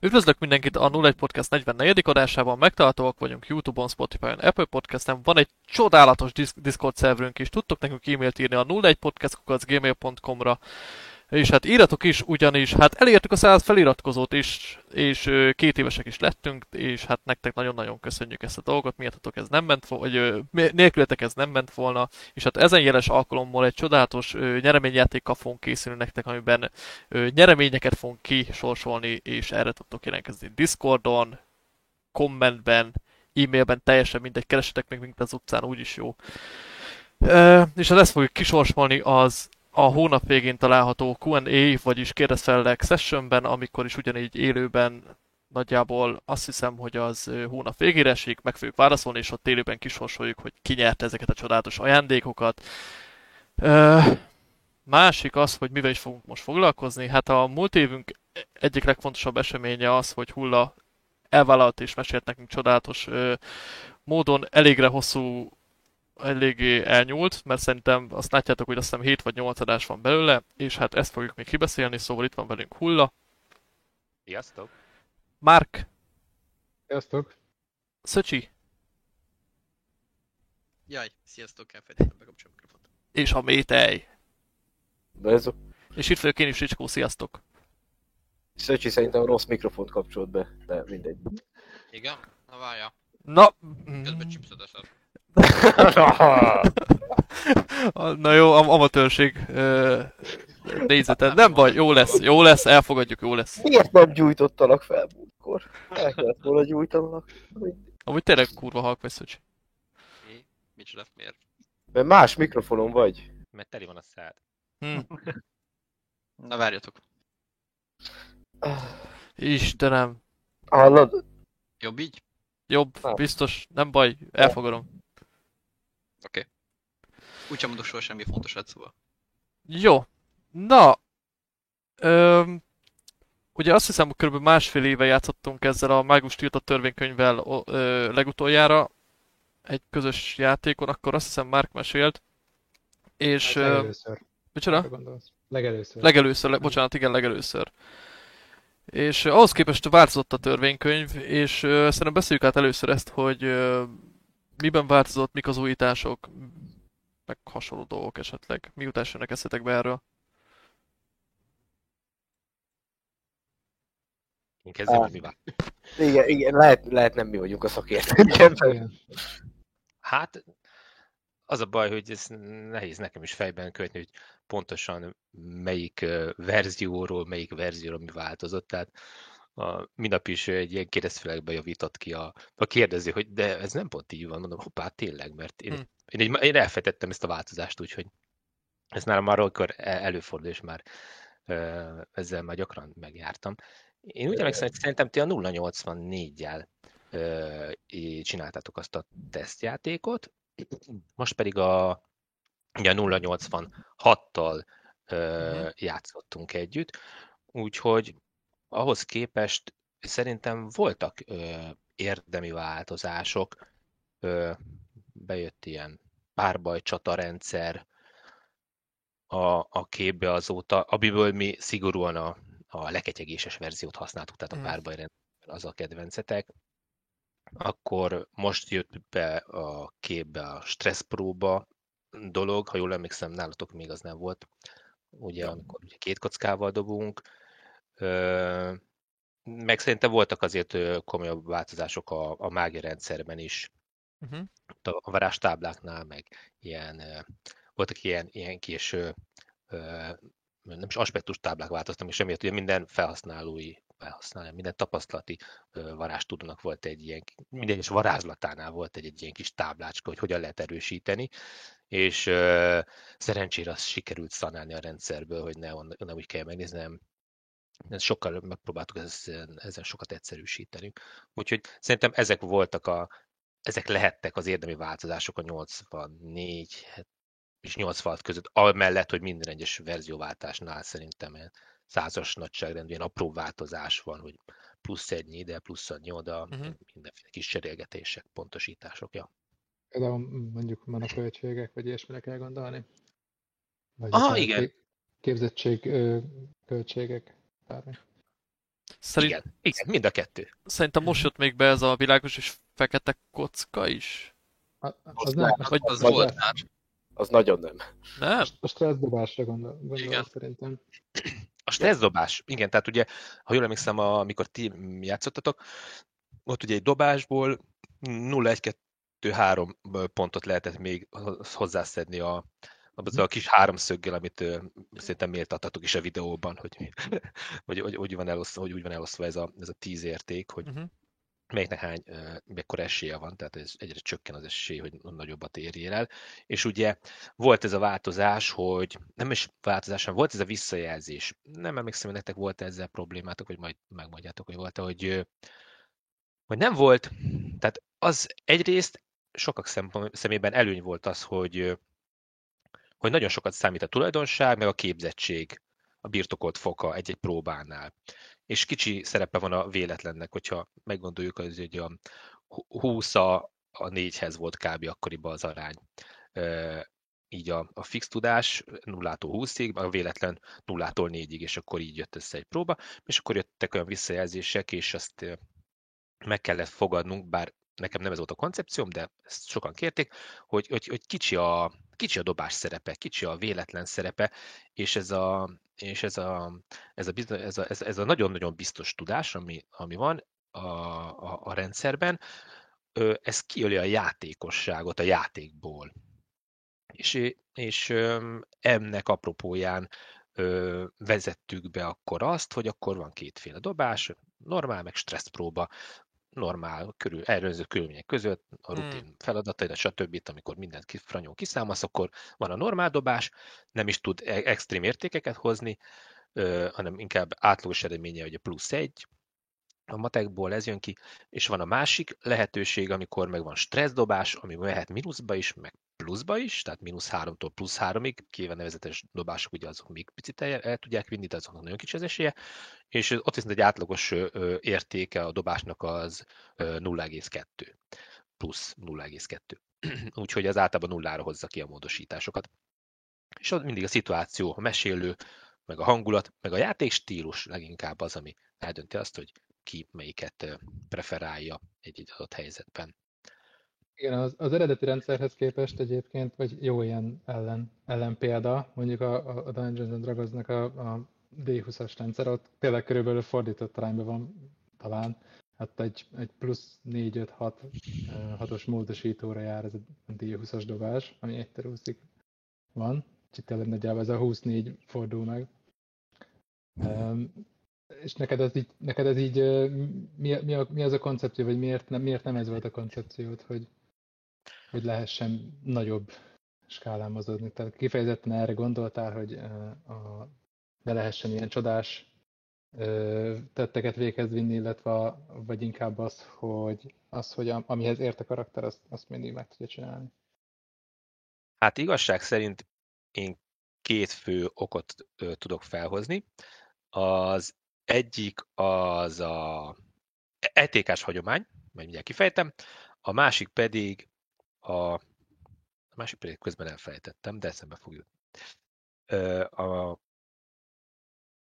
Üdvözlök mindenkit a 01 Podcast 44. adásában, megtalálhatóak vagyunk Youtube-on, Spotify-on, Apple Podcast-en, van egy csodálatos Discord szerverünk is, tudtok nekünk e-mailt írni a 01podcast.gmail.com-ra, és hát írjatok is, ugyanis hát elértük a száz feliratkozót is, és két évesek is lettünk, és hát nektek nagyon-nagyon köszönjük ezt a dolgot, miattatok ez nem ment volna, vagy nélkületek ez nem ment volna, és hát ezen jeles alkalommal egy csodálatos nyereményjátékkal fogunk készülni nektek, amiben nyereményeket fogunk kisorsolni, és erre tudtok jelentkezni Discordon, kommentben, e-mailben, teljesen mindegy, keresetek még minket az utcán, úgyis jó. Uh, és hát ezt fogjuk kisorsolni az a hónap végén található Q&A, vagyis kérdezfelelek sessionben, amikor is ugyanígy élőben nagyjából azt hiszem, hogy az hónap végére esik, meg fogjuk válaszolni, és ott élőben kisorsoljuk, hogy ki nyerte ezeket a csodálatos ajándékokat. Másik az, hogy mivel is fogunk most foglalkozni. Hát a múlt évünk egyik legfontosabb eseménye az, hogy Hulla elvállalt és mesélt nekünk csodálatos módon elégre hosszú eléggé elnyúlt, mert szerintem azt látjátok, hogy azt hiszem 7 vagy 8 adás van belőle, és hát ezt fogjuk még kibeszélni, szóval itt van velünk Hulla. Sziasztok! Mark. Sziasztok! Szöcsi. Jaj, sziasztok, elfelejtettem bekapcsolni a mikrofont. És a Métej. Bezok. És itt vagyok én is, Ricskó, sziasztok! Szöcsi szerintem rossz mikrofont kapcsolt be, de mindegy. Igen? Na várja. Na... Közben csipszed a sor. Na jó, am amatőrség nézete. Nem baj, jó lesz, jó lesz, elfogadjuk, jó lesz. Miért nem gyújtottalak fel múltkor? El kellett volna gyújtanak. Amúgy tényleg kurva halk vagy, Szöcsi. Mi? Micsoda, miért? Mert más mikrofonon vagy. Mert teli van a szád. Hm. Na várjatok. Istenem. Hallod? Jobb így? Jobb, biztos, nem baj, elfogadom. Oké. Okay. Úgy sem mondok soha semmi fontosat, szóval. Jó. Na. Öm, ugye azt hiszem, hogy kb. másfél éve játszottunk ezzel a Mágus tiltott törvénykönyvvel ö, legutoljára egy közös játékon, akkor azt hiszem Mark mesélt. És... Hát legelőször. Micsoda? Legelőször. Legelőször, le, bocsánat, igen, legelőször. És uh, ahhoz képest változott a törvénykönyv, és uh, szerintem beszéljük át először ezt, hogy uh, miben változott, mik az újítások, meg hasonló dolgok esetleg. Mi utás jönnek eszetekbe erről? Én kezdem, hogy mi van. Igen, igen lehet, lehet nem mi vagyunk a szakértők. Hát, az a baj, hogy ez nehéz nekem is fejben követni, hogy pontosan melyik verzióról, melyik verzióról mi változott. Tehát a, minap is egy ilyen kérdezfelekbe javított ki a, a kérdező, hogy de ez nem pont így van, mondom, hoppá, tényleg, mert én, hmm. Én, én, én elfejtettem ezt a változást, úgyhogy ez nálam már akkor e, előfordul, és már ezzel már gyakran megjártam. Én úgy emlékszem, hogy szerintem ti a 084-jel csináltátok azt a tesztjátékot, most pedig a, ugye a 086-tal uh-huh. játszottunk együtt, úgyhogy ahhoz képest szerintem voltak ö, érdemi változások, ö, bejött ilyen párbajcsata rendszer a, a képbe azóta, amiből mi szigorúan a, a leketyegéses verziót használtuk, tehát a mhm. párbajrendszer az a kedvencetek. Akkor most jött be a képbe a stresszpróba dolog, ha jól emlékszem, nálatok még az nem volt. Ugye, amikor ugye két kockával dobunk, meg szerintem voltak azért komolyabb változások a, a mágia rendszerben is. Uh-huh. A varástábláknál, meg ilyen, voltak ilyen, ilyen kis nem is aspektus táblák változtam, és emiatt ugye minden felhasználói felhasználja, minden tapasztalati varázstudónak volt egy ilyen, minden egyes varázslatánál volt egy, egy ilyen kis táblácska, hogy hogyan lehet erősíteni, és uh, szerencsére azt sikerült szanálni a rendszerből, hogy ne, ne úgy kell megnéznem, sokkal megpróbáltuk ezen, ezen sokat egyszerűsíteni. Úgyhogy szerintem ezek voltak a, ezek lehettek az érdemi változások a 84 és 86 között, amellett, hogy minden egyes verzióváltásnál szerintem százas nagyságrendű ilyen apró változás van, hogy plusz egy ide, plusz annyi oda, uh-huh. mindenféle kis cserélgetések, pontosítások. Ja. Például mondjuk van a költségek, vagy ilyesmire kell gondolni? Vagy Aha, igen. Képzettség költségek. Bármi. Szerint... Igen, igen, mind a kettő. Szerintem most jött még be ez a világos és fekete kocka is. A, Az az, nem, nem, vagy- Az vagy- volt már. Az nagyon nem. Nem? a stresszdobásra gondol, gondol Igen. szerintem. A stresszdobás, igen, tehát ugye, ha jól emlékszem, amikor ti játszottatok, ott ugye egy dobásból 0-1-2-3 pontot lehetett még hozzászedni a, az a kis háromszöggel, amit szerintem méltattatok is a videóban, hogy, hogy, hogy, hogy, van elosztva, hogy úgy van elosztva ez a, ez a tíz érték, hogy Uh-huh. melyiknek hány, mekkora esélye van, tehát ez egyre csökken az esély, hogy nagyobbat érjél el. És ugye volt ez a változás, hogy nem is változás, hanem volt ez a visszajelzés. Nem emlékszem, hogy nektek volt ezzel problémátok, vagy majd megmondjátok, hogy volt-e, hogy, hogy nem volt. Tehát az egyrészt sokak szemében előny volt az, hogy, hogy nagyon sokat számít a tulajdonság, meg a képzettség, a birtokolt foka egy-egy próbánál. És kicsi szerepe van a véletlennek, hogyha meggondoljuk, az, hogy a 20 a, 4-hez volt kb. akkoriban az arány. Ö, így a, a fix tudás 0-tól 20-ig, a véletlen 0-tól 4-ig, és akkor így jött össze egy próba, és akkor jöttek olyan visszajelzések, és azt meg kellett fogadnunk, bár nekem nem ez volt a koncepcióm, de ezt sokan kérték, hogy, hogy, hogy kicsi, a, kicsi a dobás szerepe, kicsi a véletlen szerepe, és ez a, és ez a, ez a, bizony- ez a, ez, a nagyon-nagyon biztos tudás, ami, ami van a, a, a rendszerben, ez kiöli a játékosságot a játékból. És, és ennek apropóján vezettük be akkor azt, hogy akkor van kétféle dobás, normál, meg stresszpróba, normál, körül, elrőző körülmények között, a Hmm. rutin feladataid, stb. amikor mindent franyó kiszámolsz, akkor van a normál dobás, nem is tud e- extrém értékeket hozni, hanem inkább átlagos eredménye, hogy a plusz egy, a matekból ez jön ki, és van a másik lehetőség, amikor meg van stresszdobás, ami mehet mínuszba is, meg pluszba is, tehát mínusz 3-tól plusz 3-ig, kéve nevezetes dobások, ugye azok még picit el, el tudják vinni, de azoknak nagyon kicsi az esélye, és ott viszont egy átlagos értéke a dobásnak az ö, 0,2 plusz 0,2. Úgyhogy az általában nullára hozza ki a módosításokat. És az mindig a szituáció, a mesélő, meg a hangulat, meg a játékstílus leginkább az, ami eldönti azt, hogy ki melyiket preferálja egy adott helyzetben. Igen, az, az eredeti rendszerhez képest egyébként, vagy jó ilyen ellen, ellen példa, mondjuk a, a Dungeons and Dragonsnak a, a D20-as rendszer, ott tényleg körülbelül fordított arányban van talán, hát egy, egy plusz 4-5-6 hatos módosítóra jár ez a D20-as dobás, ami egy 20 van, úgyhogy tényleg nagyjából ez a 24 fordul meg. Um, és neked ez így, neked ez így mi, mi, a, mi az a koncepció, vagy miért miért nem ez volt a koncepciód, hogy, hogy lehessen nagyobb skálán mozogni? Tehát kifejezetten erre gondoltál, hogy a, be lehessen ilyen csodás tetteket véghez vinni, illetve vagy inkább az, hogy, az, hogy am- amihez ért a karakter, azt, azt mindig meg tudja csinálni. Hát igazság szerint én két fő okot ö, tudok felhozni. Az egyik az a etékás hagyomány, majd mindjárt kifejtem, a másik pedig a, a másik pedig közben elfelejtettem, de eszembe fog jutni. A,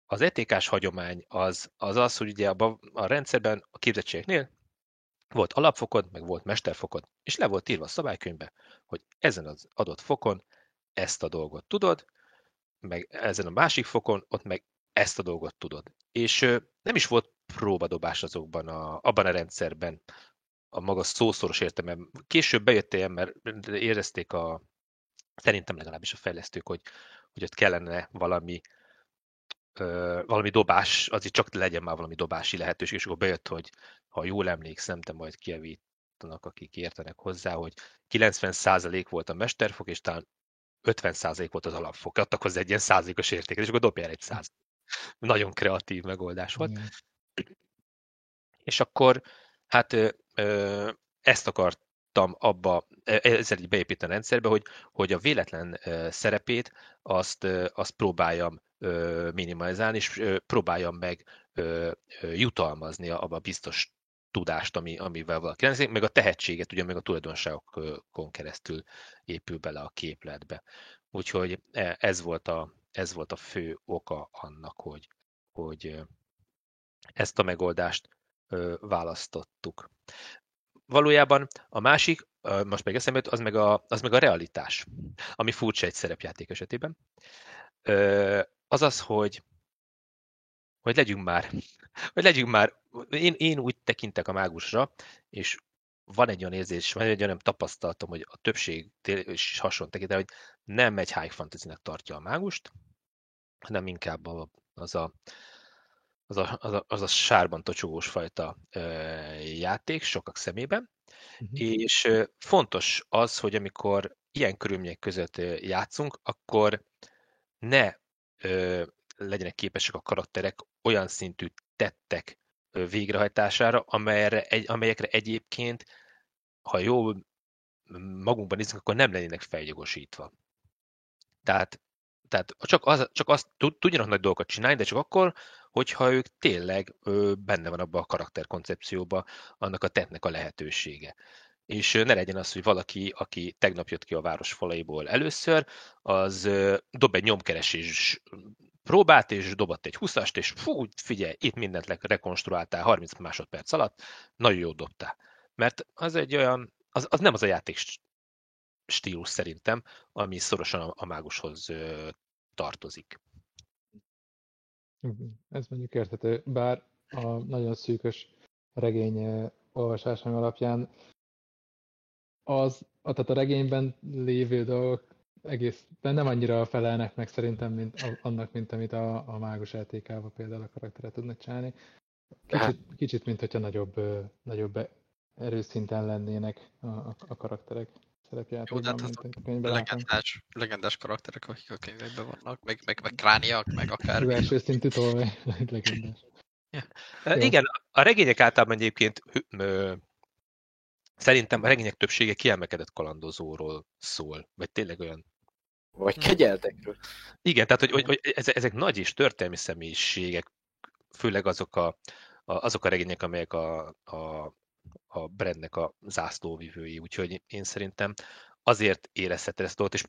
az etékás hagyomány az, az az, hogy ugye a, a rendszerben a képzettségeknél volt alapfokod, meg volt mesterfokod, és le volt írva a szabálykönyvbe, hogy ezen az adott fokon ezt a dolgot tudod, meg ezen a másik fokon, ott meg ezt a dolgot tudod. És nem is volt próbadobás azokban a, abban a rendszerben, a maga szószoros értelemben. Később bejött ilyen, mert érezték a, szerintem legalábbis a fejlesztők, hogy, hogy ott kellene valami ö, valami dobás, azért csak legyen már valami dobási lehetőség, és akkor bejött, hogy ha jól emlékszem, de majd kijavítanak, akik értenek hozzá, hogy 90% volt a mesterfok, és talán 50% volt az alapfok. Adtak hozzá egy ilyen százalékos értéket, és akkor dobjál egy száz. Nagyon kreatív megoldás volt. Igen. És akkor hát ezt akartam abba, e- ezzel így beépíteni a rendszerbe, hogy, hogy a véletlen szerepét azt, azt próbáljam minimalizálni, és próbáljam meg jutalmazni abba a biztos tudást, ami, amivel valaki rendelkezik, meg a tehetséget, ugye meg a tulajdonságokon keresztül épül bele a képletbe. Úgyhogy e- ez volt a, ez volt a fő oka annak, hogy, hogy, ezt a megoldást választottuk. Valójában a másik, most meg eszembe az meg a, az meg a realitás, ami furcsa egy szerepjáték esetében. Az az, hogy, hogy legyünk már, hogy legyünk már, én, én úgy tekintek a mágusra, és van egy olyan érzés, van egy olyan tapasztalatom, hogy a többség is hasonló tekintet, hogy nem egy high fantasy tartja a mágust, hanem inkább az a, az a, az a, az a sárban tocsogós fajta ö, játék sokak szemében, uh-huh. és ö, fontos az, hogy amikor ilyen körülmények között ö, játszunk, akkor ne ö, legyenek képesek a karakterek olyan szintű tettek végrehajtására, amelyre, egy, amelyekre egyébként, ha jól magunkban nézünk, akkor nem lennének feljogosítva. Tehát tehát csak, az, csak azt tudjanak nagy dolgokat csinálni, de csak akkor, hogyha ők tényleg ö, benne van abban a karakterkoncepcióban annak a tettnek a lehetősége. És ne legyen az, hogy valaki, aki tegnap jött ki a város falaiból először, az ö, dob egy nyomkeresés próbát, és dobott egy 20-ast, és fú, figyelj, itt mindent rekonstruáltál 30 másodperc alatt, nagyon jó dobtál. Mert az egy olyan, az, az nem az a játék stílus szerintem, ami szorosan a, a mágushoz ö, tartozik. Mhm. Ez mondjuk érthető, bár a nagyon szűkös regény olvasásom alapján az, tehát a regényben lévő dolgok egész, de nem annyira felelnek meg szerintem, mint annak, mint amit a, a mágus játékában például a karaktere tudnak csinálni. Kicsit, kicsit mint hogyha nagyobb, nagyobb erőszinten lennének a, a, a karakterek szerepjátékban, Jó, de hát mint a könyvben legendás, legendás karakterek, akik a könyvekben vannak, meg, meg, meg krániak, meg akár. Az első szintű tolvaj, legendás. Ja. Igen, a regények általában egyébként ö, szerintem a regények többsége kiemelkedett kalandozóról szól, vagy tényleg olyan vagy kegyeltekről. Igen, tehát hogy, hogy, hogy ezek nagy és történelmi személyiségek, főleg azok a, a, azok a regények, amelyek a, a a brandnek a zászlóvivői, úgyhogy én szerintem azért érezheted ezt a dolgot, és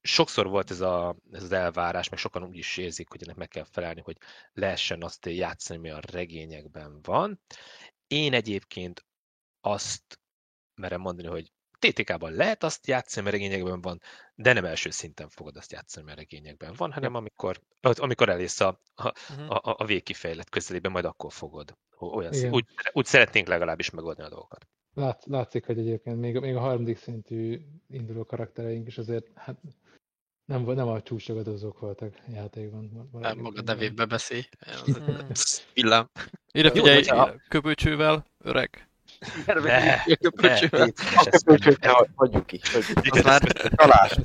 sokszor volt ez, a, ez az elvárás, meg sokan úgy is érzik, hogy ennek meg kell felelni, hogy lehessen azt játszani, ami a regényekben van. Én egyébként azt merem mondani, hogy TTK-ban lehet azt játszani, mert regényekben van, de nem első szinten fogod azt játszani, mert regényekben van, hanem amikor, amikor elész a, a, uh-huh. a, a végkifejlett közelében, majd akkor fogod. Olyan szín, úgy, úgy szeretnénk legalábbis megoldani a dolgokat. Lát, látszik, hogy egyébként még, még a harmadik szintű induló karaktereink is azért hát nem, nem a csúcsagadozók voltak játékban. Nem maga nevében beszélj. Villám. Ide figyelj, köpőcsővel, öreg. Hagyjuk ki. Az már talás.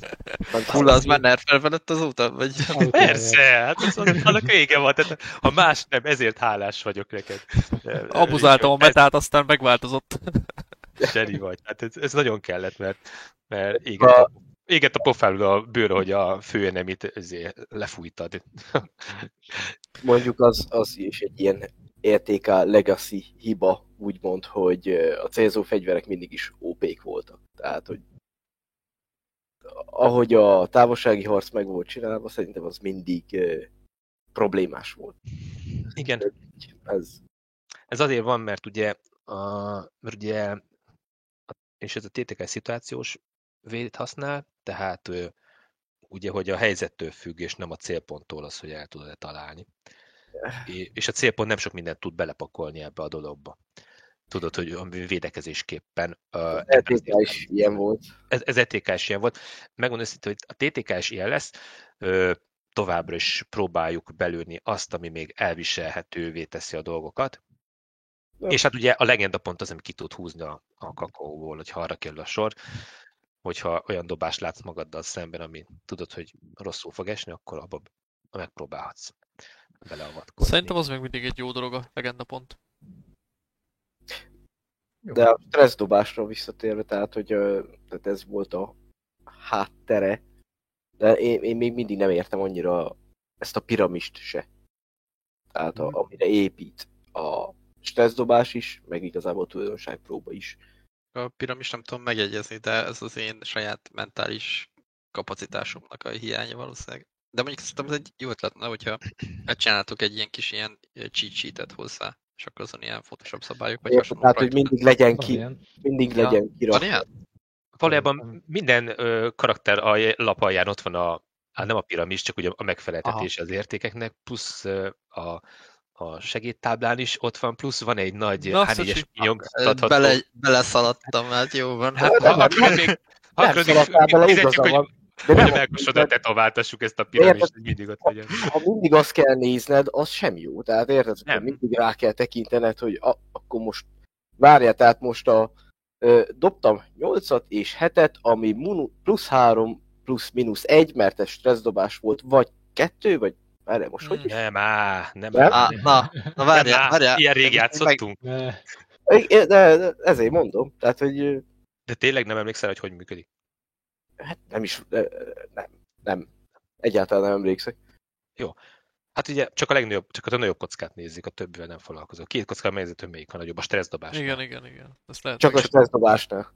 Hulla az már nerfel felett azóta? Vagy... Persze, hát az annak vége van. Tehát, ha más nem, ezért hálás vagyok neked. Abuzáltam a metát, aztán megváltozott. Zseni vagy. Hát ez, ez nagyon kellett, mert, mert éget, a, éget a pofálul a bőr, hogy a főenemit lefújtad. Mondjuk az, az is egy ilyen érték a legacy hiba, úgymond, hogy a célzó fegyverek mindig is OP-k voltak. Tehát, hogy ahogy a távolsági harc meg volt csinálva, szerintem az mindig problémás volt. Igen. Ez, ez azért van, mert ugye, a, mert ugye és ez a TTK szituációs védét használ, tehát ugye, hogy a helyzettől függ, és nem a célponttól az, hogy el tudod-e találni és a célpont nem sok mindent tud belepakolni ebbe a dologba. Tudod, hogy védekezésképpen... Az ETK is ilyen volt. Ez, ez ETK is ilyen volt. Megmondom hogy a TTK is ilyen lesz, továbbra is próbáljuk belőni azt, ami még elviselhetővé teszi a dolgokat. De. És hát ugye a legenda pont az, ami ki tud húzni a, a kakaóból, hogyha arra kerül a sor, hogyha olyan dobást látsz magaddal szemben, ami tudod, hogy rosszul fog esni, akkor abba megpróbálhatsz beleavatkozni. Szerintem az még mindig egy jó dolog a legenda pont. De a stresszdobásra visszatérve, tehát, hogy tehát ez volt a háttere, de én, én még mindig nem értem annyira ezt a piramist se. Tehát a, mhm. amire épít a stresszdobás is, meg igazából a tulajdonságpróba is. A piramis nem tudom megjegyezni, de ez az én saját mentális kapacitásomnak a hiánya valószínűleg. De mondjuk szerintem ez egy jó ötlet, lenne, hogyha csináltok egy ilyen kis ilyen cheat sheetet hozzá, és akkor azon ilyen Photoshop szabályok, vagy Érted, tehát, hogy mindig legyen Van ki, ilyen. mindig Ja. legyen Van kirakva. ilyen? Valójában minden ö, karakter alj, lap alján ott van a, hát nem a piramis, csak ugye a megfeleltetés az értékeknek, plusz ö, a, a segédtáblán is ott van, plusz van egy nagy Na, H4-es Szocsi. nyomtatható. Bele, beleszaladtam, hát jó van. Hát, Nem, ha akkor még, Nem akkor szaladtál bele, még hogy. De hogy nem, a melkosodat tetováltassuk ezt a piramist, hogy mindig ott legyen. ha mindig azt kell nézned, az sem jó. Tehát érted, Nem. hogy mindig rá kell tekintened, hogy a, akkor most várjál, tehát most a ö, dobtam 8-at és 7-et, ami munu, plusz 3 plusz mínusz 1, mert ez stresszdobás volt, vagy 2, vagy várjál, most hogy Hmm. is? Nem, á, nem, Nem? á, na, na várjál, nem, á, várjál. Ilyen rég Meg- játszottunk, Ne, De, de ezért mondom, tehát hogy de tényleg nem emlékszel, hogy hogy működik. Hát nem is, nem, nem, egyáltalán nem emlékszek. Hát ugye csak a legnagyobb, csak a nagyobb kockát nézzük, a többivel nem foglalkozok. Két kocka megnézett, melyik a nagyobb, a stresszdobás. Igen, igen, igen. Ezt lehet. Csak a stresszdobásnál.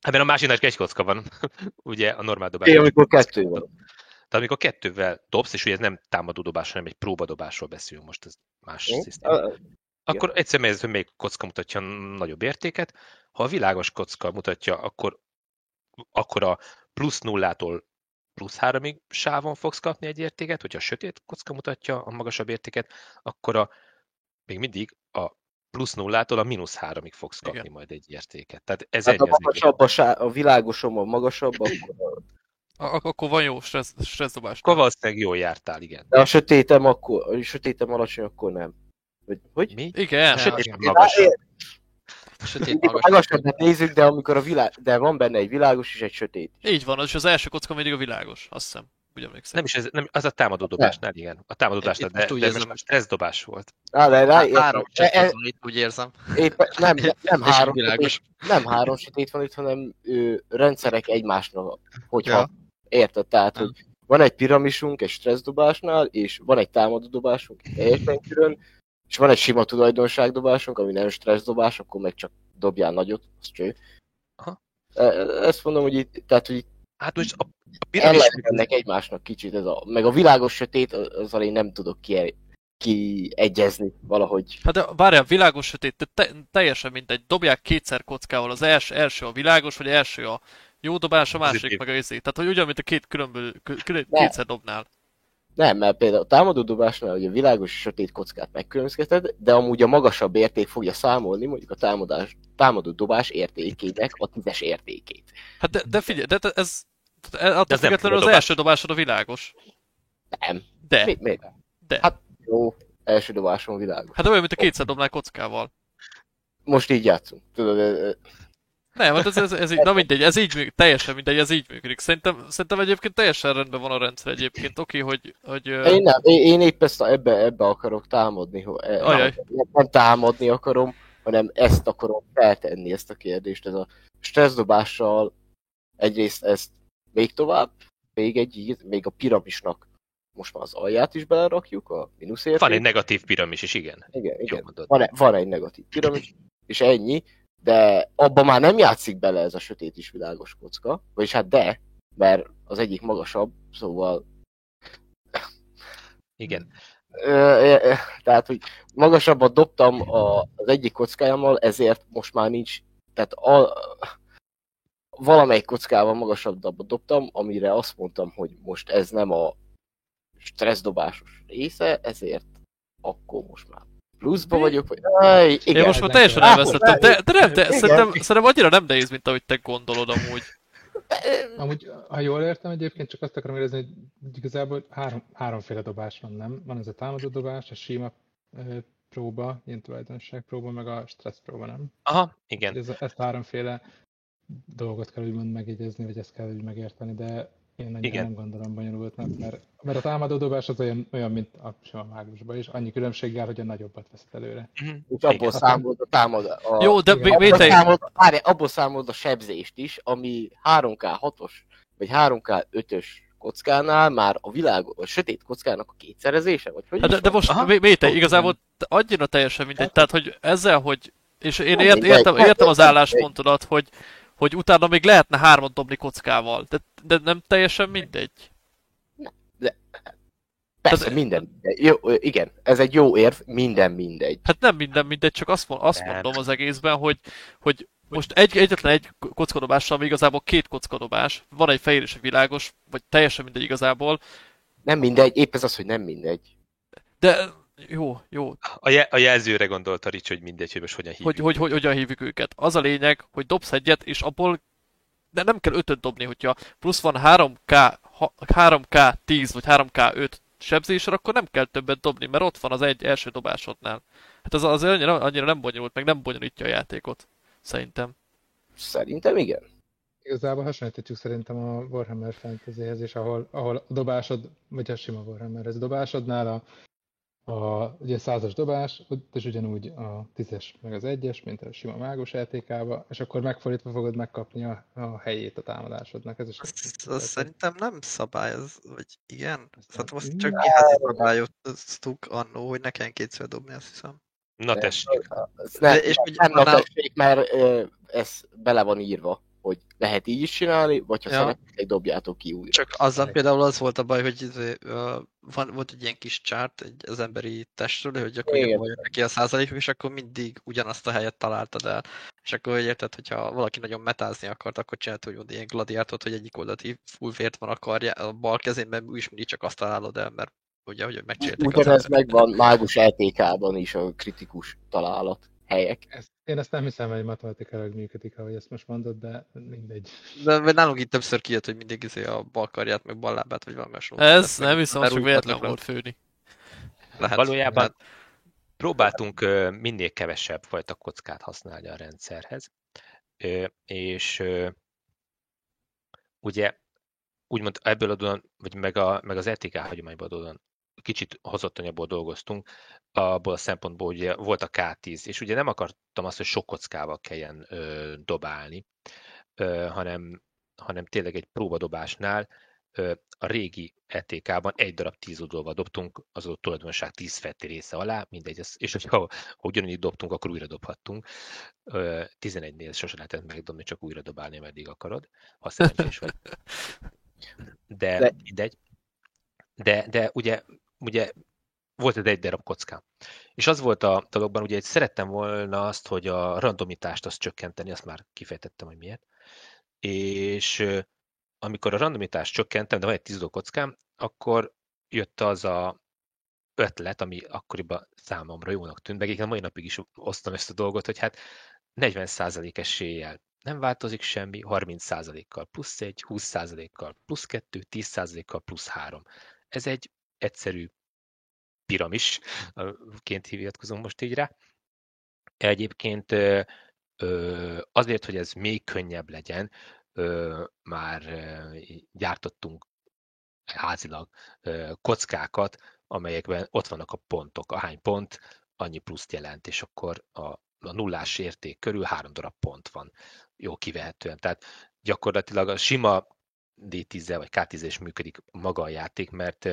Ebben a másiknak egy kocka van, ugye a normál dobás. Én, amikor kettő van. Tehát amikor kettővel dobsz, és ugye ez nem támadó dobás, hanem egy próbadobásról beszélünk most, ez más szisztéma. Akkor egyszer megnézed, hogy melyik kocka mutatja a nagyobb értéket. Ha a világos kocka mutatja, akkor, akkor a plusz nullától plusz háromig sávon fogsz kapni egy értéket, hogyha a sötét kocka mutatja a magasabb értéket, akkor a, még mindig a plusz nullától a mínusz háromig fogsz kapni Igen. majd egy értéket. Tehát ez a ennyi az egész. magasabb, a, sá, a világosom a magasabb, akkor, A- akkor van jó stressz, stressz Akkor valószínűleg jól jártál, igen. de a sötétem akkor, a sötétem alacsony, akkor nem. Hogy? hogy? Mi? Igen. A sötét igen. Sötét magas. magasabbat nézzük, de amikor a világ, de van benne egy világos és egy sötét. Így van, és az első kocka mindig a világos, azt hiszem. Úgy emlékszem. Nem is ez, nem, az a támadó dobásnál, igen. A támadó dobásnál, de, de érzem- most stressz dobás volt. Á, de rá, Há- Három e, e, sötét van itt, úgy érzem. éppen, nem, nem, nem, három világos. sötét, nem három sötét van itt, hanem ő, rendszerek egymásnak, hogyha Ja. érted, tehát, hogy van egy piramisunk egy stresszdobásnál, és van egy támadódobásunk, egy teljesen külön, és van egy sima tulajdonságdobásunk, ami nem stresszdobás, akkor meg csak dobjál nagyot, az cső. Aha. E- Ezt mondom, hogy itt, tehát, hogy itt Hát most a, a piramis... ellennek egymásnak kicsit, ez a, meg a világos sötét, azzal én nem tudok ki, kiegyezni valahogy. Hát de várjál, világos sötét, te, te, teljesen mindegy. Dobják kétszer kockával, az els, első a világos, vagy első a jó dobás, a másik meg a izé. Tehát, hogy ugyan, mint a két különböző, kül- kétszer dobnál. Nem, mert például a támadó dobásnál hogy a világos és sötét kockát megkülönbözteted, de amúgy a magasabb érték fogja számolni mondjuk a támadás, támadó dobás értékének a tízes értékét. Hát de, de figyelj, de ez, tehát attól ez nem függetlenül az dobás. első dobásod a világos. Nem. De, Mi, mi? de. Hát jó, első dobáson világos. Hát olyan, mint a kétszer dobnál kockával. Most így játszunk. Tudod, Nem, hát ez, ez, ez így, na mindegy, ez így működik, teljesen mindegy, ez így működik. Szerintem, szerintem egyébként teljesen rendben van a rendszer egyébként. Oké, hogy, hogy ö, én, nem, én, én épp ezt a, ebbe, ebbe akarok támadni, hogy nem, nem támadni akarom, hanem ezt akarom feltenni, ezt a kérdést. Ez a stresszdobással egyrészt ezt még tovább, még egy, még a piramisnak most már az alját is belerakjuk, a mínusz érték. Van egy negatív piramis is, igen. Igen, igen. Van, e- van egy negatív piramis, és ennyi, de abban már nem játszik bele ez a sötét is világos kocka, vagyis hát de, mert az egyik magasabb, szóval Igen. Tehát, hogy magasabbat dobtam a, az egyik kockájámmal, ezért most már nincs, tehát a, valamelyik kockával magasabbat dobtam, amire azt mondtam, hogy most ez nem a stresszdobásos része, ezért akkor most már pluszba vagyok, vagy Aj, igen. én most már teljesen nem elvesztettem. De, de nem, de Igen. szerintem, szerintem annyira nem nehéz, mint ahogy te gondolod amúgy. Amúgy, ha jól értem egyébként, csak azt akarom érezni, hogy igazából három, háromféle dobás van, nem? Van ez a támadó dobás, a sima próba, ilyen tulajdonság próba, meg a stressz próba, nem? Aha, igen. Ez, ezt a háromféle dolgot kell úgymond megjegyezni, vagy ezt kell úgy megérteni, de én Igen. nem gondolom bonyolultnak, mert, mert a támadó dobás az olyan, olyan mint a sima mágusban is, annyi különbséggel, hogy a nagyobbat veszed előre. Mhm. És abból számolod a támad... A, Jó, de igen. abból, Métei, számolod, várj, abból számolod a sebzést is, ami 3K 6-os, vagy 3K 5-ös kockánál már a világ, a sötét kockának a kétszerezése, vagy hogy Hát de, de most Aha. Mé- Métei, Ó, igazából annyira teljesen mindegy. Tehát, hogy ezzel, hogy... És én ért, értem, hát értem az álláspontodat, hogy, hogy utána még lehetne hármat dobni kockával. De, de nem teljesen mindegy. De, persze, Tehát, minden. Jó, igen, ez egy jó érv, minden mindegy. Hát nem minden mindegy, csak azt, azt mondom az egészben, hogy, hogy most egy, egyetlen egy kockadobással, ami igazából két kockadobás, van egy fehér és egy világos, vagy teljesen mindegy igazából. Nem mindegy, épp ez az, hogy nem mindegy. De jó, jó. A, je, a jelzőre gondolta Rics, hogy mindegy, hogy most hogyan hívjuk. Hogy, hogy, hogy hogyan hívjuk őket. Az a lényeg, hogy dobsz egyet, és abból de nem kell ötöt dobni, hogyha plusz van 3K, 3K 10 vagy 3K 5 sebzésre, akkor nem kell többet dobni, mert ott van az egy első dobásodnál. Hát az, az annyira, annyira nem bonyolult, meg nem bonyolítja a játékot. Szerintem. Szerintem igen. Igazából hasonlíthatjuk szerintem a Warhammer Fantasyhez is, ahol, ahol a dobásod, vagy a sima Warhammerhez dobásodnál a, a ugye százas dobás, ott is ugyanúgy a tízes meg az egyes, mint a sima mágus játékába, és akkor megfordítva fogod megkapni a, a helyét a támadásodnak. Ez is azt, azt szerintem nem szabályoz, vagy igen? Szerintem azt csak mi szabályoztuk annó, hogy ne kelljen kétszer dobni, azt hiszem. Na tessék. Ne, és nem, nem tessék, mert ez bele van írva hogy lehet így is csinálni, vagy ha ja. szeretnék, dobjátok ki újra. Csak azzal például az volt a baj, hogy uh, van, volt egy ilyen kis csárt egy, az emberi testről, hogy akkor jön neki a százalékok, és akkor mindig ugyanazt a helyet találtad el. És akkor hogy érted, hogyha valaki nagyon metázni akart, akkor csinált hogy ilyen gladiátot, hogy egyik oldalt full vért van a, karja, a bal kezében, úgyis mindig csak azt találod el, mert ugye, hogy megcsinálták. Ugyanez megvan mágus játékában is a kritikus találat helyek. Ezt, én ezt nem hiszem, hogy matematikailag működik, ahogy ezt most mondod, de mindegy. De nálunk itt többször kijött, hogy mindig izé a bal karját, meg bal lábát, vagy valami hasonló. Ez nem hiszem, csak véletlen volt főni. Lehet, Valójában lehet. próbáltunk minél kevesebb fajta kockát használni a rendszerhez, és ugye úgymond ebből adódóan, vagy meg, a, meg az ETK hagyományból adódóan kicsit hozottanyagból dolgoztunk, abból a szempontból, hogy volt a K10, és ugye nem akartam azt, hogy sok kockával kelljen ö, dobálni, ö, hanem, hanem tényleg egy próbadobásnál ö, a régi ETK-ban egy darab 10 udolva dobtunk, az a tulajdonság 10 fetti része alá, mindegy, és hogyha ha ugyanígy dobtunk, akkor újra dobhattunk. 11-nél sose lehetett megdobni, csak újra dobálni, meddig akarod, ha szerencsés vagy. De, de mindegy. De, de ugye ugye volt egy egy darab kockám. És az volt a dologban, ugye szerettem volna azt, hogy a randomitást azt csökkenteni, azt már kifejtettem, hogy miért. És amikor a randomitást csökkentem, de van egy tíz kockám, akkor jött az a ötlet, ami akkoriban számomra jónak tűnt, meg igen, mai napig is osztom ezt a dolgot, hogy hát 40% eséllyel nem változik semmi, 30%-kal plusz 1, 20%-kal plusz 2, 10%-kal plusz 3. Ez egy egyszerű piramisként hivatkozom most így rá. Egyébként azért, hogy ez még könnyebb legyen, már gyártottunk házilag kockákat, amelyekben ott vannak a pontok. A hány pont, annyi pluszt jelent, és akkor a, a nullás érték körül három darab pont van. Jó kivehetően. Tehát gyakorlatilag a sima D10-zel vagy K10 is működik maga a játék, mert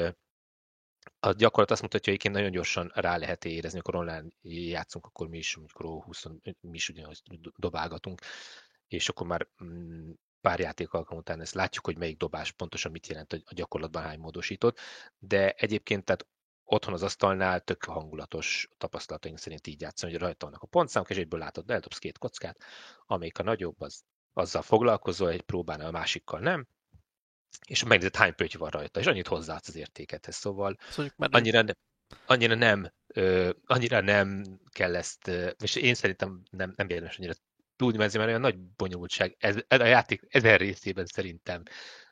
a gyakorlat azt mutatja, hogy nagyon gyorsan rá lehet érezni, amikor online játszunk, akkor mi is, amikor 20, mi is ugyanazt dobálgatunk, és akkor már mm, pár játék alkalom után ezt látjuk, hogy melyik dobás pontosan mit jelent a gyakorlatban hány módosított, de egyébként tehát otthon az asztalnál tök hangulatos tapasztalataink szerint így játszani, hogy rajta vannak a pontszámok, és egyből látod, eldobsz két kockát, amelyik a nagyobb, az azzal foglalkozol, egy próbánál a másikkal nem, és megnézed hány pötty van rajta, és annyit hozzáadsz az értékethez, szóval annyira, ne, annyira nem ö, annyira nem kell ezt, és én szerintem nem, nem érdemes annyira túldimenzni, mert olyan nagy bonyolultság ez, ez a játék ezen részében szerintem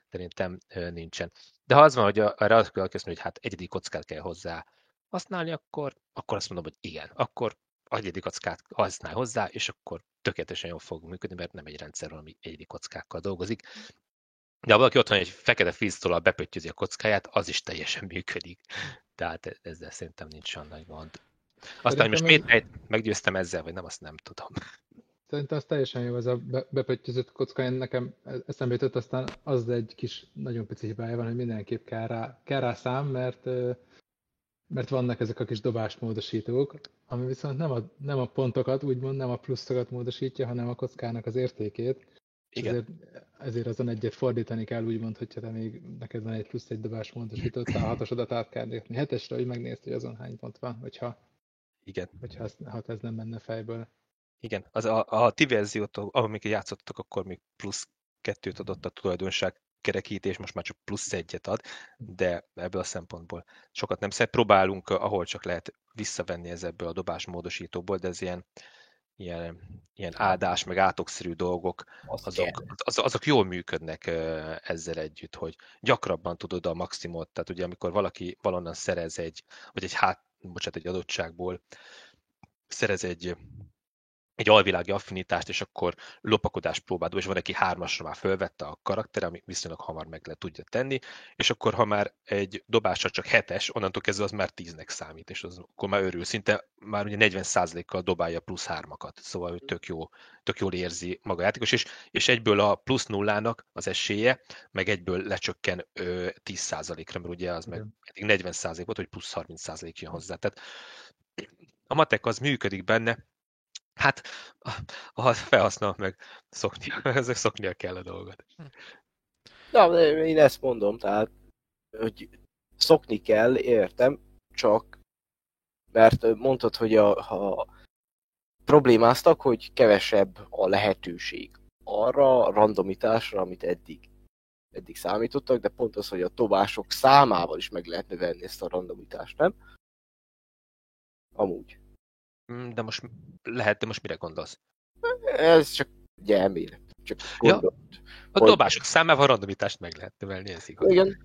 szerintem ö, nincsen. De ha az van, hogy arra azt kell hogy hát egyedi kockát kell hozzá használni, akkor, akkor azt mondom, hogy igen, akkor egyedi kockát használj hozzá, és akkor tökéletesen jól fog működni, mert nem egy rendszer, ami egyedi kockákkal dolgozik. De ha valaki ott van egy fekete fíztól bepöttyözi a kockáját, az is teljesen működik. Tehát ezzel szerintem nincs olyan nagy gond. Aztán most miért ez... meggyőztem ezzel, vagy nem, azt nem tudom. Szerintem az teljesen jó, ez a bepöttyözött kocka, én nekem eszembe jutott, aztán az egy kis, nagyon pici hibája van, hogy mindenképp kell rá, kell rá szám, mert, mert vannak ezek a kis dobásmódosítók, ami viszont nem a, nem a pontokat, úgymond nem a pluszokat módosítja, hanem a kockának az értékét. Igen. Ezért, ezért azon egyet fordítani kell, úgymond, hogyha te még neked van egy plusz egy dobás módosított, a hatosodat át kell lépni hetesre, hogy megnézd, hogy azon hány pont van, hogyha, Igen. hogyha ez, ha ez nem menne fejből. Igen, az a, a ti verziót, ahol még játszottak, akkor még plusz kettőt adott a tulajdonság kerekítés, most már csak plusz egyet ad, de ebből a szempontból sokat nem szeret. Próbálunk, ahol csak lehet visszavenni ez ebből a dobás módosítóból, de ez ilyen, ilyen, ilyen áldás, meg átokszerű dolgok, azok, az, azok jól működnek ezzel együtt, hogy gyakrabban tudod a maximumot, tehát ugye amikor valaki valonnan szerez egy, vagy egy hát, bocsánat, egy adottságból szerez egy egy alvilági affinitást, és akkor lopakodás próbál, és van, aki hármasra már fölvette a karakter, ami viszonylag hamar meg le tudja tenni, és akkor, ha már egy dobásra csak hetes, onnantól kezdve az már tíznek számít, és az, akkor már örül. Szinte már ugye 40%-kal dobálja plusz hármakat, szóval ő tök, jó, tök jól érzi maga a játékos, és, és egyből a plusz nullának az esélye, meg egyből lecsökken ö, 10%-ra, mert ugye az meg eddig 40% volt, hogy plusz 30% jön hozzá. Tehát a matek az működik benne, Hát, ha felhasznál meg szokni, ezek szoknia kell a dolgot. Na, én ezt mondom, tehát, hogy szokni kell, értem, csak mert mondtad, hogy a, ha problémáztak, hogy kevesebb a lehetőség arra a randomitásra, amit eddig, eddig számítottak, de pont az, hogy a tobások számával is meg lehet növelni ezt a randomitást, nem? Amúgy. Mm, de most lehet, de most mire gondolsz? Ez csak ugye elmélet. Csak ja, a hogy... dobások számával randomitást meg lehet növelni, ez igaz. Igen.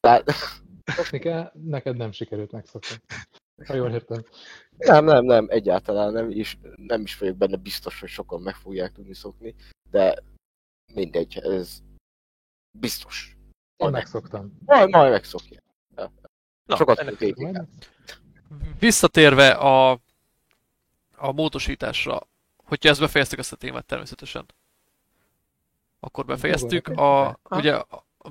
Szokni kell, neked nem sikerült megszokni. Ha jól értem. Nem, nem, nem, egyáltalán nem, és nem is vagyok benne biztos, hogy sokan meg fogják tudni szokni, de mindegy, ez biztos. Én megszoktam. Majd, majd megszokja. Na, Sokat Visszatérve a a módosításra, hogyha ezt befejeztük ezt a témát természetesen. Akkor befejeztük. A, ugye,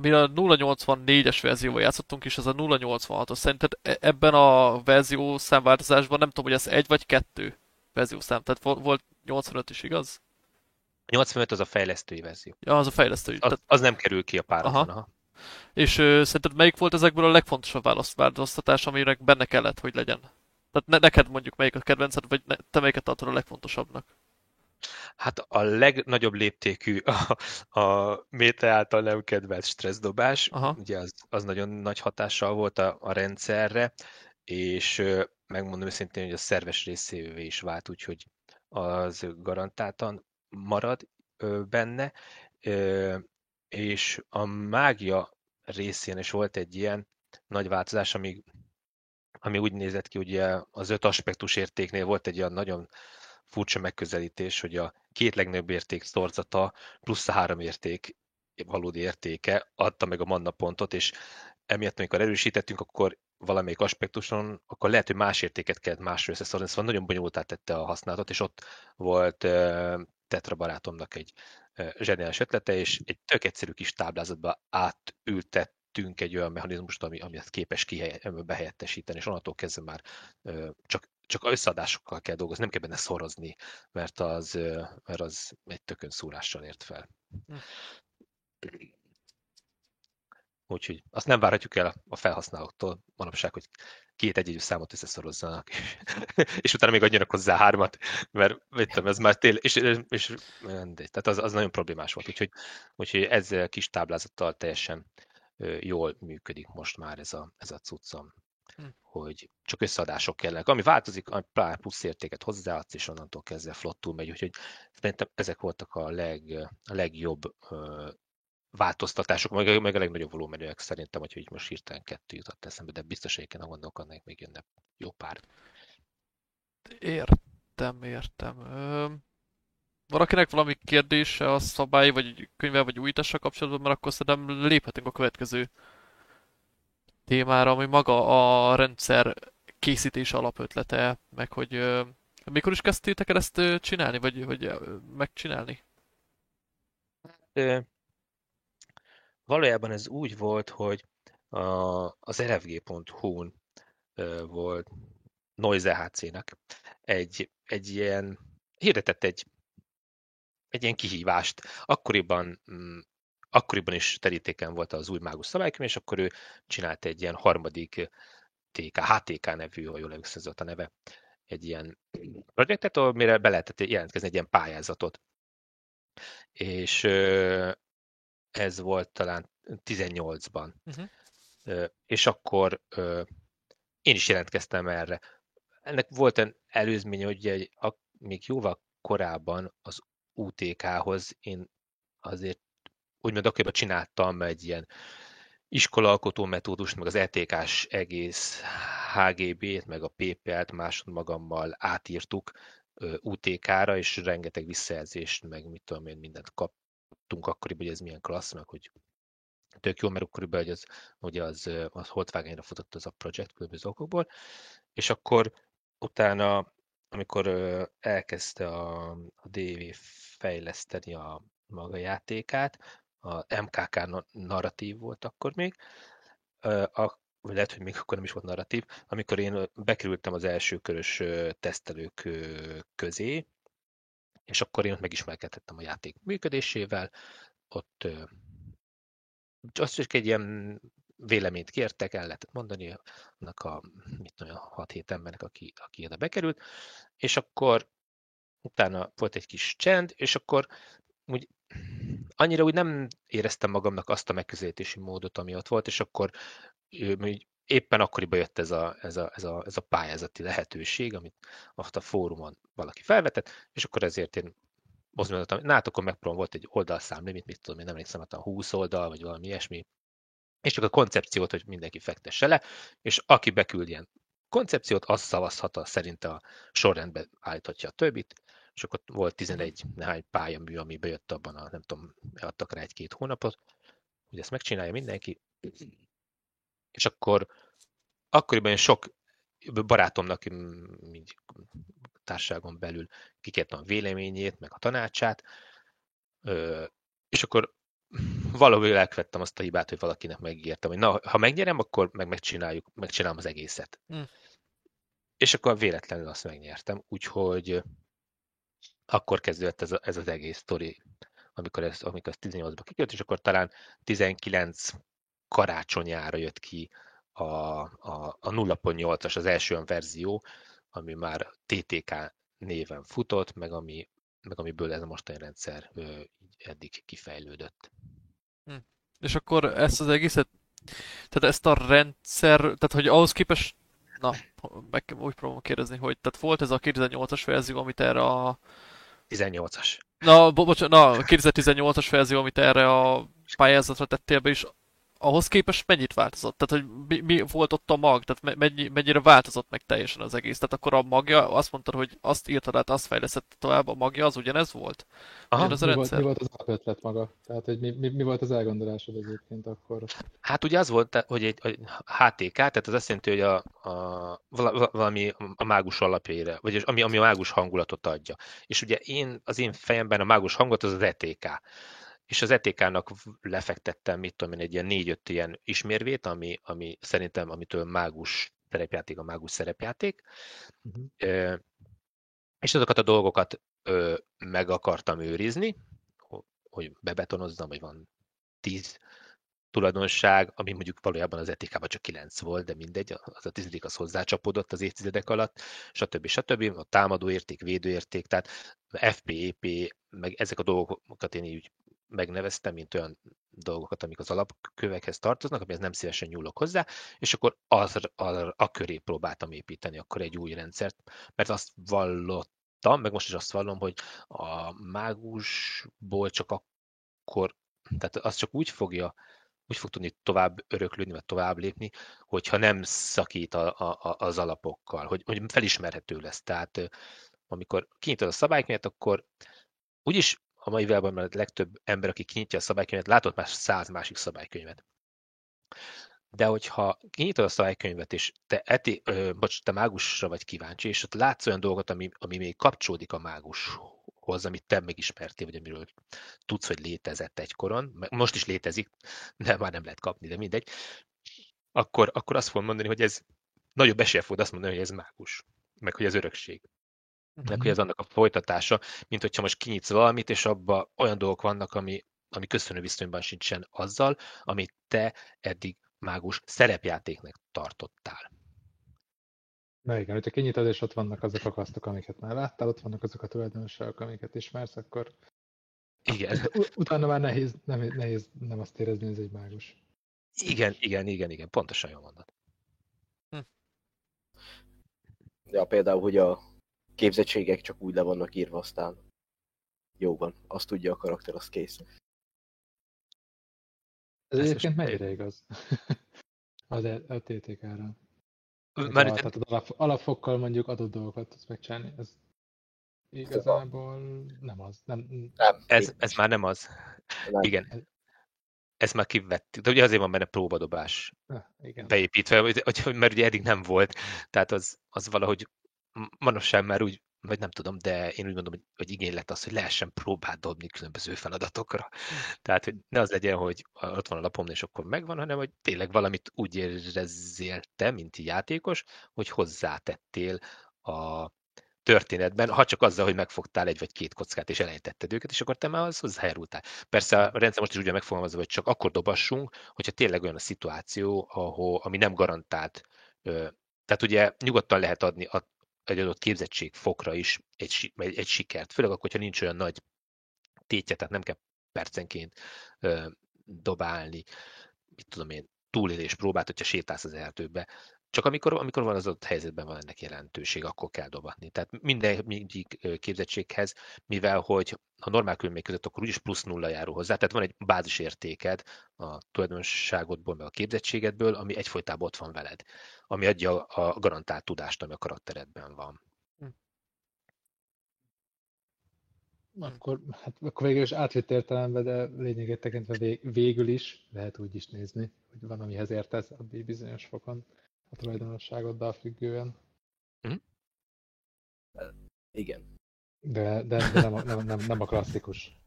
mi a 084-es verzióval játszottunk, és ez a 086-os. Szerinted e- ebben a verzió számváltozásban nem tudom, hogy ez egy vagy kettő verziószám. Tehát volt 85 is, igaz? A 85 az a fejlesztői verzió. Ja, az a fejlesztői. Az, tehát... az nem kerül ki a páratban. Aha. aha. És ö, szerinted melyik volt ezekből a legfontosabb változtatás, amire benne kellett, hogy legyen? Tehát ne, neked mondjuk melyik a kedvenced, vagy ne, te melyiket tartod a legfontosabbnak? Hát a legnagyobb léptékű a, a Méte által nem kedvelt stresszdobás, Aha. ugye az, az nagyon nagy hatással volt a, a rendszerre, és megmondom őszintén, hogy a szerves részévé is vált, úgyhogy az garantáltan marad benne, és a mágia részén is volt egy ilyen nagy változás, ami ami úgy nézett ki, ugye az öt aspektus értéknél volt egy olyan nagyon furcsa megközelítés, hogy a két legnagyobb érték szorzata plusz a három érték valódi értéke adta meg a manna pontot, és emiatt, amikor erősítettünk, akkor valamelyik aspektuson, akkor lehet, hogy más értéket kellett másra összeszorni, szóval nagyon bonyolultá tette a használatot, és ott volt uh, Tetra barátomnak egy zseniális ötlete, és egy tök egyszerű kis táblázatba átültett tünk egy olyan mechanizmust, ami, ami ezt képes behelyettesíteni, és onnantól kezdve már csak, csak összeadásokkal kell dolgozni, nem kell benne szorozni, mert az, mert az egy tökön szúrással ért fel. Hm. Úgyhogy azt nem várhatjuk el a felhasználóktól manapság, hogy két egyegyű számot összeszorozzanak, és utána még adjanak hozzá hármat, mert mit tudom, ez már tél, és, és tehát az, az nagyon problémás volt, úgyhogy, úgyhogy ezzel kis táblázattal teljesen jól működik most már ez a, ez a cuccom. Hm. hogy csak összeadások kellenek. Ami változik, pár plusz értéket hozzáadsz, és onnantól kezdve flottul megy, úgyhogy szerintem ezek voltak a, leg, a legjobb ö, változtatások, meg, meg a legnagyobb volumenűek szerintem, hogy így most hirtelen kettő jutott eszembe, de biztos, hogy a gondolkodnék, még jönne jó pár. Értem, értem. Valakinek valami kérdése a szabály, vagy könyvel, vagy újítással kapcsolatban, mert akkor szerintem léphetünk a következő témára, ami maga a rendszer készítés alapötlete, meg hogy uh, mikor is kezdtétek el ezt csinálni, vagy hogy megcsinálni? Hát, valójában ez úgy volt, hogy a, az rfg.hu-n volt Noise EHC-nek egy, egy ilyen, hirdetett egy egy ilyen kihívást. Akkoriban, mm, akkoriban is terítéken volt az új mágus szabálykönyv, és akkor ő csinált egy ilyen harmadik TK, HTK nevű, ha jól emlékszem, a neve, egy ilyen projektet, amire be lehetett jelentkezni egy ilyen pályázatot. És ez volt talán 18-ban. Uh-huh. És akkor én is jelentkeztem erre. Ennek volt egy előzménye, hogy egy, a, még jóval korábban az UTK-hoz én azért úgymond akkoriban csináltam egy ilyen iskolalkotó metódust, meg az ETK-s egész HGB-t, meg a PPL-t másod magammal átírtuk UTK-ra, és rengeteg visszajelzést, meg mit tudom én, mindent kaptunk akkoriban, hogy ez milyen klassz, meg hogy tök jó, mert akkoriban hogy az, ugye az, az Holtwagenre futott az a projekt különböző okokból, és akkor utána, amikor elkezdte a, a DV fejleszteni a maga játékát, a MKK narratív volt akkor még, a, vagy lehet, hogy még akkor nem is volt narratív, amikor én bekerültem az első körös tesztelők közé, és akkor én ott megismerkedhettem a játék működésével, ott azt is egy ilyen véleményt kértek, el lehetett mondani annak a, mit tudom, a 6-7 embernek, aki, aki oda bekerült, és akkor utána volt egy kis csend, és akkor úgy annyira úgy nem éreztem magamnak azt a megközelítési módot, ami ott volt, és akkor éppen akkoriban jött ez a, ez, a, ez, a, ez a pályázati lehetőség, amit azt a fórumon valaki felvetett, és akkor ezért én azt mondtam, na hát akkor megpróbálom, volt egy oldalszám limit, mit tudom, én nem emlékszem, hát a 20 oldal, vagy valami ilyesmi, és csak a koncepciót, hogy mindenki fektesse le, és aki beküld ilyen koncepciót, az szavazhat, a, szerint a sorrendben állíthatja a többit, és akkor volt 11 nehány pályamű, ami bejött abban a, nem tudom, adtak rá egy-két hónapot, hogy ezt megcsinálja mindenki, és akkor akkoriban sok barátomnak így társaságon belül kikértem a véleményét, meg a tanácsát, és akkor valahogy elkvettem azt a hibát, hogy valakinek megígértem, hogy na, ha megnyerem, akkor meg megcsináljuk, megcsinálom az egészet. Mm. És akkor véletlenül azt megnyertem, úgyhogy akkor kezdődött ez, a, ez az egész sztori, amikor ez, amikor ez 18-ba kijött, és akkor talán 19 karácsonyára jött ki a, a, a 0.8-as, az első olyan verzió, ami már TTK néven futott, meg, ami, meg amiből ez a mostani rendszer ö, eddig kifejlődött. Hm. És akkor ezt az egészet, tehát ezt a rendszer, tehát hogy ahhoz képest, na, meg úgy próbálom kérdezni, hogy tehát volt ez a 2008-as verzió, amit erre a 18-as. Na, bo- bocsánat, na, 2018-as verzió, amit erre a pályázatra tettél be, és ahhoz képest mennyit változott? Tehát, hogy mi, mi volt ott a mag? Tehát mennyi, mennyire változott meg teljesen az egész? Tehát akkor a magja, azt mondtad, hogy azt írtad át, azt fejlesztett tovább, a magja az ugyanez volt? Aha. Ugyanaz a mi, rendszer? Volt, mi volt az alapötlet maga? Tehát, hogy mi, mi, mi, volt az elgondolásod egyébként akkor? Hát ugye az volt, hogy egy, egy HTK, tehát az azt jelenti, hogy a, a, valami a mágus alapjaira, vagy ami, ami a mágus hangulatot adja. És ugye én, az én fejemben a mágus hangot az az ETK és az ETK-nak lefektettem, mit tudom én, egy ilyen négy-öt ilyen ismérvét, ami, ami szerintem, amitől mágus szerepjáték a mágus szerepjáték. Uh-huh. És azokat a dolgokat ö, meg akartam őrizni, hogy bebetonozzam, hogy van tíz tulajdonság, ami mondjuk valójában az etikában csak kilenc volt, de mindegy, az a tizedik az hozzácsapódott az évtizedek alatt, stb. stb. A támadó érték, védőérték, tehát FPEP, meg ezek a dolgokat én így megneveztem, mint olyan dolgokat, amik az alapkövekhez tartoznak, amihez nem szívesen nyúlok hozzá, és akkor az, a, a köré próbáltam építeni akkor egy új rendszert, mert azt vallottam, meg most is azt vallom, hogy a mágusból csak akkor, tehát az csak úgy fogja úgy fog tudni tovább öröklődni, vagy tovább lépni, hogyha nem szakít a, a, az alapokkal, hogy, hogy felismerhető lesz. Tehát amikor kinyitod a szabálykönyvet, akkor úgyis a mai világban a legtöbb ember, aki kinyitja a szabálykönyvet, látott már száz másik szabálykönyvet. De hogyha kinyitod a szabálykönyvet, és te, eti, ö, bocs, te mágusra vagy kíváncsi, és ott látsz olyan dolgot, ami, ami még kapcsolódik a mágushoz, amit te megismertél, vagy amiről tudsz, hogy létezett egykoron, most is létezik, de már nem lehet kapni, de mindegy, akkor, akkor azt fogom mondani, hogy ez nagyobb esélye fogod azt mondani, hogy ez mágus, meg hogy ez örökség. Meg hogy ez annak a folytatása, mint hogyha most kinyitsz valamit, és abban olyan dolgok vannak, ami, ami köszönő viszonyban sincsen azzal, amit te eddig mágus szerepjátéknak tartottál. Na igen, hogyha kinyitod, és ott vannak azok a kasztok, amiket már láttál, ott vannak azok a tulajdonságok, amiket ismersz, akkor igen. Ut- utána már nehéz, nem, nehéz nem azt érezni, hogy ez egy mágus. Igen, igen, igen, igen, pontosan jól mondod. Hm. Ja, például, hogy a képzettségek csak úgy le vannak írva, aztán jó van, azt tudja a karakter, az kész. Ez egyébként mennyire igaz? az a TTK-ra. Már itt... alap, alapfokkal mondjuk adott dolgokat tudsz megcsinálni. Ez igazából nem az. Nem, nem ez, ez már nem az. Nem. Igen. Ez már kivettük. De ugye azért van benne próbadobás ja, igen. beépítve, mert ugye eddig nem volt. Tehát az, az valahogy manapság már úgy vagy nem tudom, de én úgy gondolom, hogy, hogy igény lett az, hogy lehessen próbát dobni különböző feladatokra. Tehát, hogy ne az legyen, hogy ott van a lapom, és akkor megvan, hanem hogy tényleg valamit úgy érezzél te, mint játékos, hogy hozzátettél a történetben, ha csak azzal, hogy megfogtál egy vagy két kockát, és elejtetted őket, és akkor te már az hozzájárultál. Persze a rendszer most is ugye megfogalmazva, hogy csak akkor dobassunk, hogyha tényleg olyan a szituáció, ahol, ami nem garantált tehát ugye nyugodtan lehet adni egy adott képzettség fokra is egy, egy, sikert, főleg akkor, hogyha nincs olyan nagy tétje, tehát nem kell percenként ö, dobálni, mit tudom én, túlélés próbát, hogyha sétálsz az erdőbe. Csak amikor, amikor van az ott helyzetben van ennek jelentőség, akkor kell dobatni. Tehát minden mindig képzettséghez, mivel hogy a normál körülmények között akkor úgyis plusz nulla járó hozzá, tehát van egy bázisértéked a tulajdonságodból, meg a képzettségedből, ami egyfolytában ott van veled, ami adja a garantált tudást, ami a karakteredben van. Hm. Akkor, hát, akkor végül is átvitt értelemben, de lényegét tekintve végül is lehet úgy is nézni, hogy van, amihez értesz a bizonyos fokon a tulajdonosságoddal függően. Hm? Igen. De, de, de nem, a, nem, nem, nem a klasszikus.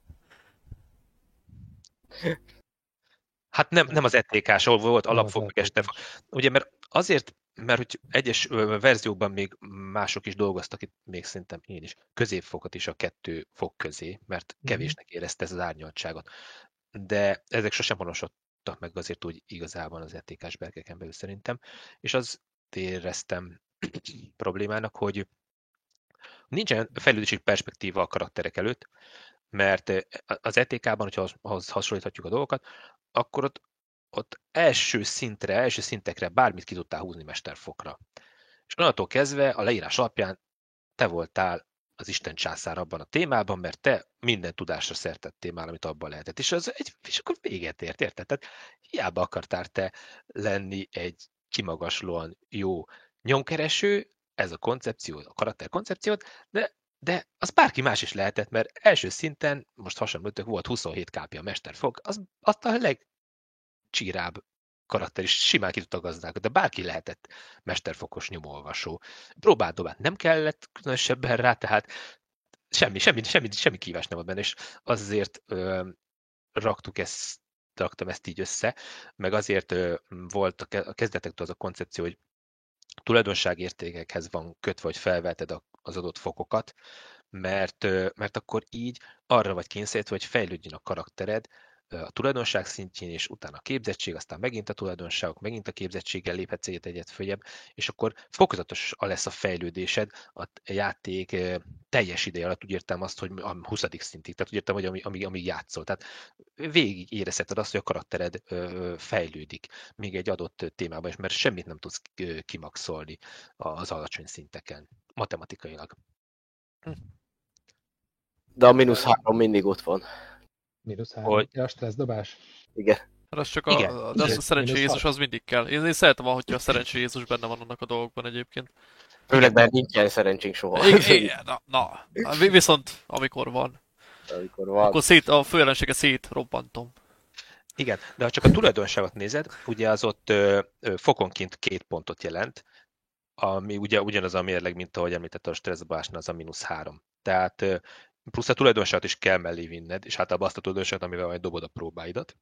Hát nem, nem az ETK-s, ahol volt alapfok, meg este. Ugye, mert azért, mert hogy egyes verziókban még mások is dolgoztak, itt még szerintem én is, középfokot is a kettő fok közé, mert mhm. kevésnek érezte ez az árnyaltságot. De ezek sosem honosodtak tudtak meg azért úgy igazában az ETK-s berkeken belül szerintem, és az éreztem problémának, hogy nincsen fejlődési perspektíva a karakterek előtt, mert az ETK-ban, hogyha ahhoz hasonlíthatjuk a dolgokat, akkor ott, ott első szintre, első szintekre bármit ki tudtál húzni mesterfokra. És onnantól kezdve a leírás alapján te voltál az Isten császár abban a témában, mert te minden tudásra szertettél már, amit abban lehetett. És, az egy, és akkor véget ért, érted? Tehát hiába akartál te lenni egy kimagaslóan jó nyomkereső, ez a koncepció, a karakter koncepciót, de, de az bárki más is lehetett, mert első szinten, most hasonlítok, volt 27 kápja a mesterfog, az, azt a legcsírább karakter is simán ki tudta gazdálkodni, de bárki lehetett mesterfokos nyomolvasó. Próbált dobát nem kellett különösebben rá, tehát semmi, semmi, semmi, semmi kívás nem volt benne, és azért ö, raktuk ezt, raktam ezt így össze, meg azért ö, volt a kezdetektől az a koncepció, hogy tulajdonságértékekhez van kötve, hogy felveted az adott fokokat, mert, mert akkor így arra vagy kényszerítve, hogy fejlődjön a karaktered, a tulajdonság szintjén, és utána a képzettség, aztán megint a tulajdonságok, megint a képzettséggel léphetsz egyet egyet följebb, és akkor fokozatos lesz a fejlődésed a játék teljes ideje alatt, úgy értem azt, hogy a 20. szintig, tehát úgy értem, hogy amíg, amíg, amíg játszol. Tehát végig érezheted azt, hogy a karaktered fejlődik még egy adott témában is, mert semmit nem tudsz kimaxolni az alacsony szinteken, matematikailag. De a mínusz három mindig ott van. Mínusz három. Hogy... Ja, stressz dobás. Igen. Az csak a, Igen. a, de az a szerencsé Jézus az mindig kell. Én, én szeretem, hogyha a szerencsé Jézus benne van annak a dolgokban egyébként. Főleg, mert ilyen szerencsénk soha. Igen, na, na, viszont amikor van. Amikor van. Akkor szét, a főellenséget szét robbantom. Igen, de ha csak a tulajdonságot nézed, ugye az ott ö, ö, fokonként két pontot jelent, ami ugye ugyanaz a mérleg, mint ahogy említette a stresszbásnál, az a mínusz három. Tehát ö, plusz a tulajdonságot is kell mellé vinned, és általában azt a tulajdonságot, amivel majd dobod a próbáidat.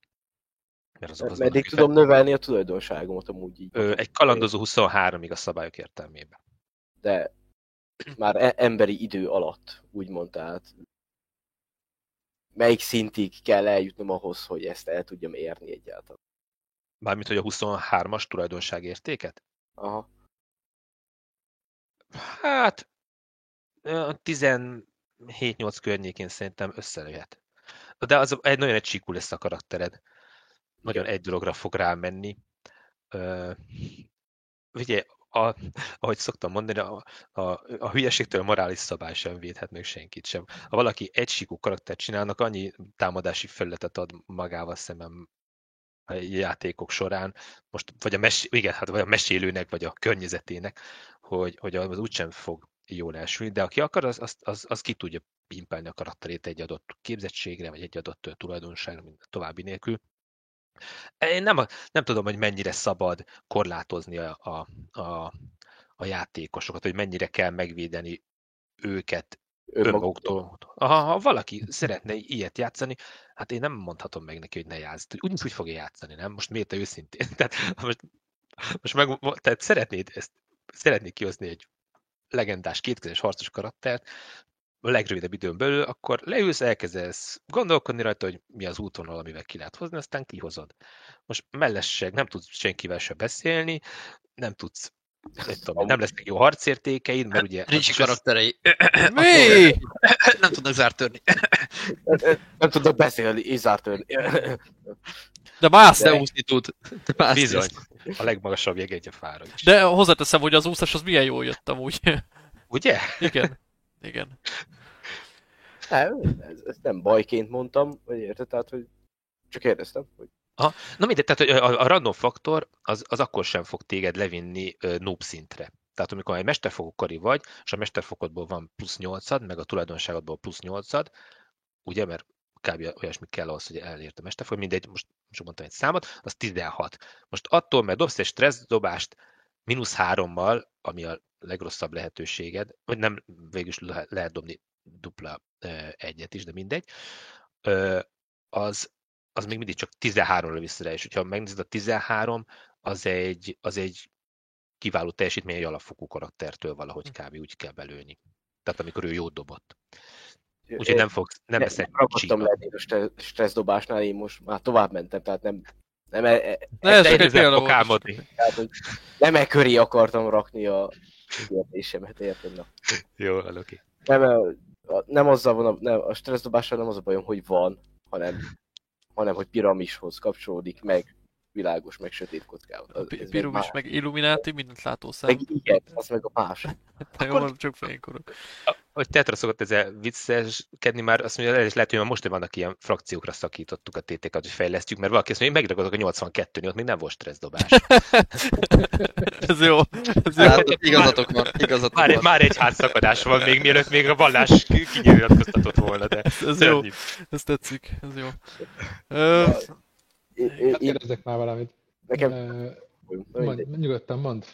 Mert azok az Meddig tudom fel... növelni a tulajdonságomat amúgy így. Ö, egy kalandozó 23-ig a szabályok értelmében. De már e- emberi idő alatt, úgymond, tehát melyik szintig kell eljutnom ahhoz, hogy ezt el tudjam érni egyáltalán. Mármint, hogy a 23-as tulajdonság értéket? Aha. Hát, 17-8 környékén szerintem összejöhet. De az egy nagyon egysíkú lesz a karaktered. Nagyon egy dologra fog rámenni. Uh, ugye, a, ahogy szoktam mondani, a, a, a hülyeségtől a morális szabály sem védhet meg senkit sem. Ha valaki egysíkú karaktert csinálnak, annyi támadási felületet ad magával szemben a játékok során, most vagy a, mes, igen, hát vagy a mesélőnek, vagy a környezetének, hogy, hogy az úgysem fog jól elsülni, de aki akar, az, az, az, az ki tudja pimpelni a karakterét egy adott képzettségre, vagy egy adott tulajdonságra, további nélkül. Én nem, nem tudom, hogy mennyire szabad korlátozni a, a, a, a játékosokat, hogy mennyire kell megvédeni őket önmaguktól. Ha, ha valaki szeretne ilyet játszani, hát én nem mondhatom meg neki, hogy ne játsz. Úgy, úgy fogja játszani, nem? Most miért őszintén? Tehát most, most meg, tehát szeretnéd ezt, szeretnék kihozni egy legendás kétkezes harcos karaktert, a legrövidebb időn belül, akkor leülsz, elkezdesz gondolkodni rajta, hogy mi az útvonal, amivel ki lehet hozni, aztán kihozod. Most mellesség, nem tudsz senkivel se beszélni, nem tudsz nem, tudom, nem lesznek jó harcértékeid, mert ugye... Nincs karakterei. Mi? nem tudnak zárt törni. nem tudnak beszélni és zárt törni. De mász De úszni tud. Bizony. A legmagasabb jegegye fára is. De hozzáteszem, hogy az úszás az milyen jól jött amúgy. Ugye? Igen. Igen. Nem, ez, ez nem bajként mondtam, vagy érted? Tehát, hogy csak kérdeztem, hogy Aha. Na mindegy, tehát a, a random faktor az, az akkor sem fog téged levinni uh, noob szintre. Tehát amikor egy mesterfokú kari vagy, és a mesterfokodból van plusz 8 meg a tulajdonságodból plusz 8 ugye, mert kb. olyasmi kell ahhoz, hogy elért a mesterfokot, mindegy, most, most mondtam egy számot, az 16. Most attól, mert dobsz egy stressz dobást mínusz hárommal, ami a legrosszabb lehetőséged, vagy nem, végül is lehet dobni dupla egyet is, de mindegy, az, az még mindig csak 13-ra visz rá, és hogyha megnézed a 13, az egy, az egy kiváló teljesítmény egy alapfokú karaktertől valahogy hm. kb. úgy kell belőni. Tehát amikor ő jót dobott. Úgyhogy nem fogsz, nem lesz egy Ragadtam le a stresszdobásnál, én most már tovább mentem, tehát nem, nem, e, e, ne, ez csak egy példa Nem e köré akartam rakni a kérdésemet, érted? Na. Jó, oké. Nem, nem azzal van, a, nem, a stresszdobással nem az a bajom, hogy van, hanem, hanem hogy piramishoz kapcsolódik meg világos, meg sötét kockával. Piramis, meg Illuminati, mindent látószám. Meg igen, az meg a más. Jó, van, csak fénykorok. Hogy Tetra szokott ezzel vicceskedni már, azt mondja, és lehet, hogy most vannak ilyen frakciókra szakítottuk a TTK-t, hogy fejlesztjük, mert valaki azt mondja, én megragadok a 82 ott még nem volt stresszdobás. ez jó. Ez jó. Hát, igazatok van, igazatok már, van. Már egy hátszakadás van még, mielőtt még a vallás kinyilatkoztatott volna, de ez, ez jó. Ez tetszik, ez jó. Ö, Hát kérdezzek már valamit. Nekem... Uh, mond, nyugodtan mond.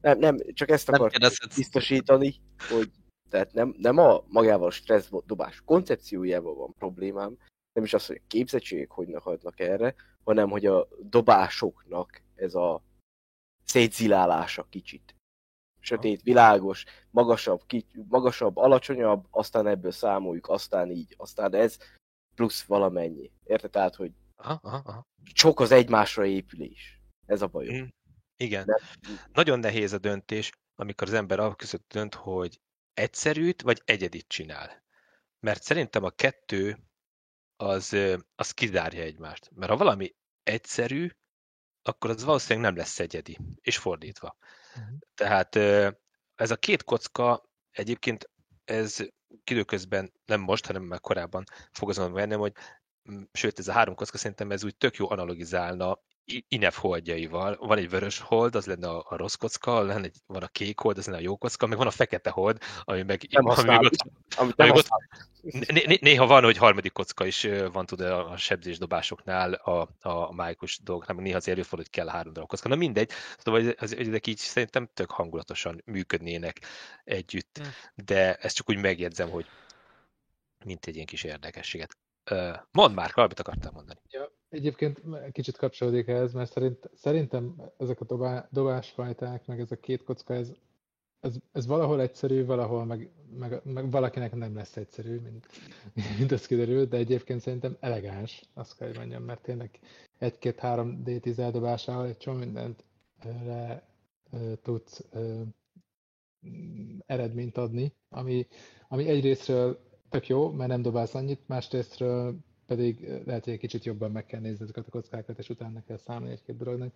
Nem, nem, csak ezt akartam biztosítani, hogy tehát nem, nem a magával a stresszdobás koncepciójával van problémám, nem is az, hogy a képzettségek hogy hatnak erre, hanem hogy a dobásoknak ez a szétzilálása kicsit. Sötét, világos, magasabb, kicsi, magasabb, alacsonyabb, aztán ebből számoljuk, aztán így, aztán ez, plusz valamennyi. Érted? Tehát, hogy Aha, aha, aha. Sok az egymásra épülés. Ez a bajom. Mm, igen. De... Nagyon nehéz a döntés, amikor az ember arra között dönt, hogy egyszerűt vagy egyedit csinál. Mert szerintem a kettő az, az kizárja egymást. Mert ha valami egyszerű, akkor az valószínűleg nem lesz egyedi, és fordítva. Uh-huh. Tehát ez a két kocka egyébként ez időközben, nem most, hanem már korábban fog azon vennem, hogy sőt ez a három kocka szerintem ez úgy tök jó analogizálna Inef holdjaival. Van egy vörös hold, az lenne a, a rossz kocka, lenne egy, van a kék hold, az lenne a jó kocka, meg van a fekete hold, ami meg... Nem ami meg ott, amit nem ott, né, néha van, hogy harmadik kocka is van tud a sebzésdobásoknál a, a májkus dolgoknál, néha azért előfordul, hogy kell három darab kocka. Na mindegy, szóval ezek így szerintem tök hangulatosan működnének együtt, hm. de ezt csak úgy megjegyzem, hogy mint egy ilyen kis érdekességet. Mondd már, valamit akartál mondani. Ja, egyébként kicsit kapcsolódik ehhez, mert szerint, szerintem ezek a dobá, dobásfajták, meg ez a két kocka, ez ez, ez valahol egyszerű, valahol meg, meg, meg valakinek nem lesz egyszerű, mint, mint az kiderült, de egyébként szerintem elegáns, azt kell, hogy mondjam, mert tényleg egy-két-három D10 eldobásával egy csomó mindent le tudsz eredményt adni, ami, ami egyrésztről tök jó, mert nem dobálsz annyit, másrésztről pedig lehet, hogy egy kicsit jobban meg kell nézni ezeket a kockákat, és utána kell számolni egy-két dolognak.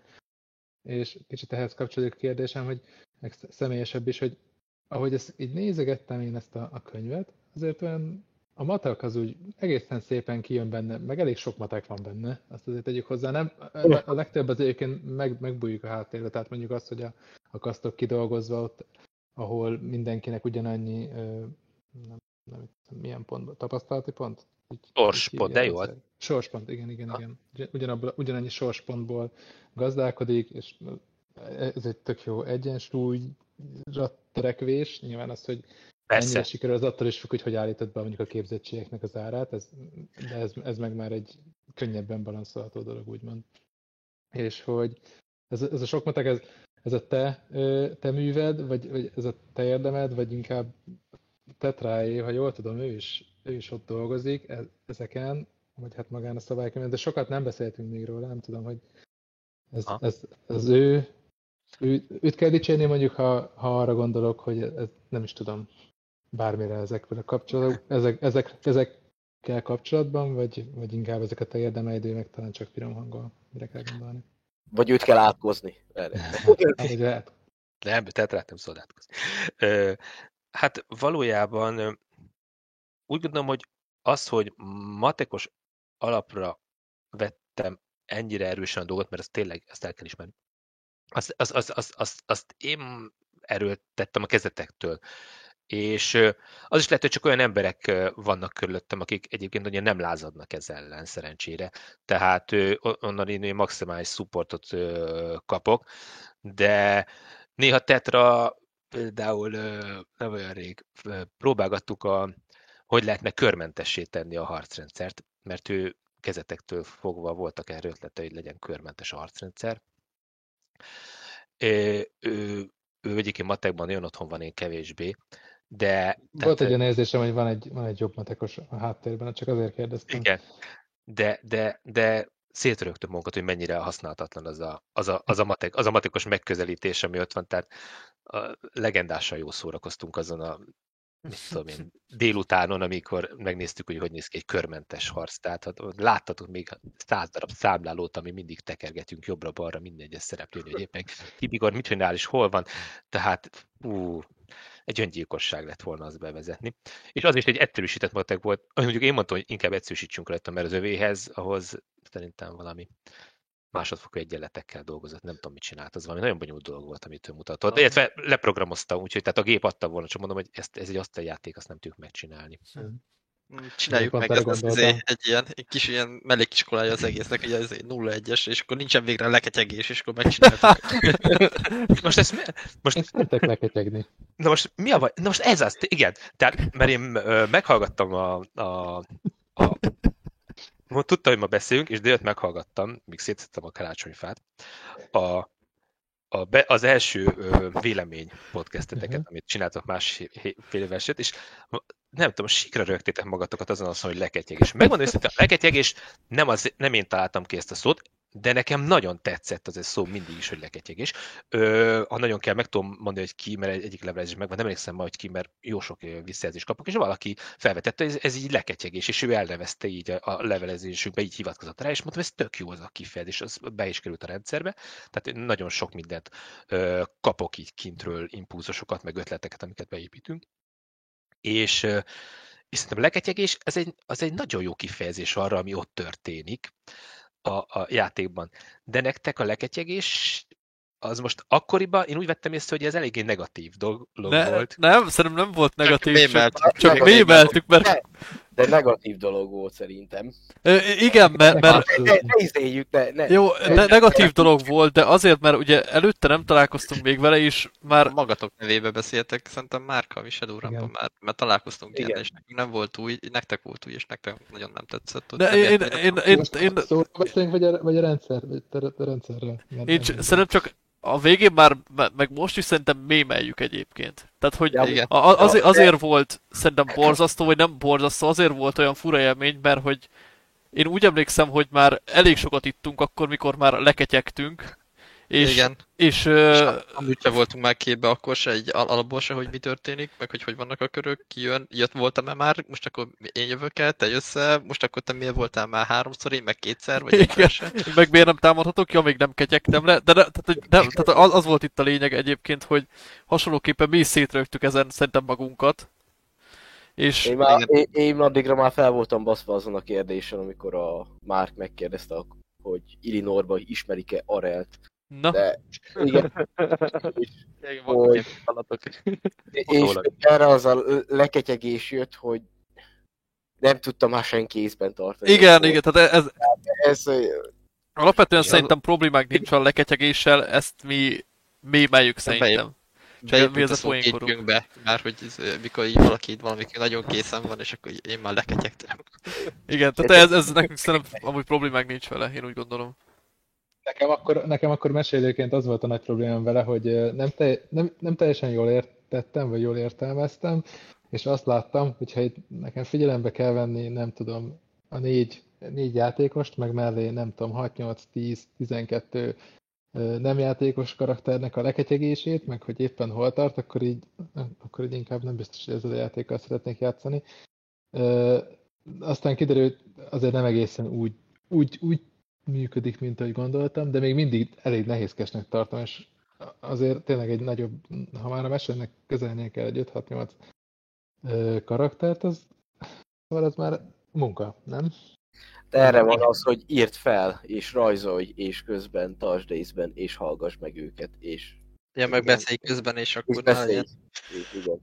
És kicsit ehhez kapcsolódik a kérdésem, hogy meg személyesebb is, hogy ahogy ezt így nézegettem én ezt a, a könyvet, azért olyan a matek az úgy egészen szépen kijön benne, meg elég sok matek van benne, azt azért tegyük hozzá. Nem, a legtöbb az egyébként meg, megbújjuk a háttérbe, tehát mondjuk azt, hogy a, a kasztok kidolgozva ott, ahol mindenkinek ugyanannyi, nem, nem, milyen pont, tapasztalati pont? Sorspont, de jó. Sorspont, igen, igen, igen. Ugyanabból, ugyanannyi sorspontból gazdálkodik, és ez egy tök jó egyensúlyra törekvés. Nyilván az, hogy Persze. mennyire sikerül, az attól is függ, hogy hogy állítod be mondjuk a képzettségeknek az árát, ez, de ez, ez meg már egy könnyebben balanszolható dolog, úgymond. És hogy ez, ez a sok matek, ez, ez a te, te műved, vagy, vagy ez a te érdemed, vagy inkább Tetráé, ha jól tudom, ő is, ő is ott dolgozik e, ezeken, vagy hát magán a szabálykönyvben, de sokat nem beszéltünk még róla, nem tudom, hogy ez, ez, ez ő, ő, őt kell dicsérni mondjuk, ha, ha arra gondolok, hogy ez, nem is tudom, bármire ezekkel a kapcsolatban, ezek, ezek, ezekkel kapcsolatban, vagy, vagy inkább ezeket a érdemeidő, meg talán csak finom hangol, mire kell gondolni. Vagy őt kell átkozni. nem, tehát rá nem szabad átkozni. Hát valójában úgy gondolom, hogy az, hogy matekos alapra vettem ennyire erősen a dolgot, mert ezt tényleg ezt el kell ismerni. Azt, azt, azt, azt, azt, azt én erőltettem a kezetektől. És az is lehet, hogy csak olyan emberek vannak körülöttem, akik egyébként nagyon nem lázadnak ez ellen, szerencsére. Tehát onnan én maximális supportot kapok, de néha tetra például nem olyan rég próbálgattuk, a, hogy lehetne körmentessé tenni a harcrendszert, mert ő kezetektől fogva voltak erre ötlete, hogy legyen körmentes a harcrendszer. Ő, ő, ő egyébként matekban nagyon otthon van, én kevésbé, de... Volt egy olyan érzésem, hogy van egy, van egy jobb matekos a háttérben, csak azért kérdeztem. Igen, de, de, de szétrögtük magunkat, hogy mennyire használhatatlan az a, az, a, az, a matek, az a matekos megközelítés, ami ott van. Tehát a legendásan jó szórakoztunk azon a mit tudom én, délutánon, amikor megnéztük, hogy hogy néz ki egy körmentes harc. Tehát hát, láttatok még száz darab számlálót, ami mindig tekergetünk jobbra-balra minden egyes szereplőn, hogy éppen Tibigor mit csinál és hol van. Tehát ú, egy öngyilkosság lett volna az bevezetni. És az is egy egyszerűsített matek volt, mondjuk én mondtam, hogy inkább egyszerűsítsünk rajta, mert az övéhez, ahhoz szerintem valami másodfokú egyenletekkel dolgozott, nem tudom, mit csinált, az valami nagyon bonyolult dolog volt, amit ő mutatott. De illetve leprogramozta, úgyhogy tehát a gép adta volna, csak mondom, hogy ezt, ez egy asztaljáték, azt nem tudjuk megcsinálni. Hmm. Csináljuk meg ezt, ezt azért, egy ilyen egy kis ilyen mellékiskolája az egésznek, egy az 0-1-es, és akkor nincsen végre leketyegés, és akkor megcsináltuk. most ezt mi? Most... Szeretek leketyegni. Na most mi a vaj? Na most ez az, igen. Tehát, mert én meghallgattam a, a, a tudta, hogy ma beszélünk, és délt meghallgattam, míg szétszettem a karácsonyfát, a, a be, az első ö, vélemény podcasteteket, uh-huh. amit csináltak más fél évesét, és nem tudom, sikra rögtétek magatokat azon azt, hogy leketyegés. Megmondom őszintén, a leketyegés nem, az, nem én találtam ki ezt a szót, de nekem nagyon tetszett az egy szó mindig is, hogy leketyegés. Ö, ha nagyon kell, meg tudom mondani, hogy ki, mert egyik levelezés megvan, nem emlékszem ma, hogy ki, mert jó sok visszajelzést kapok, és valaki felvetette, hogy ez, ez így leketyegés, és ő elnevezte így a levelezésünkbe, így hivatkozott rá, és mondtam, ez tök jó az a kifejezés, az be is került a rendszerbe, tehát nagyon sok mindent ö, kapok így kintről, impulzusokat, meg ötleteket, amiket beépítünk. És, és szerintem a leketyegés ez egy, az egy nagyon jó kifejezés arra, ami ott történik a, a játékban. De nektek a leketyegés az most akkoriban én úgy vettem észre, hogy ez eléggé negatív dolog ne, volt. Nem, szerintem nem volt negatív, csak, csak, csak mémeltük, mert... De negatív dolog volt szerintem. Ö, igen, mert... mert... Ne, ne, ne izéljük, ne, ne. Jó, ne, negatív dolog volt, de azért, mert ugye előtte nem találkoztunk még vele is, már... Magatok nevébe beszéltek, szerintem Márka a Shadowrun-ban már, mert találkoztunk ilyen, és nekünk nem volt új, nektek volt új, és nektek nagyon nem tetszett. De én, én, én, én, én, Szóval beszélünk, vagy a, vagy a rendszer, vagy a rendszerről? Én szerintem csak a végén már, meg most is szerintem mémeljük egyébként. Tehát, hogy ja, igen. azért, azért volt szerintem borzasztó, vagy nem borzasztó, azért volt olyan fura élmény, mert hogy én úgy emlékszem, hogy már elég sokat ittunk akkor, mikor már leketyegtünk, és, Igen. És, és uh, amúgy se voltunk már képbe akkor se, egy alapból se, hogy mi történik, meg hogy hogy vannak a körök, ki jön, jött voltam-e már, most akkor én jövök el, te jössz el, most akkor te miért voltál már háromszor, én meg kétszer, vagy. Se. Meg miért nem támadhatok? Ja, még nem ketyegtem le, de, de tehát, de, tehát az, az, volt itt a lényeg egyébként, hogy hasonlóképpen mi is szétrögtük ezen szerintem magunkat. És én, már, én, én addigra már fel voltam baszva azon a kérdésen, amikor a Márk megkérdezte, hogy Illinoisba ismerik-e Arelt, Na. De igen. és, hogy, és erre az a leketyegés jött, hogy nem tudtam már senki kézben tartani. Igen, igen, tehát ez... ez Alapvetően igen. szerintem problémák nincs a leketyegéssel, ezt mi mémeljük szerintem. Csak mi ez a be, már hogy ez, mikor így valaki itt valami nagyon készen van, és akkor én már leketyegtem. Igen, tehát ez, ez nekünk szerintem amúgy problémák nincs vele, én úgy gondolom. Nekem akkor, nekem akkor mesélőként az volt a nagy problémám vele, hogy nem, te, nem, nem teljesen jól értettem, vagy jól értelmeztem, és azt láttam, hogyha itt nekem figyelembe kell venni, nem tudom, a négy, négy játékost, meg mellé, nem tudom, 6, 8, 10, 12 nem játékos karakternek a leketyegését, meg hogy éppen hol tart, akkor így, akkor így inkább nem biztos, hogy ezzel a játékkal szeretnék játszani. Aztán kiderült, azért nem egészen úgy, úgy, úgy működik, mint ahogy gondoltam, de még mindig elég nehézkesnek tartom, és azért tényleg egy nagyobb, ha már a mesének közelnél kell egy 5-6-8 karaktert, az, szóval az már munka, nem? De erre van az, hogy írt fel, és rajzolj, és közben tartsd észben, és hallgass meg őket, és... Ja, meg beszélj közben, és akkor... És beszélj. Igen.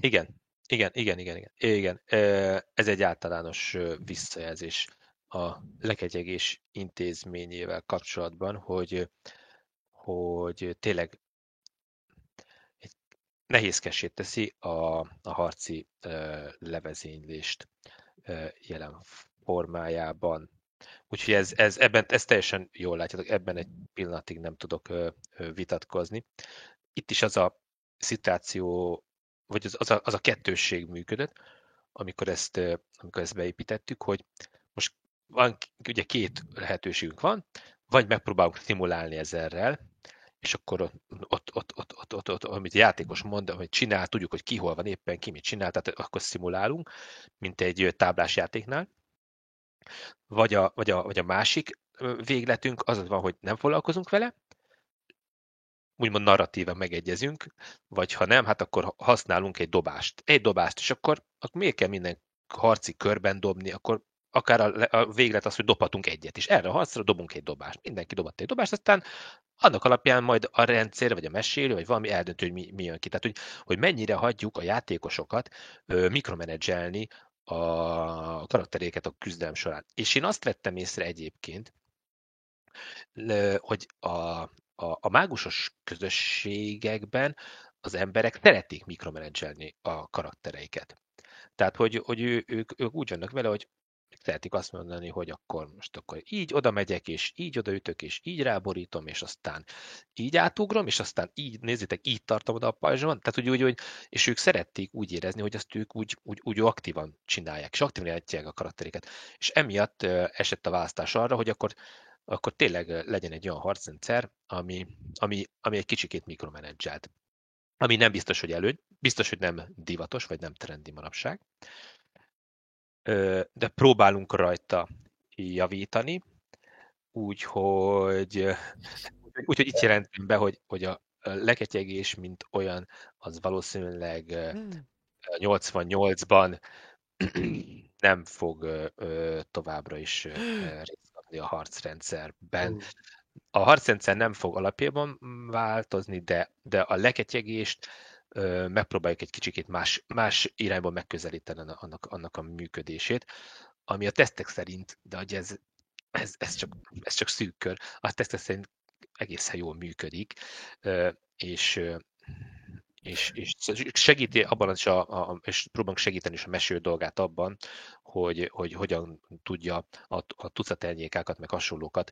Igen. Igen, igen, igen, igen. igen. Ez egy általános visszajelzés a lekegyegés intézményével kapcsolatban, hogy, hogy tényleg egy teszi a, a harci uh, levezénylést uh, jelen formájában. Úgyhogy ez, ez, ebben, ez teljesen jól látjátok, ebben egy pillanatig nem tudok uh, vitatkozni. Itt is az a szituáció, vagy az, az, a, az a kettősség működött, amikor ezt, amikor ezt beépítettük, hogy van, ugye két lehetőségünk van, vagy megpróbálunk szimulálni ezerrel, és akkor ott, ott, ott, ott, ott, ott, ott amit a játékos mond, hogy csinál, tudjuk, hogy ki hol van éppen, ki mit csinál, tehát akkor szimulálunk, mint egy táblás játéknál. Vagy a, vagy a, vagy a másik végletünk az van, hogy nem foglalkozunk vele, úgymond narratíva megegyezünk, vagy ha nem, hát akkor használunk egy dobást. Egy dobást, és akkor, akkor miért kell minden harci körben dobni, akkor akár a, a véglet az, hogy dobhatunk egyet, és erre a harcra dobunk egy dobást. Mindenki dobott egy dobást, aztán annak alapján majd a rendszer, vagy a mesélő, vagy valami eldöntő, hogy mi, mi jön ki. Tehát, hogy, hogy mennyire hagyjuk a játékosokat ö, mikromenedzselni a karakteréket a küzdelem során. És én azt vettem észre egyébként, hogy a, a, a mágusos közösségekben az emberek szeretik mikromenedzselni a karaktereiket. Tehát, hogy, hogy ő, ők, ők úgy vannak vele, hogy tehetik azt mondani, hogy akkor most akkor így oda megyek, és így odaütök, és így ráborítom, és aztán így átugrom, és aztán így, nézzétek, így tartom oda a pajzsban. Tehát úgy, úgy, és ők szerették úgy érezni, hogy azt ők úgy, úgy, úgy aktívan csinálják, és aktívan játják a karakteriket. És emiatt esett a választás arra, hogy akkor akkor tényleg legyen egy olyan harcrendszer, ami, ami, ami egy kicsikét mikromenedzselt. Ami nem biztos, hogy előny, biztos, hogy nem divatos, vagy nem trendi manapság, de próbálunk rajta javítani, úgyhogy, úgyhogy itt jelentem be, hogy, hogy a leketyegés, mint olyan, az valószínűleg 88-ban nem fog továbbra is részt kapni a harcrendszerben. A harcrendszer nem fog alapjában változni, de, de a leketyegést megpróbáljuk egy kicsikét más, más irányból megközelíteni annak, annak a működését, ami a tesztek szerint, de hogy ez, ez, ez, csak, ez csak szűk kör, a tesztek szerint egészen jól működik, és és, és segíti abban is a, a, és próbálunk segíteni is a meső dolgát abban, hogy, hogy hogyan tudja a, a tucat meg hasonlókat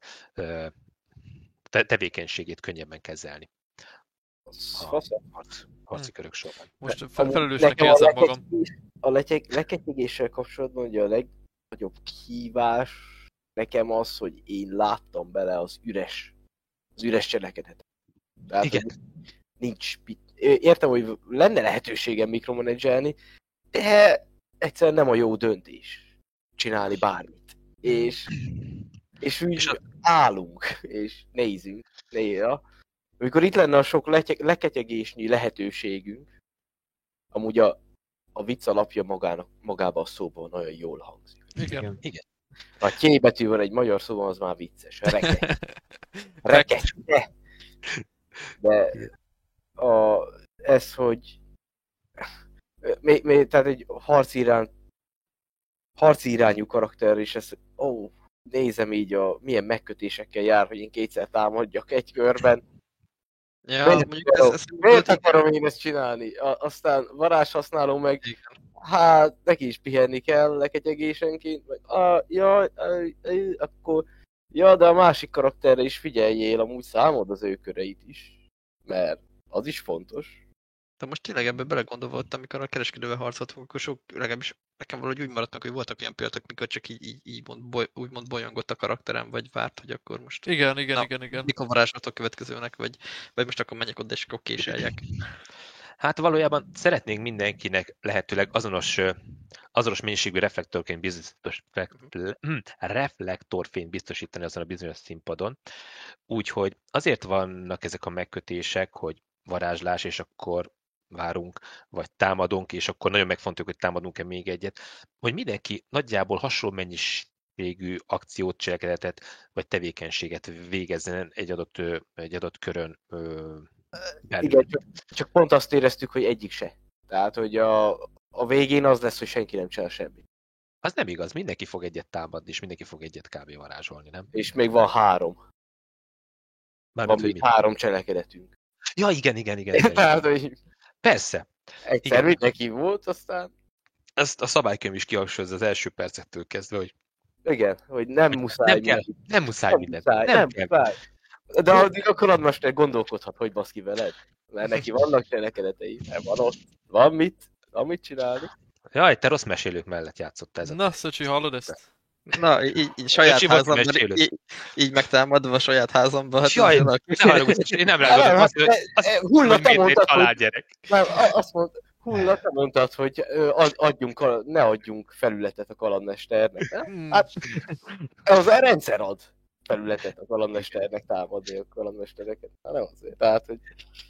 te- tevékenységét könnyebben kezelni. Az A harci körök során. Most felelősnek érzem magam. A leketyegéssel kapcsolatban ugye a legnagyobb kihívás nekem az, hogy én láttam bele az üres, az üres cselekedet. Tehát, Igen. nincs. Értem, hogy lenne lehetőségem mikromanedzselni, de egyszerűen nem a jó döntés csinálni bármit. És, és úgy És a- állunk, és nézünk. Néha. Amikor itt lenne a sok lety- leketyegésnyi lehetőségünk, amúgy a, a vicc alapja magának, magába a szóban nagyon jól hangzik. Igen. Ha K betű van egy magyar szóban, az már vicces. Reke. Reke. De, de a, ez, hogy még, még, tehát egy harci irány, harci irányú karakter, és ez, ó, nézem így a milyen megkötésekkel jár, hogy én kétszer támadjak egy körben. Ja, Miért mondjuk ez, akarom- ez Miért akarom én ezt csinálni? A, aztán varázs használó meg, hát neki is pihenni kell leketyegésenként, meg, ah, jaj, aj, aj, akkor, ja, de a másik karakterre is figyeljél, amúgy számod az ő köreit is, mert az is fontos. De most tényleg ebbe belegondolva amikor a kereskedővel harcoltunk, akkor sok, legalábbis nekem valahogy úgy maradt meg, hogy voltak olyan pillanatok, mikor csak így, így, így mond, boly, úgymond bolyongott a karakterem, vagy várt, hogy akkor most Igen, igen, Na, igen, igen. mikor varázslatok következőnek, vagy, vagy most akkor menjek oda, és akkor késeljek. Hát valójában szeretnénk mindenkinek lehetőleg azonos, azonos mennyiségű reflektorként biztos, hm, reflektorfényt biztosítani azon a bizonyos színpadon. Úgyhogy azért vannak ezek a megkötések, hogy varázslás, és akkor várunk, vagy támadunk, és akkor nagyon megfontoljuk, hogy támadunk-e még egyet, hogy mindenki nagyjából hasonló mennyiségű akciót, cselekedetet, vagy tevékenységet végezzen egy adott, egy adott körön belül. Igen, csak, csak pont azt éreztük, hogy egyik se. Tehát, hogy a, a végén az lesz, hogy senki nem csinál semmit. Az nem igaz, mindenki fog egyet támadni, és mindenki fog egyet kb. varázsolni, nem? És még van három. Van Mármint, hogy még három cselekedetünk. Ja, igen, igen, igen. igen, Tehát, igen. hogy Persze, egyszer Igen. mindenki volt, aztán ezt a szabálykönyv is kihangsúlyozza az első percettől kezdve, hogy igen, hogy nem muszáj. nem kell, mindent. nem muszáj Nem mindent. muszáj, Nem, nem kell. muszáj. De addig a kalandmester gondolkodhat, hogy baszki veled. Mert neki vannak cselekedetei, mert van ott, van mit, van mit csinálni. Jaj, te rossz mesélők mellett játszott ez. a- Na, Szöcsi, hallod ezt? Na, így, így saját házamban, mesélő. így, így megtámadva a saját házamban. Hát Jaj, ne haragudj, én nem Nem, rágondoltam, hát, azt, hogy e- azt, e, hogy Hulla, te miért hogy családgyerek. Nem, a- azt mond, Hulla, te mondtad, hogy ad- adjunk, ne adjunk felületet a kalandmesternek. Hmm. Hát, az a rendszer ad felületet a kalandmesternek támadni a kalandmestereket. Hát nem azért. Tehát, hogy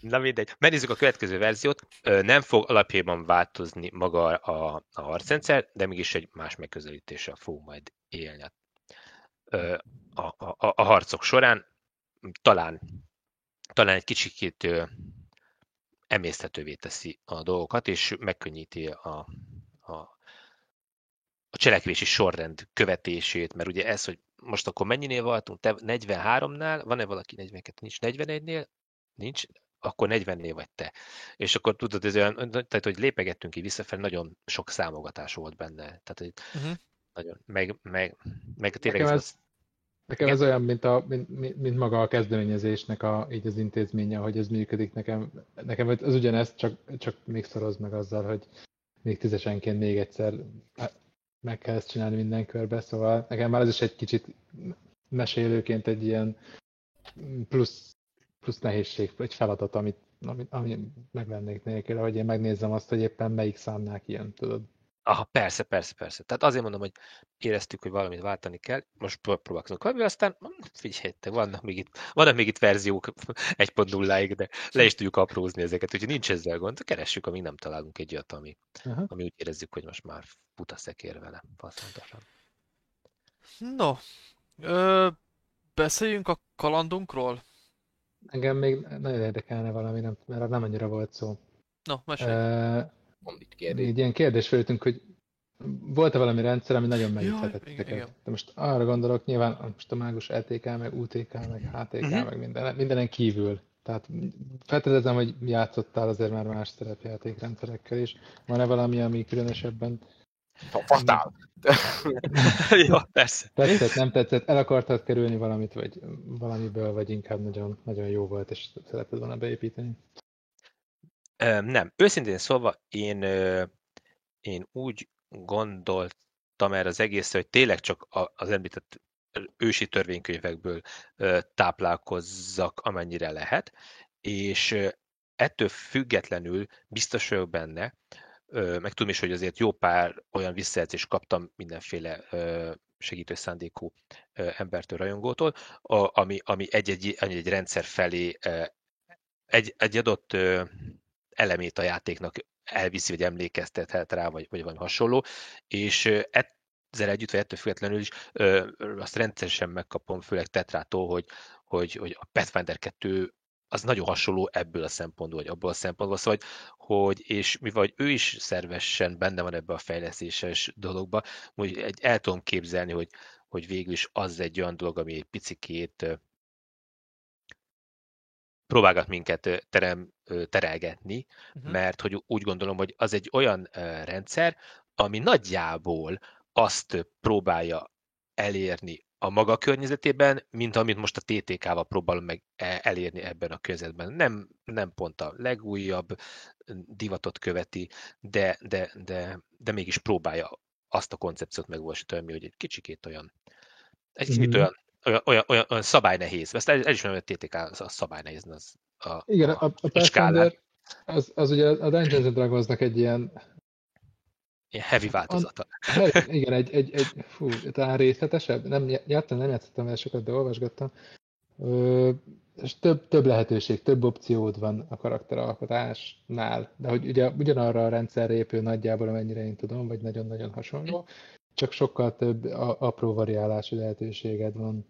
Na mindegy. Megnézzük a következő verziót. Nem fog alapjában változni maga a, a harcrendszer, de mégis egy más megközelítéssel fog majd élni a, a, a, harcok során. Talán, talán egy kicsikét emészthetővé teszi a dolgokat, és megkönnyíti a, a, a cselekvési sorrend követését, mert ugye ez, hogy most akkor mennyinél voltunk, te 43-nál, van-e valaki 42, nincs 41-nél, nincs, akkor 40-nél vagy te. És akkor tudod, ez olyan, tehát, hogy lépegettünk ki visszafelé, nagyon sok számogatás volt benne. Tehát, hogy Mhm. Nagyon, meg, meg, meg tényleg Nekem ez, ez, nekem ez olyan, mint, a, mint, mint mint maga a kezdeményezésnek a, így az intézménye, hogy ez működik. Nekem, nekem az ugyanezt, csak, csak még szoroz meg azzal, hogy még tízesenként még egyszer meg kell ezt csinálni minden körbe, szóval nekem már ez is egy kicsit mesélőként egy ilyen plusz, plusz nehézség, egy feladat, amit, amit, amit megvennék nélkül, hogy én megnézzem azt, hogy éppen melyik számnál kijön, tudod. Aha, persze, persze, persze. Tehát azért mondom, hogy éreztük, hogy valamit váltani kell, most pró- próbálkozunk valamivel, aztán hm, figyelj, te, vannak még itt, vannak még itt verziók 1.0-ig, de le is tudjuk aprózni ezeket, úgyhogy nincs ezzel gond, keressük, amíg nem találunk egy olyat, ami, Aha. ami úgy érezzük, hogy most már fut a szekér vele, faszontosan. No, ö, beszéljünk a kalandunkról. Engem még nagyon érdekelne valami, nem, mert nem annyira volt szó. No, mesélj. Uh, itt kérdés. egy ilyen kérdés fölöttünk, hogy volt-e valami rendszer, ami nagyon megüthetett igen, titeket? igen. De most arra gondolok, nyilván most a mágus LTK, meg UTK, meg HTK, Mhm. meg minden, mindenen kívül. Tehát feltételezem, hogy játszottál azért már más szerepjátékrendszerekkel is. Van-e valami, ami különösebben Fatál! Jó, persze. Tetszett, nem tetszett, el akartad kerülni valamit, vagy valamiből, vagy inkább nagyon, nagyon jó volt, és szereted volna beépíteni? Nem, őszintén szólva, én, én úgy gondoltam erre az egészre, hogy tényleg csak az említett ősi törvénykönyvekből táplálkozzak, amennyire lehet, és ettől függetlenül biztos vagyok benne, meg tudom is, hogy azért jó pár olyan visszajelzést kaptam mindenféle segítő szándékú embertől, rajongótól, ami, ami egy-egy, egy rendszer felé egy, egy adott elemét a játéknak elviszi, vagy emlékeztethet rá, vagy, vagy valami hasonló, és ezzel együtt, vagy ettől függetlenül is azt rendszeresen megkapom, főleg Tetrától, hogy, hogy, hogy a Pathfinder 2 az nagyon hasonló ebből a szempontból, vagy abból a szempontból, szóval, hogy, hogy és mivel ő is szervesen benne van ebbe a fejlesztéses dologba, hogy egy, el tudom képzelni, hogy, hogy végül is az egy olyan dolog, ami egy picikét próbálgat minket terem, terelgetni, uh-huh. mert hogy úgy gondolom, hogy az egy olyan rendszer, ami nagyjából azt próbálja elérni a maga környezetében, mint amit most a TTK-val próbálom meg e, elérni ebben a környezetben. Nem, nem pont a legújabb divatot követi, de, de, de, de mégis próbálja azt a koncepciót megvalósítani, hogy egy kicsikét olyan, egy kicsit mm-hmm. olyan, olyan, olyan, olyan, olyan szabálynehéz. Ezt el, el is mondom, hogy a TTK az a szabálynehéz. Az a, Igen, a, a, a Pathfinder, az, az ugye a Dungeons and Dragonsnak egy ilyen Ilyen heavy változata. A, igen, egy, egy, egy fú, talán részletesebb. Nem, jártam, nem játszottam el sokat, de olvasgattam. Ö, és több, több lehetőség, több opciód van a karakteralkotásnál, de hogy ugye ugyanarra a rendszerre épül nagyjából, amennyire én tudom, vagy nagyon-nagyon hasonló, csak sokkal több a, apró variálási lehetőséged van,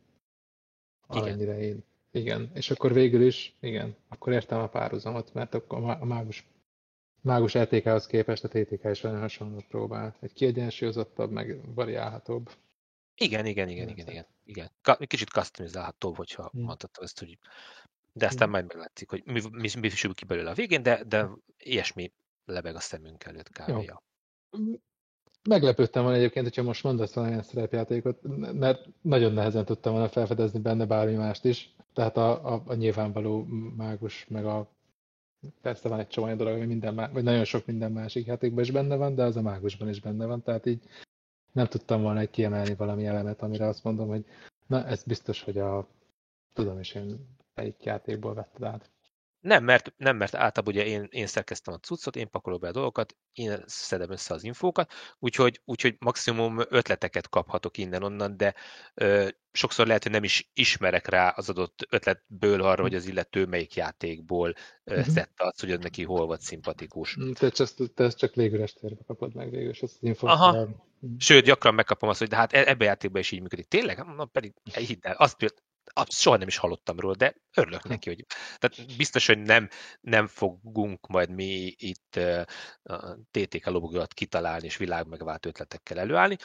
amennyire igen. én. Igen, és akkor végül is, igen, akkor értem a párhuzamot, mert akkor a mágus mágus ETK-hoz képest a TTK is olyan hasonlót próbál. Egy kiegyensúlyozottabb, meg variálhatóbb. Igen, igen, igen, igen, igen. igen. Kicsit customizálhatóbb, hogyha hmm. mondhatom ezt, hogy de aztán hmm. majd meglátszik, hogy mi, mi, mi ki belőle a végén, de, de ilyesmi lebeg a szemünk előtt kávéja. Meglepődtem volna egyébként, hogyha most mondasz valamilyen szerepjátékot, mert nagyon nehezen tudtam volna felfedezni benne bármi mást is. Tehát a, a, a nyilvánvaló mágus, meg a Persze van egy csomó dolog, ami minden más, vagy nagyon sok minden másik játékban is benne van, de az a mágusban is benne van, tehát így nem tudtam volna egy kiemelni valami elemet, amire azt mondom, hogy na ez biztos, hogy a tudom is én melyik játékból vetted át. Nem, mert, nem, mert általában ugye én, én szerkeztem a cuccot, én pakolok be a dolgokat, én szedem össze az infókat, úgyhogy, úgyhogy maximum ötleteket kaphatok innen-onnan, de ö, sokszor lehet, hogy nem is ismerek rá az adott ötletből arra, hogy az illető melyik játékból uh-huh. szedte azt, hogy neki hol volt szimpatikus. Mm, te, csak, te ezt csak légüres térbe kapod meg végül, és azt az infót. Aha. Mhm. Sőt, gyakran megkapom azt, hogy de hát e-, ebbe a játékban is így működik. Tényleg? Na, pedig hidd el, azt soha nem is hallottam róla, de örülök neki, hogy tehát biztos, hogy nem, nem fogunk majd mi itt a TTK lobogat kitalálni és világmegvált ötletekkel előállni,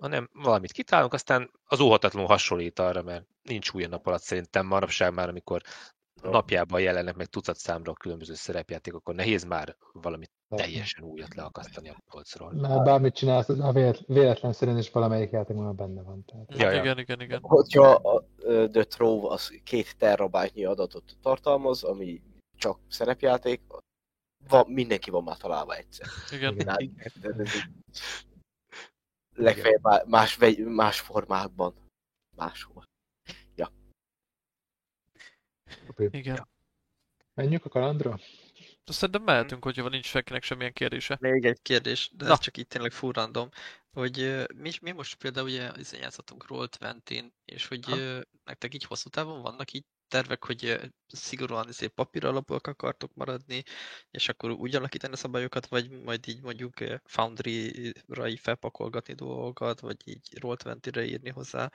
hanem valamit kitálunk, aztán az óhatatlanul hasonlít arra, mert nincs új nap alatt szerintem manapság már, amikor napjában jelennek meg tucat számra a különböző szerepjáték, akkor nehéz már valamit teljesen újat leakasztani a polcról. Mert bármit csinálsz, a véletlen szerint is valamelyik játékban benne van. Tehát. Ja, ja. Igen, igen, igen. Hogyha a The Trove az két terabájtnyi adatot tartalmaz, ami csak szerepjáték, van, mindenki van már találva egyszer. Igen. igen. legfeljebb más, más formátban. Máshol. Ja. Igen. Ja. Menjünk a kalandra? Szerintem mehetünk, hogyha nincs senkinek semmilyen kérdése. Még egy kérdés, de Na. ez csak itt tényleg full random, hogy mi, mi most például ugye izén játszhatunk roll 20 és hogy ha. nektek így hosszú távon vannak így tervek, hogy szigorúan izé papír alapúak akartok maradni, és akkor úgy alakítani a szabályokat, vagy majd így mondjuk Foundry-ra így felpakolgatni dolgokat, vagy így Roll20-re írni hozzá,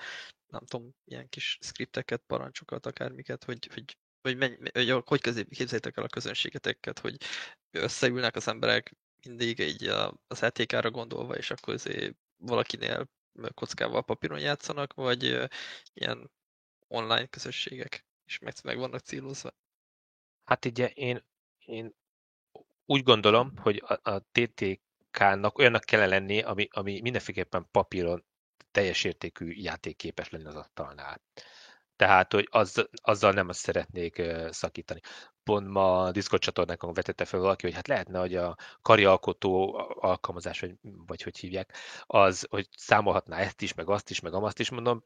nem tudom, ilyen kis skripteket, parancsokat, akármiket, hogy, hogy hogy, menj, hogy, hogy képzeljétek el a közönségeteket, hogy összeülnek az emberek mindig így az ETK-ra gondolva, és akkor azért valakinél kockával papíron játszanak, vagy ilyen online közösségek is meg, meg vannak célozva. Hát ugye én, én úgy gondolom, hogy a, a TTK játékánnak olyannak kellene lenni, ami, ami mindenféleképpen papíron teljes értékű játékképes lenni az asztalnál. Tehát, hogy az, azzal nem azt szeretnék szakítani. Pont ma a Discord csatornákon vetette fel valaki, hogy hát lehetne, hogy a karjalkotó alkalmazás, vagy, vagy hogy hívják, az, hogy számolhatná ezt is, meg azt is, meg azt is, mondom,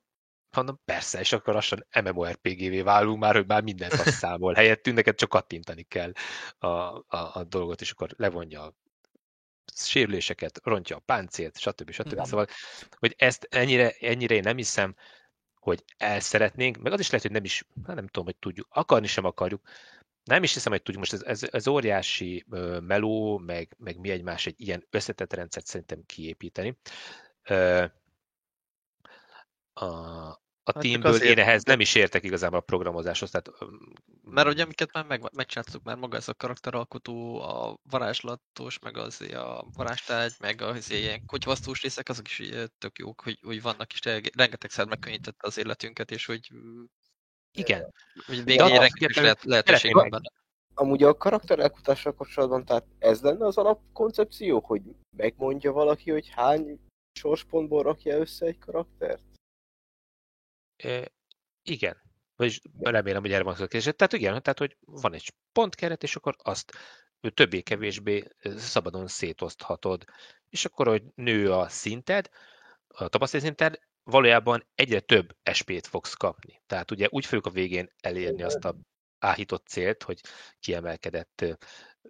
mondom, persze, és akkor lassan MMORPG-vé válunk már, hogy már mindent azt számol. Helyettünk neked csak kattintani kell a, a, a dolgot, és akkor levonja a sérüléseket, rontja a páncélt, stb. stb. Mm. Szóval, hogy ezt ennyire, ennyire én nem hiszem, hogy el szeretnénk, meg az is lehet, hogy nem is, hát nem tudom, hogy tudjuk, akarni sem akarjuk, nem is hiszem, hogy tudjuk, most ez, ez, ez óriási meló, meg, meg mi egymás egy ilyen összetett rendszert szerintem kiépíteni. A, a hát teamből azért, én ehhez nem is értek igazából a programozáshoz. Tehát, mert ugye amiket már meg, megcsináltuk, már maga ez a karakteralkotó, a varázslatos, meg az a varázstárgy, meg az ilyen kocsvasztós részek, azok is tök jók, hogy, hogy vannak is, rengetegszer megkönnyítette az életünket, és hogy igen. Hogy végén rengeteg lehet, lehetőség van benne. Amúgy a karakteralkotással kapcsolatban, tehát ez lenne az alapkoncepció, hogy megmondja valaki, hogy hány sorspontból rakja össze egy karaktert? Igen. Vagyis remélem, hogy erre van szó Tehát igen, tehát hogy van egy pontkeret, és akkor azt többé-kevésbé szabadon szétoszthatod. És akkor, hogy nő a szinted, a tapasztalat szinted, valójában egyre több SP-t fogsz kapni. Tehát ugye úgy fogjuk a végén elérni azt a áhított célt, hogy kiemelkedett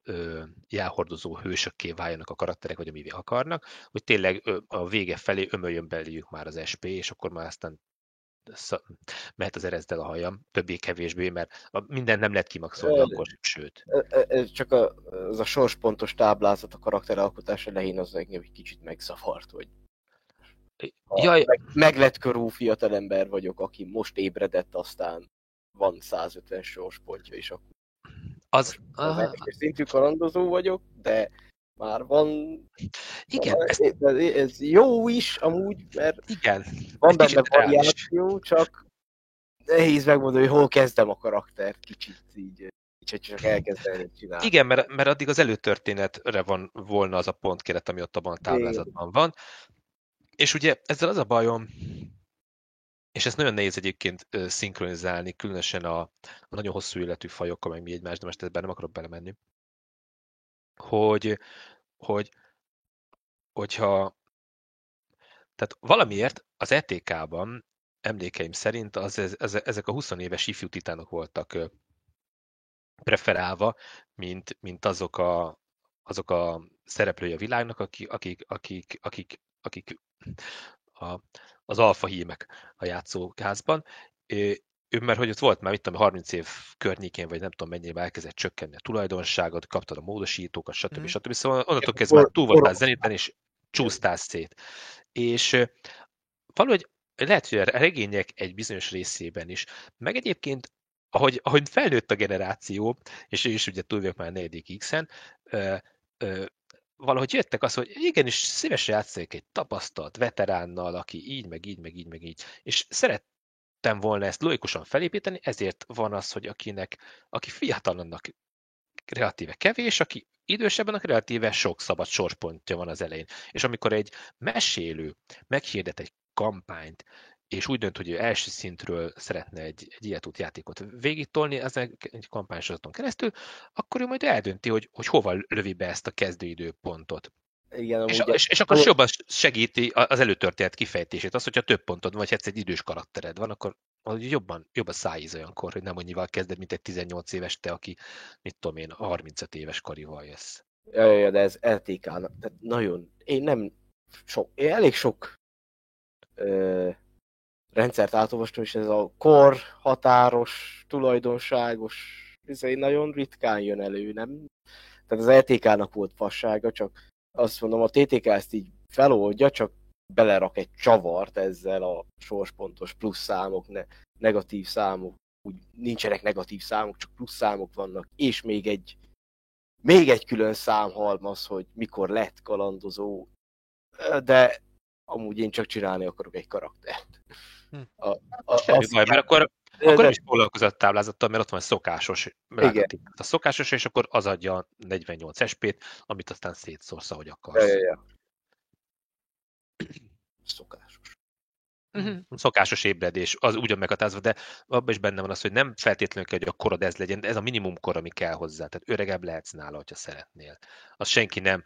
ö, jelhordozó hősökké váljanak a karakterek, vagy amivé akarnak, hogy tényleg ö, a vége felé ömöljön beléjük már az SP, és akkor már aztán mehet az erezdel a hajam, többé-kevésbé, mert minden nem lehet kimaxolni akkor, sőt. Ez csak a, az a sorspontos táblázat a karakteralkotás elején az engem egy kicsit megszavart, hogy Jaj. Meg, meglett körú fiatalember vagyok, aki most ébredett, aztán van 150 sorspontja, és akkor az, az szintű kalandozó vagyok, de már van... Igen. Ez, ez jó is amúgy, mert igen, van benne variáció, csak nehéz megmondani, hogy hol kezdem a karakter kicsit így kicsit csak elkezdeni csinálni. Igen, mert, mert addig az előtörténetre van volna az a pontkeret, ami ott abban a táblázatban van. És ugye ezzel az a bajom, és ez nagyon nehéz egyébként szinkronizálni, különösen a, a nagyon hosszú életű fajokkal, meg mi egymás, de most ebben nem akarok belemenni, hogy, hogy hogyha tehát valamiért az ETK-ban emlékeim szerint az, ez, ez, ezek a 20 éves ifjú titánok voltak preferálva, mint, mint azok, a, azok a szereplői a világnak, akik, akik, akik, akik, akik a, az alfa hímek a játszóházban. Ő, mert hogy ott volt már, mit tudom, 30 év környékén, vagy nem tudom mennyire elkezdett csökkenni a tulajdonságot, kaptad a módosítókat, stb. Mm. stb. Szóval onnantól kezdve túl voltál zeniten, és csúsztál szét. És valahogy lehet, hogy a regények egy bizonyos részében is, meg egyébként ahogy, ahogy felnőtt a generáció, és ő is ugye túl vagyok már a 4. X-en, valahogy jöttek az, hogy igenis szívesen játszik egy tapasztalt veteránnal, aki így, meg így, meg így, meg így. És szerettem volna ezt logikusan felépíteni, ezért van az, hogy akinek, aki fiatalannak kreatíve kevés, aki idősebben a kreatíve sok szabad sorspontja van az elején. És amikor egy mesélő meghirdet egy kampányt, és úgy dönt, hogy ő első szintről szeretne egy, egy ilyetút játékot végigtolni ezen egy kampánysorozaton keresztül, akkor ő majd eldönti, hogy, hogy hova lövi be ezt a kezdőidőpontot. Igen, és, ugye, és, és akkor jobban segíti az előtörténet kifejtését. Az, hogyha több pontod vagy hát egy idős karaktered van, akkor az jobban, jobban szájíz olyankor, hogy nem annyival kezded, mint egy 18 éves te, aki, mit tudom én, 35 éves karival jössz. Ja, ja, de ez LTK, tehát nagyon, én nem sok, én elég sok ö, rendszert átolvastam, és ez a kor, határos, tulajdonságos, ez egy nagyon ritkán jön elő, nem? Tehát az LTK-nak volt fassága, csak azt mondom, a TTK ezt így feloldja, csak belerak egy csavart ezzel a sorspontos plusz számok, ne, negatív számok, úgy nincsenek negatív számok, csak plusz számok vannak, és még egy még egy külön számhalmaz, hogy mikor lett kalandozó, de amúgy én csak csinálni akarok egy karaktert. Hm. A, a, Semmi baj, mert akkor, akkor nem is foglalkozott táblázattal, mert ott van egy szokásos, Igen. a szokásos, és akkor az adja 48 SP-t, amit aztán szétszórsz, ahogy akarsz. Ja, ja, ja. Szokásos. Uh-huh. Szokásos ébredés, az ugyan meghatározva, de abban is benne van az, hogy nem feltétlenül kell, hogy a korod ez legyen, de ez a minimum kor, ami kell hozzá. Tehát öregebb lehetsz nála, hogyha szeretnél. Az senki nem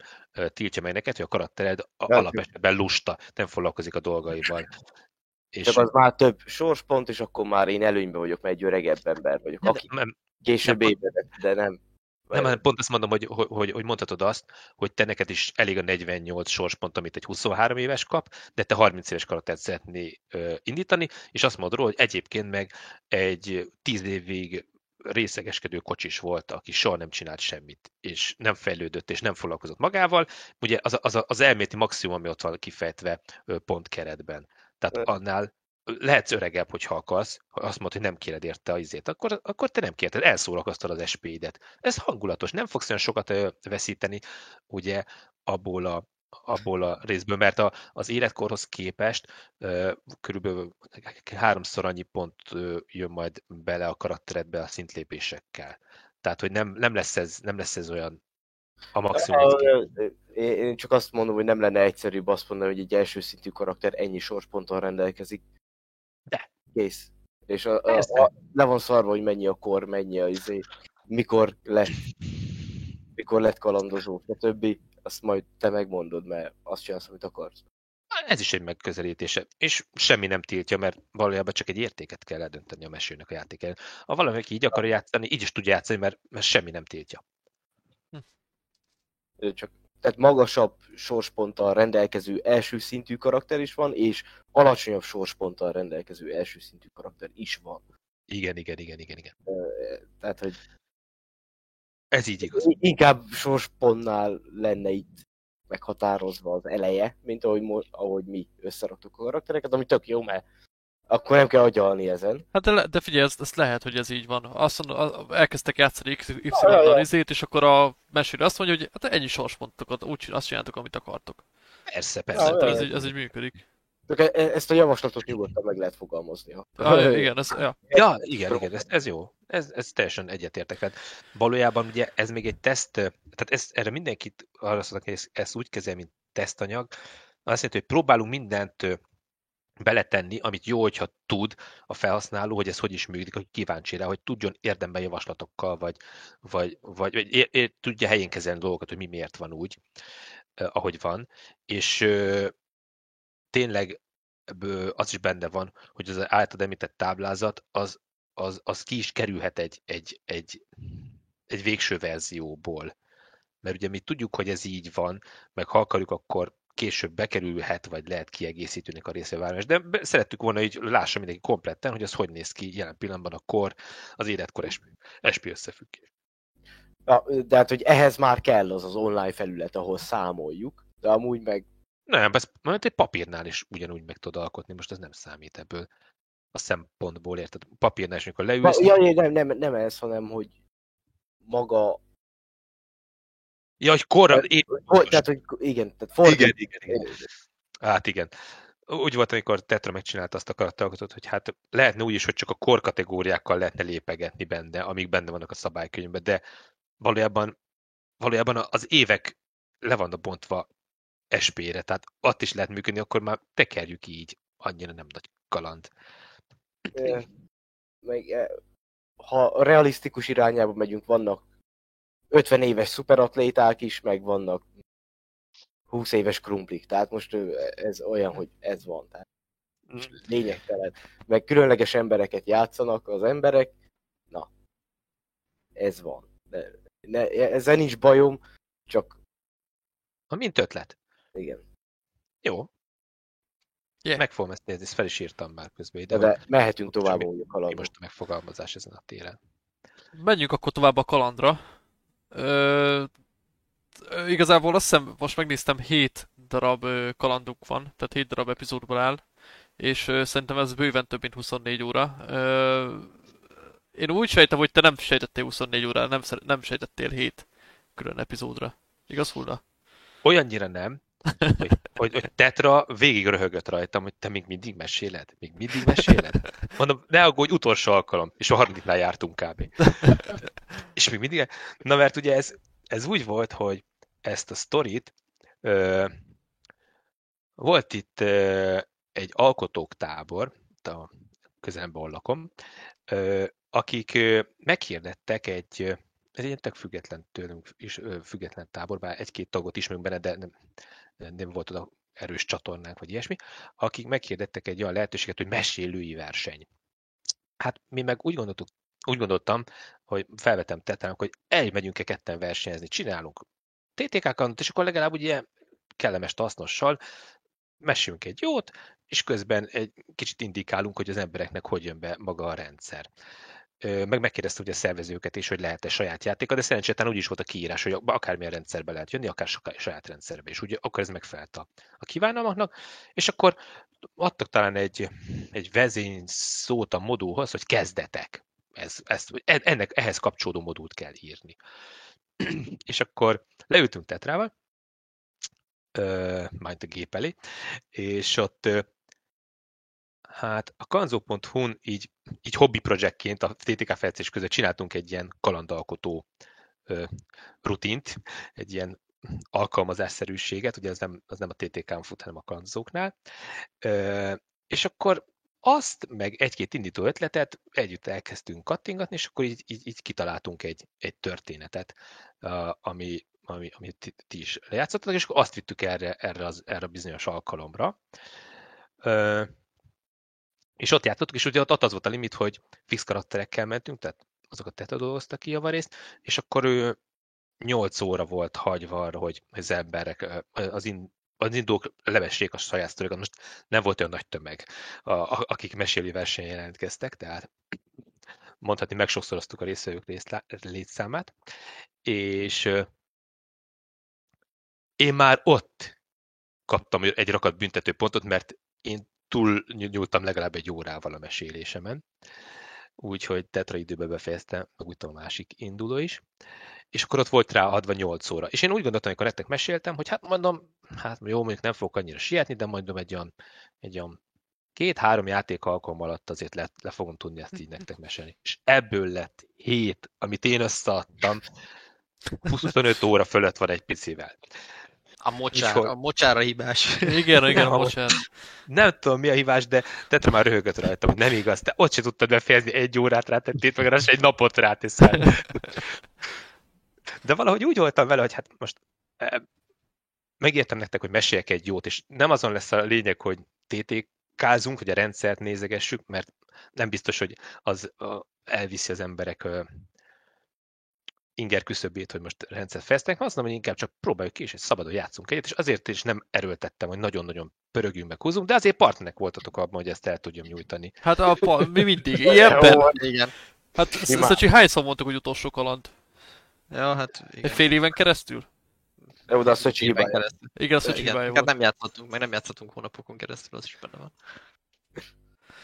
tiltja meg neked, hogy a karaktered alapesetben lusta, nem foglalkozik a dolgaival. És... Csak az már több sorspont, és akkor már én előnyben vagyok, mert egy öregebb ember vagyok, aki nem, később nem, ébredett, de nem. Nem, hanem pont azt mondom, hogy, hogy, hogy mondhatod azt, hogy te neked is elég a 48 sorspont, amit egy 23 éves kap, de te 30 éves karaktert szeretné ö, indítani, és azt mondod róla, hogy egyébként meg egy 10 évig részegeskedő kocsis volt, aki soha nem csinált semmit, és nem fejlődött, és nem foglalkozott magával. Ugye az, az, az elméleti maximum, ami ott van kifejtve pont keretben. Tehát annál lehetsz öregebb, hogyha akarsz, ha azt mondod, hogy nem kéred érte a izét, akkor, akkor te nem kérted, elszórakoztad az SP-det. Ez hangulatos, nem fogsz olyan sokat veszíteni, ugye, abból a, abból a részből, mert a, az életkorhoz képest ö, körülbelül háromszor annyi pont ö, jön majd bele a karakteredbe a szintlépésekkel. Tehát, hogy nem, nem, lesz, ez, nem lesz ez olyan a maximum. Én csak azt mondom, hogy nem lenne egyszerűbb azt mondani, hogy egy első szintű karakter ennyi sorsponttal rendelkezik, de. Kész. És a, a, a, le van szarva, hogy mennyi a kor, mennyi a izé, mikor lett, mikor lett kalandozó, stb. Azt majd te megmondod, mert azt csinálsz, amit akarsz. Ez is egy megközelítése, és semmi nem tiltja, mert valójában csak egy értéket kell eldönteni a mesőnek a játékára. Ha valaki így akar játszani, így is tudja játszani, mert, mert semmi nem tiltja. Csak tehát magasabb sorsponttal rendelkező első szintű karakter is van, és alacsonyabb sorsponttal rendelkező első szintű karakter is van. Igen, igen, igen, igen, igen. Tehát, hogy ez így igaz. Inkább sorspontnál lenne itt meghatározva az eleje, mint ahogy, ahogy mi összeraktuk a karaktereket, ami tök jó, mert akkor nem kell agyalni ezen. Hát de, de figyelj, ezt, ezt lehet, hogy ez így van. Azt mondja, elkezdtek játszani Y-nal izét, és akkor a mesélő azt mondja, hogy hát ennyi sorspontokat, úgy azt csináltok, amit akartok. Persze, persze. Ja, ez, így, ez így működik. E- e- ezt a javaslatot nyugodtan meg lehet fogalmazni. Ha. Ah, igen, ez, ja. ja, igen, igen, ez, ez jó. Ez, ez teljesen egyetértek. Tehát valójában ugye ez még egy teszt, tehát ez, erre mindenkit arra szólnak, hogy ezt, ezt úgy kezel, mint tesztanyag. Azt jelenti, hogy próbálunk mindent beletenni, amit jó, hogyha tud a felhasználó, hogy ez hogy is működik, hogy kíváncsi rá, hogy tudjon érdemben javaslatokkal, vagy, vagy, vagy, vagy ér, ér, tudja helyén kezelni dolgokat, hogy mi miért van úgy, eh, ahogy van. És eh, tényleg ebből az is benne van, hogy az általad említett táblázat, az, az, az ki is kerülhet egy, egy, egy, egy végső verzióból. Mert ugye mi tudjuk, hogy ez így van, meg ha akarjuk, akkor később bekerülhet, vagy lehet kiegészítőnek a részvevállalás, de szerettük volna, hogy lássa mindenki kompletten, hogy az hogy néz ki jelen pillanatban a kor, az életkor SP, SP összefüggés. Ja, de hát, hogy ehhez már kell az az online felület, ahol számoljuk, de amúgy meg... Nem, ez majd egy papírnál is ugyanúgy meg tudod alkotni, most ez nem számít ebből a szempontból, érted? Papírnál is, amikor leülsz... Ja, nem, nem, nem ez, hanem, hogy maga Ja, hogy korra... Hogy, tehát, hogy igen, tehát fordít. Igen, igen, igen. Hát igen. Úgy volt, amikor Tetra megcsinálta azt a karakteralkotót, hogy hát lehetne úgy is, hogy csak a kor kategóriákkal lehetne lépegetni benne, amik benne vannak a szabálykönyvben, de valójában, valójában az évek le vannak bontva SP-re, tehát ott is lehet működni, akkor már tekerjük így, annyira nem nagy kaland. Meg, ha realisztikus irányába megyünk, vannak 50 éves szuperatléták is, meg vannak 20 éves krumplik. Tehát most ez olyan, hogy ez van. Tehát lényegtelen. Meg különleges embereket játszanak az emberek. Na, ez van. De, ne, ezzel nincs bajom, csak... Ha mint ötlet. Igen. Jó. Yeah. Meg fogom ezt nézni, ezt fel is írtam már közben ide. De, de mehetünk tovább, hogy a most a megfogalmazás ezen a téren. Menjünk akkor tovább a kalandra. Ö, igazából azt hiszem, most megnéztem 7 darab kalandunk van, tehát 7 darab epizódból áll, és szerintem ez bőven több, mint 24 óra. Ö, én úgy sejtem, hogy te nem sejtettél 24 órára, nem, nem sejtettél 7 külön epizódra. Igaz, Hulla? Olyannyira nem, hogy, hogy, hogy Tetra végig röhögött rajtam, hogy te még mindig meséled? Még mindig meséled? Mondom, ne aggódj, utolsó alkalom. És a harmadiknál jártunk kb. és még mindig... Na mert ugye ez, ez úgy volt, hogy ezt a sztorit ö, volt itt ö, egy alkotók tábor, a közelben lakom, ö, akik ö, meghirdettek egy, ez egy tök független tőlünk is független tábor, bár egy-két tagot ismerünk benne, de nem, nem volt oda erős csatornánk, vagy ilyesmi, akik meghirdettek egy olyan lehetőséget, hogy mesélői verseny. Hát mi meg úgy gondoltuk, úgy gondoltam, hogy felvetem tettem, hogy elmegyünk-e ketten versenyezni, csinálunk TTK-kan, és akkor legalább ugye kellemes hasznossal mesélünk egy jót, és közben egy kicsit indikálunk, hogy az embereknek hogy jön be maga a rendszer meg megkérdezte ugye a szervezőket is, hogy lehet-e saját játéka, de szerencsétlen úgy is volt a kiírás, hogy akármilyen rendszerbe lehet jönni, akár saját rendszerbe, és ugye akkor ez megfelelt a, a kívánalmaknak, és akkor adtak talán egy, egy vezény szót a modulhoz, hogy kezdetek. Ez, ezt, ennek, ehhez kapcsolódó modult kell írni. és akkor leültünk Tetrával, majd a gép elé, és ott Hát a kanzo.hu-n így, így hobby projektként a TTK fejlesztés között csináltunk egy ilyen kalandalkotó ö, rutint, egy ilyen alkalmazásszerűséget, ugye ez nem, az nem a TTK-n fut, hanem a kanzóknál. Ö, és akkor azt, meg egy-két indító ötletet együtt elkezdtünk kattingatni, és akkor így, így, így kitaláltunk egy, egy történetet, ami, ami, amit ti is lejátszottatok, és akkor azt vittük erre, erre, az, erre a bizonyos alkalomra. És ott játszottuk, és ugye ott az volt a limit, hogy fix karakterekkel mentünk, tehát azokat te dolgoztak ki javarészt, és akkor ő 8 óra volt hagyva arra, hogy az emberek, az, in, az indók levessék a saját sztorikat. Most nem volt olyan nagy tömeg, a, a, akik mesélő versenyen jelentkeztek, tehát mondhatni meg sokszoroztuk a részvevők létszámát, és én már ott kaptam egy rakat büntetőpontot, mert én túl nyúltam legalább egy órával a mesélésemen, úgyhogy tetra időbe befejeztem, meg úgy a másik induló is, és akkor ott volt rá adva 8 óra. És én úgy gondoltam, amikor nektek meséltem, hogy hát mondom, hát jó, mondjuk nem fogok annyira sietni, de mondom egy olyan, egy olyan két-három játék alkalom alatt azért le, le fogom tudni ezt így nektek mesélni. És ebből lett hét, amit én összeadtam, 25 óra fölött van egy picivel. A mocsár, a mocsára hibás. Igen, igen, a mocsár. Nem tudom, mi a hibás, de tetre már röhögött rajtam, hogy nem igaz. Te ott se tudtad befejezni, egy órát rátettél, meg az egy napot ráteszel. De valahogy úgy voltam vele, hogy hát most e, megértem nektek, hogy meséljek egy jót, és nem azon lesz a lényeg, hogy TTK-zunk, hogy a rendszert nézegessük, mert nem biztos, hogy az elviszi az emberek inger küszöbét, hogy most rendszer fejlesztenek, azt mondom, hogy inkább csak próbáljuk ki, és szabadon játszunk egyet, és azért is nem erőltettem, hogy nagyon-nagyon pörögjünk meg húzunk, de azért partnerek voltatok abban, hogy ezt el tudjam nyújtani. Hát a, mi mindig, ilyenben. igen. Hát Szöcsi hányszor mondtuk, hogy utolsó kaland? Ja, hát igen. Egy fél éven keresztül? Jó, de a Szöcsi hibája. Igen, a Szöcsi hibája volt. Nem játszottunk, meg nem játszottunk hónapokon keresztül, az is benne van.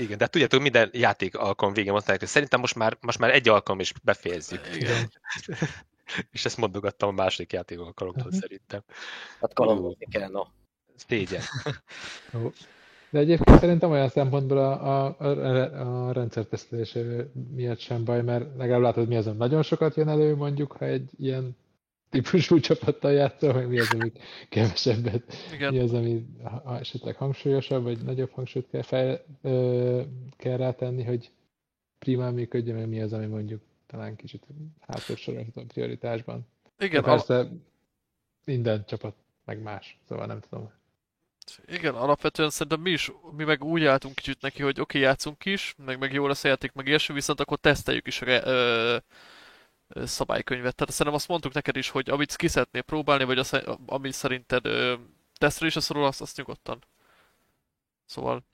Igen, de tudjátok, minden játék alkalom végén mondták, hogy szerintem most már, most már egy alkalom is befejezzük. Igen. és ezt mondogattam a második játék alkalomtól uh-huh. szerintem. Hát kalandozni kell, no. Szégyen. De egyébként szerintem olyan szempontból a, a, a, a rendszertesztelés miatt sem baj, mert legalább látod, mi azon nagyon sokat jön elő, mondjuk, ha egy ilyen típusú csapattal játszol, hogy mi az, ami kevesebbet, Igen. mi az, ami esetleg hangsúlyosabb, vagy nagyobb hangsúlyt kell, fel, ö, kell rátenni, hogy primán működjön, meg mi az, ami mondjuk talán kicsit hátul sorolható a prioritásban. Igen. De persze a... minden csapat meg más, szóval nem tudom. Igen, alapvetően szerintem mi is, mi meg úgy álltunk kicsit neki, hogy oké, okay, játszunk is, meg, meg jó lesz a játék, meg ilyesmi, viszont akkor teszteljük is a, ö, szabálykönyvet. Tehát szerintem azt mondtuk neked is, hogy amit ki szeretnél próbálni, vagy az, ami szerinted tesztre is szorul, azt, azt nyugodtan. Szóval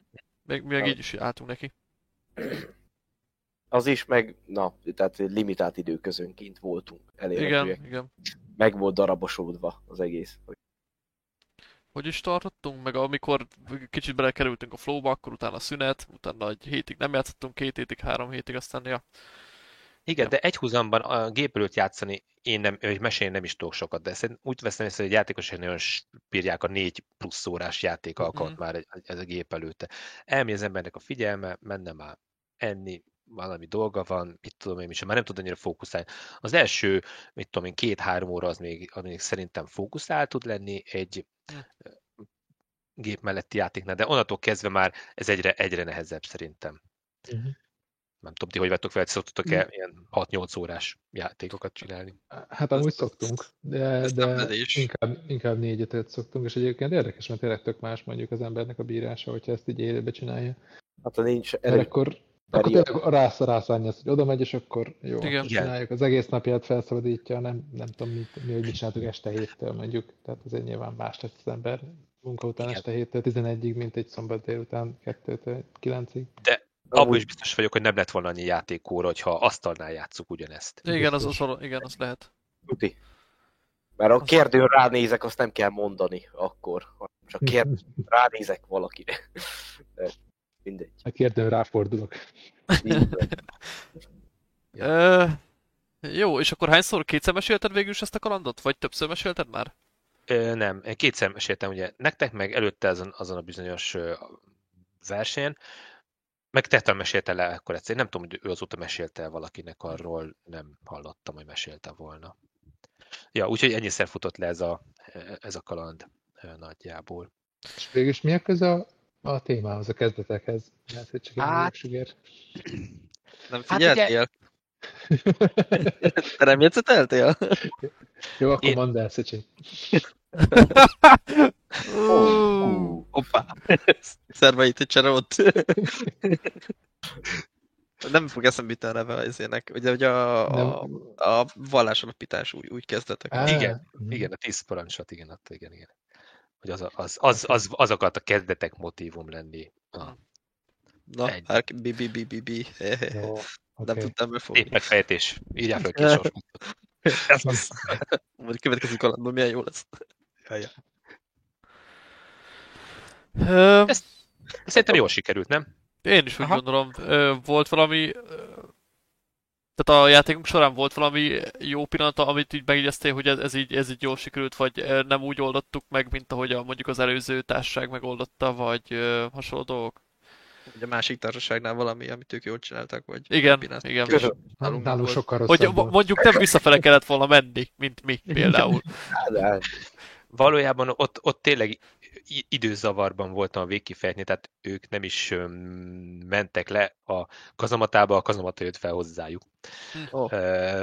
még, még így is álltunk neki. Az is, meg, na, tehát limitált időközönként voltunk elérhetőek. Igen, igen. Meg volt darabosódva az egész. Hogy... hogy is tartottunk, meg amikor kicsit belekerültünk a flowba, akkor utána szünet, utána egy hétig nem játszottunk, két hétig, három hétig, aztán ja, Igen, de egy húzamban a gép előtt játszani, én nem, vagy mesélni nem is tudok sokat, de ezt úgy veszem észre, hogy játékosok nagyon bírják a négy plusz órás játék alkalmat mm-hmm. már ez a gép előtte. Elmi az embernek a figyelme, menne már enni, valami dolga van, mit tudom én, már nem tud annyira fókuszálni. Az első, mit tudom én, két-három óra az még, az még szerintem fókuszál tud lenni egy hm. gép melletti játéknál, de onnantól kezdve már ez egyre, egyre nehezebb szerintem. Uh-huh. Nem tudom, ti hogy vettek fel, szoktatok-e mm. ilyen 6-8 órás játékokat csinálni? Hát amúgy szoktunk, de, de inkább, inkább 4 5 szoktunk, és egyébként érdekes, mert tényleg tök más mondjuk az embernek a bírása, hogyha ezt így élőbe csinálja. Hát nincs elég... akkor, akkor tényleg rász, rászárni azt, hogy oda megy, és akkor jó, Igen. csináljuk. Az egész napját felszabadítja, nem, nem tudom, mit, mi, hogy mit csináltuk este héttől mondjuk. Tehát azért nyilván más lesz az ember munka után Igen. este héttől 11-ig, mint egy szombat délután 2-től 9-ig. De abban is biztos vagyok, hogy nem lett volna annyi játékóra, hogyha asztalnál játszuk ugyanezt. Igen, az, az, igen, az lehet. Tuti. Mert a kérdőn ránézek, azt nem kell mondani akkor. Csak kérdőn ránézek valakire. mindegy. A kérdőn ráfordulok. ja. jó, és akkor hányszor kétszer mesélted végül is ezt a kalandot? Vagy többször mesélted már? Ö, nem, én kétszer meséltem ugye nektek, meg előtte azon, azon a bizonyos versenyen. Meg Tetem mesélte le akkor egyszer. Nem tudom, hogy ő azóta mesélte el valakinek arról, nem hallottam, hogy mesélte volna. Ja, úgyhogy ennyiszer futott le ez a, ez a kaland nagyjából. És végülis mi a köze a, a témához, a kezdetekhez? Lehet, hogy csak hát... Nem figyeltél? Hát ugye... Te nem játszotáltél? Jó, akkor Én... mondd el, Szicsi. Hoppá! Szerveit ott. Nem fog eszembe jutni a neve az ének. Ugye, hogy a, a, a vallásalapítás új, új kezdetek. Ah, igen, mm. igen, a tíz parancsot, igen, ott, igen, igen. Hogy az, az, az, az, azokat a kezdetek motívum lenni. Ah. Na, hát, bi, bi, bi, bi, bi. Oh, okay. Nem tudtam befogni. Épp megfejtés. Írjál fel két sorsot. Ez az. Majd következő kalandban milyen jó lesz. Ja, ja. Ezt, szerintem jól sikerült, nem? Én is úgy Aha. gondolom. Volt valami... Tehát a játékunk során volt valami jó pillanata, amit így megjegyeztél, hogy ez, ez, így, ez így jól sikerült, vagy nem úgy oldottuk meg, mint ahogy a, mondjuk az előző társaság megoldotta, vagy uh, hasonló dolgok? Vagy a másik társaságnál valami, amit ők jól csináltak, vagy... Igen, igen. Nálunk, nálunk sokkal Hogy mondjuk nem visszafele kellett volna menni, mint mi például. Valójában ott, ott tényleg időzavarban voltam a végkifejtni, tehát ők nem is mentek le a kazamatába, a kazamata jött fel hozzájuk. Oh.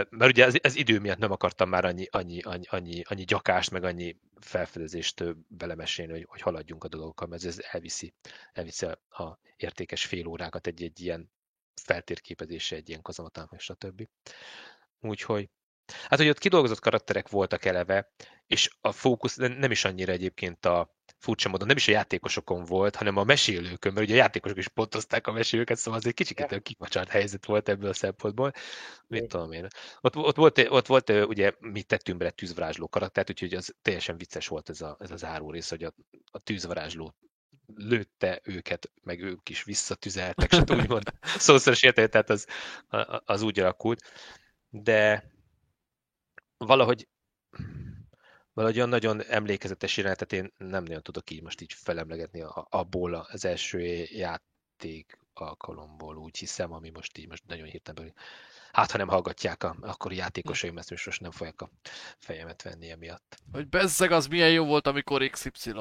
Mert ugye az, az idő miatt nem akartam már annyi, annyi, annyi, annyi, annyi gyakást, meg annyi felfedezést belemesélni, hogy, hogy haladjunk a dolgokkal, mert ez elviszi, elviszi a, a értékes fél órákat egy-egy ilyen feltérképezése, egy ilyen kazamatán, meg stb. Úgyhogy Hát, hogy ott kidolgozott karakterek voltak eleve, és a fókusz nem is annyira egyébként a furcsa módon, nem is a játékosokon volt, hanem a mesélőkön, mert ugye a játékosok is pontozták a mesélőket, szóval az egy kicsit yeah. kimacsart helyzet volt ebből a szempontból. Mit tudom én. Ott, ott, volt, ott volt, ugye, mi tettünk bele tűzvarázsló karaktert, úgyhogy az teljesen vicces volt ez, a, ez az áró rész, hogy a, a tűzvarázsló lőtte őket, meg ők is visszatüzeltek, és úgymond szószoros értelme, tehát az, az úgy alakult. De valahogy valahogy olyan nagyon emlékezetes jelenetet én nem nagyon tudok így most így felemlegetni a, abból az első játék alkalomból, úgy hiszem, ami most így most nagyon hirtelen hát ha nem hallgatják a akkori játékosaim, ezt most nem fogják a fejemet venni emiatt. Hogy bezzeg az milyen jó volt, amikor XY.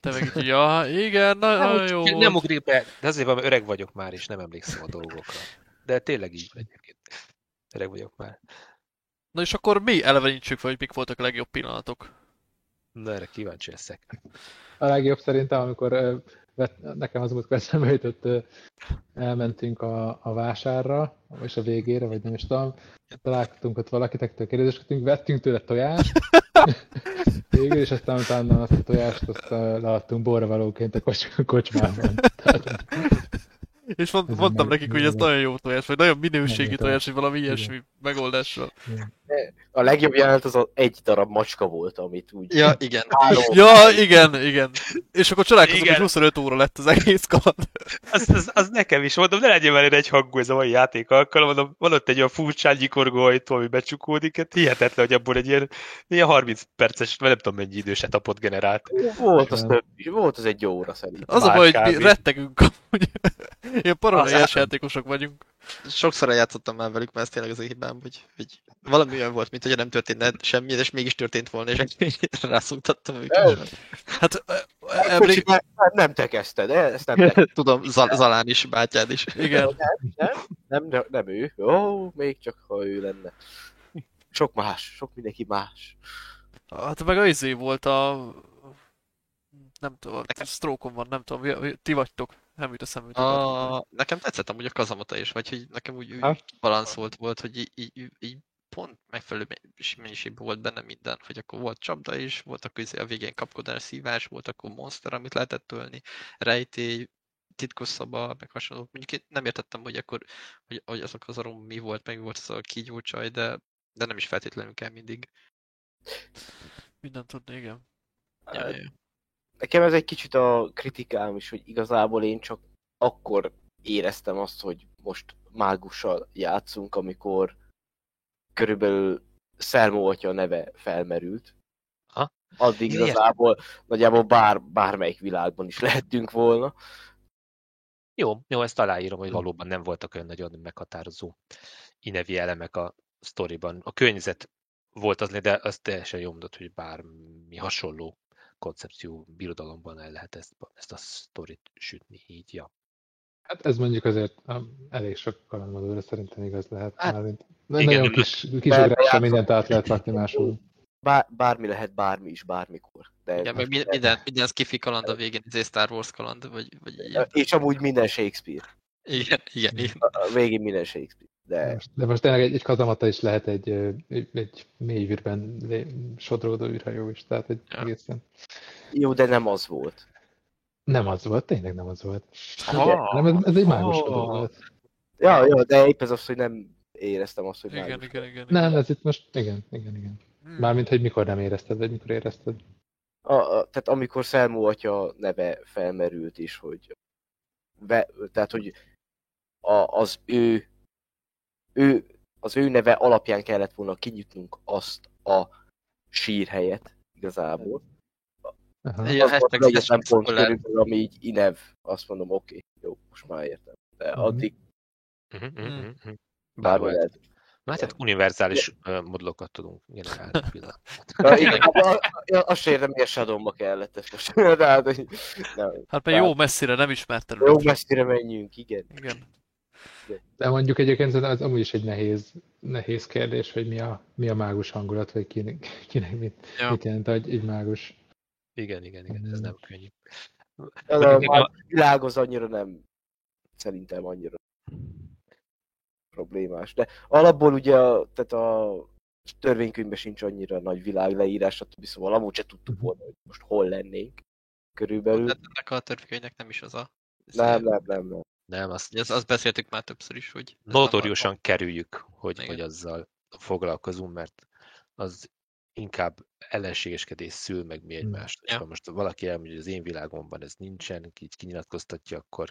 Te meg így, ja, igen, nagyon jó Nem, nem ugrik be, de azért van, öreg vagyok már, és nem emlékszem a dolgokra. De tényleg így egyébként. Öreg vagyok már. Na és akkor mi elevenítsük fel, hogy mik voltak a legjobb pillanatok? Na erre kíváncsi leszek. A legjobb szerintem, amikor nekem az múltkor eszembe jutott, elmentünk a, a vásárra, és a végére, vagy nem is tudom, találkoztunk ott valakitektől kérdezéskedtünk, vettünk tőle tojást, végül, és aztán utána azt a tojást azt leadtunk borravalóként a kocs, kocsmában. És mond, mondtam nekik, hogy ez nagyon jó tojás, vagy nagyon minőségi tojás, vagy valami ilyesmi megoldással. A legjobb jelenet az a egy darab macska volt, amit úgy... Ja, igen. Három. Ja, igen, igen. És akkor csodálkozom, Igen. hogy 25 óra lett az egész kaland. Az, az, az, nekem is, mondom, ne legyen már egy hangú ez a mai játék alkalom, mondom, van ott egy olyan furcsán nyikorgó ajtó, ami becsukódik, hát hihetetlen, hogy abból egy ilyen, ilyen 30 perces, vagy nem tudom mennyi idős etapot generált. Volt az több is, volt az egy óra szerintem. Az a Már baj, hogy mi rettegünk amúgy. Ilyen paranoiás Az- játékosok vagyunk. Sokszor eljátszottam már velük, mert ez tényleg az én hibám, hogy, hogy valami olyan volt, mint hogy nem történne semmi, és mégis történt volna, és rászoktattam őket. Hát Emlék... Nem, nem te kezdted, ezt nem te Tudom, Zal- Zalán is, bátyád is. Igen. nem, nem, nem ő. Ó, még csak ha ő lenne. Sok más, sok mindenki más. Hát meg az izé volt a... Nem tudom, stroke van, nem tudom, ti vagytok. Nem jut eszembe. A... Nekem tetszett amúgy a kazamata is, vagy hogy nekem úgy, úgy balanszolt volt, hogy így, így, így pont megfelelő me- mennyiségben volt benne minden, hogy akkor volt csapda is, volt akkor izé a végén kapkodás, szívás, volt akkor monster, amit lehetett tölni, rejtély, titkos szoba, meg hasonlók. Mondjuk én nem értettem, hogy akkor, hogy, hogy azok az arom mi volt, meg mi volt az a kígyócsaj, de, de nem is feltétlenül kell mindig. Mindent tudni, igen. Ja, ja. Nekem ez egy kicsit a kritikám is, hogy igazából én csak akkor éreztem azt, hogy most mágussal játszunk, amikor körülbelül Szelmó atya neve felmerült. Ha? Addig Értem. igazából nagyjából bár, bármelyik világban is lehettünk volna. Jó, jó, ezt aláírom, hogy valóban nem voltak olyan nagyon meghatározó inevi elemek a sztoriban. A környezet volt az, de az teljesen jó mondott, hogy bármi hasonló koncepció birodalomban el lehet ezt, ezt a sztorit sütni így, ja. Hát ez mondjuk azért elég sok kalandmodóra szerintem igaz lehet. Hát, Hát, igen, nagyon kis, kis ugrással mindent át lehet rakni máshol. Bár, bármi lehet, bármi is, bármikor. De Igen, meg mi- minden, minden skifi kaland a végén, ez egy Star Wars kaland, vagy, vagy ilyen. és amúgy minden Shakespeare. Igen, igen, igen. A végén minden Shakespeare. De De most, de most tényleg egy, egy kazamata is lehet egy, egy, egy mély űrben sodródó űrhajó is, tehát egy Ja. egészen... jó, de nem az volt. Nem az volt, tényleg nem az volt. Ah, Nem, ez, ez egy mágus ah. volt. Ja, jó, de épp ez az, hogy nem éreztem azt, hogy Igen, mágus. igen, igen. Nem, ez itt most, igen, igen, igen. Hmm. Mármint, hogy mikor nem érezted, vagy mikor érezted. A, a, tehát amikor Szelmó atya neve felmerült is, hogy ve, tehát, hogy a, az ő, ő az ő neve alapján kellett volna kinyitnunk azt a sírhelyet igazából. Aha. Ja, az volt az egyetlen pont körülbelül, ami így inev, azt mondom, oké, jó, most már értem. De Mhm. addig Hmm. uh-huh, uh-huh. bármi Bár lehet. Hát, hát univerzális ö, modlokat tudunk generálni. pillanat. Ja, igazából a- azt sem értem, miért Shadowba kellett ezt most. Tehát, hogy nem. Hát mert jó messzire nem ismert Jó messzire menjünk, igen. Igen. De mondjuk egyébként ez amúgy is egy nehéz, nehéz kérdés, hogy mi a, mi a mágus hangulat, vagy kinek, kinek mit, Ja. mit jelent egy, egy mágus. Igen, igen, igen, ez nem könnyű. Az Mondjuk a, a világ az annyira nem, szerintem annyira problémás. De alapból ugye, a, tehát a törvénykönyvben sincs annyira nagy világleírás, stb. Szóval amúgy se tudtuk volna, hogy most hol lennénk körülbelül. De ennek a törvénynek nem is az a... Nem, nem, nem, nem. Nem, azt Ezt, azt beszéltük már többször is, hogy... notóriusan kerüljük, hogy, Igen. hogy azzal foglalkozunk, mert az inkább ellenségeskedés szül meg mi egymást. És Ja. ha most valaki elmondja, hogy az én világomban ez nincsen, így kinyilatkoztatja, akkor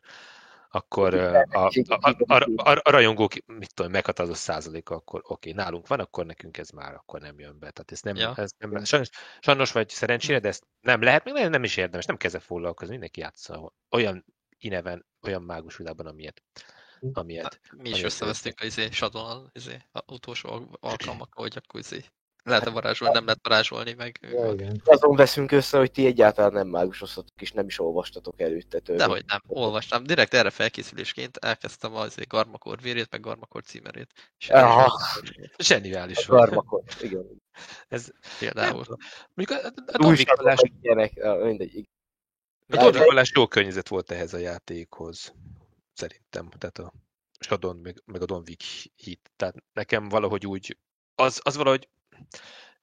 akkor a, a, a, a, a, a rajongók, mit tudom, meghatározó százaléka, akkor oké, okay, nálunk van, akkor nekünk ez már akkor nem jön be. Tehát ez nem, Ja. ez nem sajnos, sajnos vagy szerencsére, de ezt nem lehet, meg nem, nem is érdemes, nem kezdve foglalkozni, mindenki játsza olyan ineven, olyan mágus világban, amilyet, amilyet. Mi is összevesztünk az izé, Shadowon, izé, a utolsó al- alkalmakkor, hogy akkor izé, lehet-e varázsolni, nem lehet varázsolni, meg... Ja, igen. Azon veszünk össze, hogy ti egyáltalán nem mágusoztatok, és nem is olvastatok előtte törvényt. Dehogy nem, olvastam. Direkt erre felkészülésként elkezdtem az izé, Garmakor vérét, meg Garmakor címerét. Zseniális volt. Garmakon, igen. Ez, Például. mondjuk a, a, a Újságok, Mikolás, meg ilyenek, ah, mindegy. igen. a Don Mikolás jó környezet volt ehhez a játékhoz. Szerintem. Tehát a Shadon, meg, meg a Don Wick hit. Tehát nekem valahogy úgy, az, az valahogy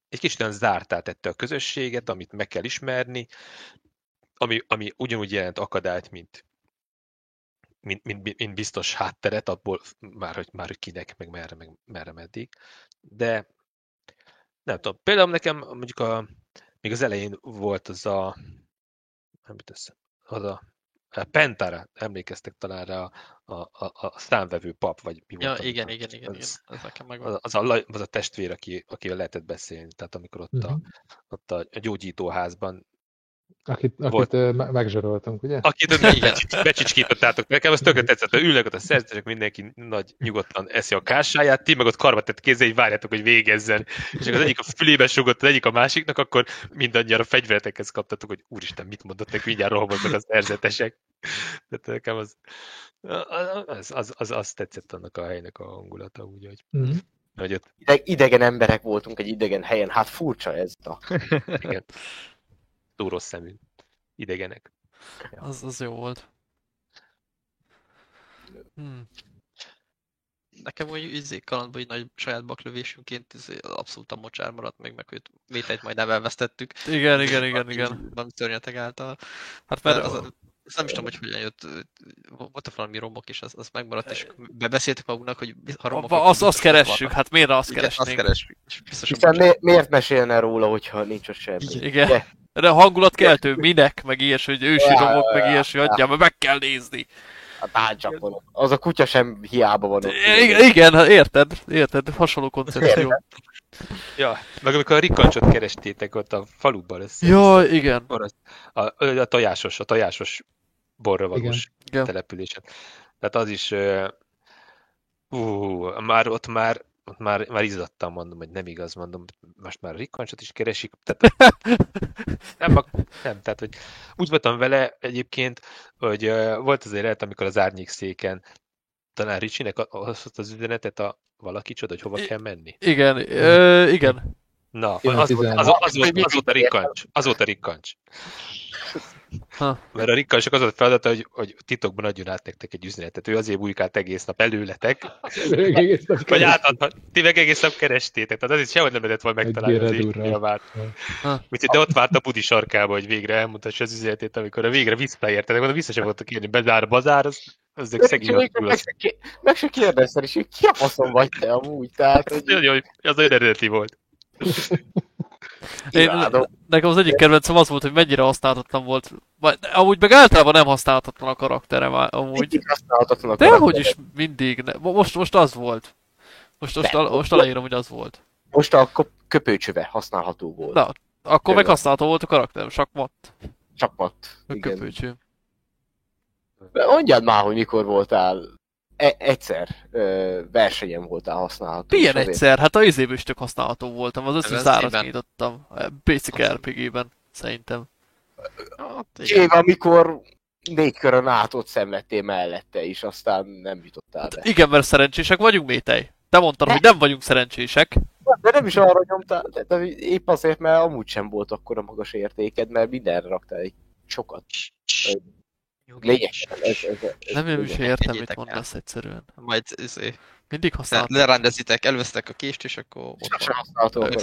egy kicsit olyan zártá tette a közösséget, amit meg kell ismerni, ami, ami ugyanúgy jelent akadályt, mint mint, mint, mint biztos hátteret, abból már hogy, már, hogy kinek, meg merre, meg merre, meddig. De nem tudom, például nekem mondjuk a, még az elején volt az a, nem tesz, az a, a Pentara, emlékeztek talán rá a, a, a, a számvevő pap, vagy mi Ja, volt? igen, igen, igen, igen. az, Ez nekem megvan. az, az, a, az a testvér, aki, akivel lehetett beszélni, tehát amikor ott, a, Mhm. ott a gyógyítóházban Akit, Volt. akit me- megzsaroltunk, ugye? akit becsics- becsicskítottátok nekem, az tökre tetszett, hogy ülnek ott a szerzetesek, mindenki nagy nyugodtan eszi a kássáját, ti meg ott karba tett kézzel, így várjátok, hogy végezzen. És akkor az egyik a fülébe sugott, az egyik a másiknak, akkor mindannyian a fegyveretekhez kaptatok, hogy úristen, mit mondott neki, mindjárt rohamoznak a szerzetesek. Tehát nekem az, az, az, az, az, tetszett annak a helynek a hangulata, úgyhogy Mhm. hogy ott, Ide- idegen emberek voltunk egy idegen helyen, hát furcsa ez. A... igen, rossz szemű idegenek. Az, az jó volt. Hmm. Nekem úgy izé kalandban így nagy saját baklövésünként izé, abszolút a mocsár maradt meg, meg őt méteit majd nem elvesztettük. Igen, igen, igen, igen. Valami szörnyetek által. Hát Mert az, az, nem is tudom, hogy hogyan jött. Voltak valami romok, és az, az megmaradt, és bebeszéltük magunknak, hogy ha romok... a- azt, azt hogy keressük, vannak. hát miért azt Igen, azt keresnénk? keressük. És biztos, hogy Hiszen bocsánat. mi, miért mesélne róla, hogyha nincs ott semmi? Igen. Ugye? De hangulatkeltő, minek, meg ilyesmi, hogy ősi romok, meg ja, ilyesmi, ja. adjál, mert meg kell nézni. Hát átcsapon. Az a kutya sem hiába van ott. Igen, igen, érted, érted, hasonló koncepció. Ja, meg amikor a rikancsot kerestétek ott a faluban össze. Ja, igen, az, a, a, tojásos, a tojásos borravalós igen. településen. Tehát az is, uh, uh, már ott már ott már, már izzadtam, mondom, hogy nem igaz, mondom, most már a rikancsot is keresik. Tehát, nem, nem, tehát, hogy úgy voltam vele egyébként, hogy uh, volt azért lehet, amikor az árnyék széken talán Ricsinek az, az üzenetet a valaki csoda, hogy hova I- kell menni. Igen, ö, igen. Na, Jön az, a volt, az, 16. az, volt, az volt a rikkancs. Az volt a rikkancs. Ha. Mert a rikkancsok az volt a feladata, hogy, hogy titokban adjon át nektek egy üzenetet. Ő azért bujkált egész nap előletek, Egész nap vagy átadhat. Ti meg egész nap kerestétek. Tehát az is sehogy nem lehetett volna megtalálni az. Úgyhogy de ott várt a budi sarkába, hogy végre elmutassa az üzenetét, amikor a végre visszaérte. De mondom, vissza sem voltak írni, bezár a bazár, az, az egy szegény Meg, se meg se kérdezted is, hogy ki a faszom vagy te amúgy, tehát, Az hogy nagyon, az nagyon eredeti volt. Én, nekem az egyik kedvencem az volt, hogy mennyire használhatatlan volt. Vagy, amúgy meg általában nem használhatatlan a karakterem á- amúgy. Mindig használhatatlan a De hogy karakter. is mindig. Ne. Mo- Most, most az volt. Most, most, al- most aláírom, hogy az volt. Most a köpőcsöve használható volt. Na, akkor meg Tényleg. használható volt a karakterem, sakmat, Csapmat. meg Igen. köpőcső. De Mondjad már, hogy mikor voltál e- egyszer ö, versenyen voltál használható. Milyen és egyszer? Hát a izéből is tök használható voltam, az összes zárat nyitottam. Basic RPG-ben, szerintem. Hát, igen. Év, amikor négy körön át ott szenvedtél mellette is, aztán nem jutottál be. Igen, mert szerencsések vagyunk, Métej. Te mondtad, hogy nem vagyunk szerencsések. De nem is arra nyomtál, de, de épp azért, mert amúgy sem volt akkor a magas értéked, mert mindenre raktál egy sokat. Lényegesen. Ez, ez, ez, Nem nem is értem, mit el. mondasz egyszerűen. Majd izé, Mindig használható. lerendezitek, elvesztek a kést, és akkor ott van. akkor.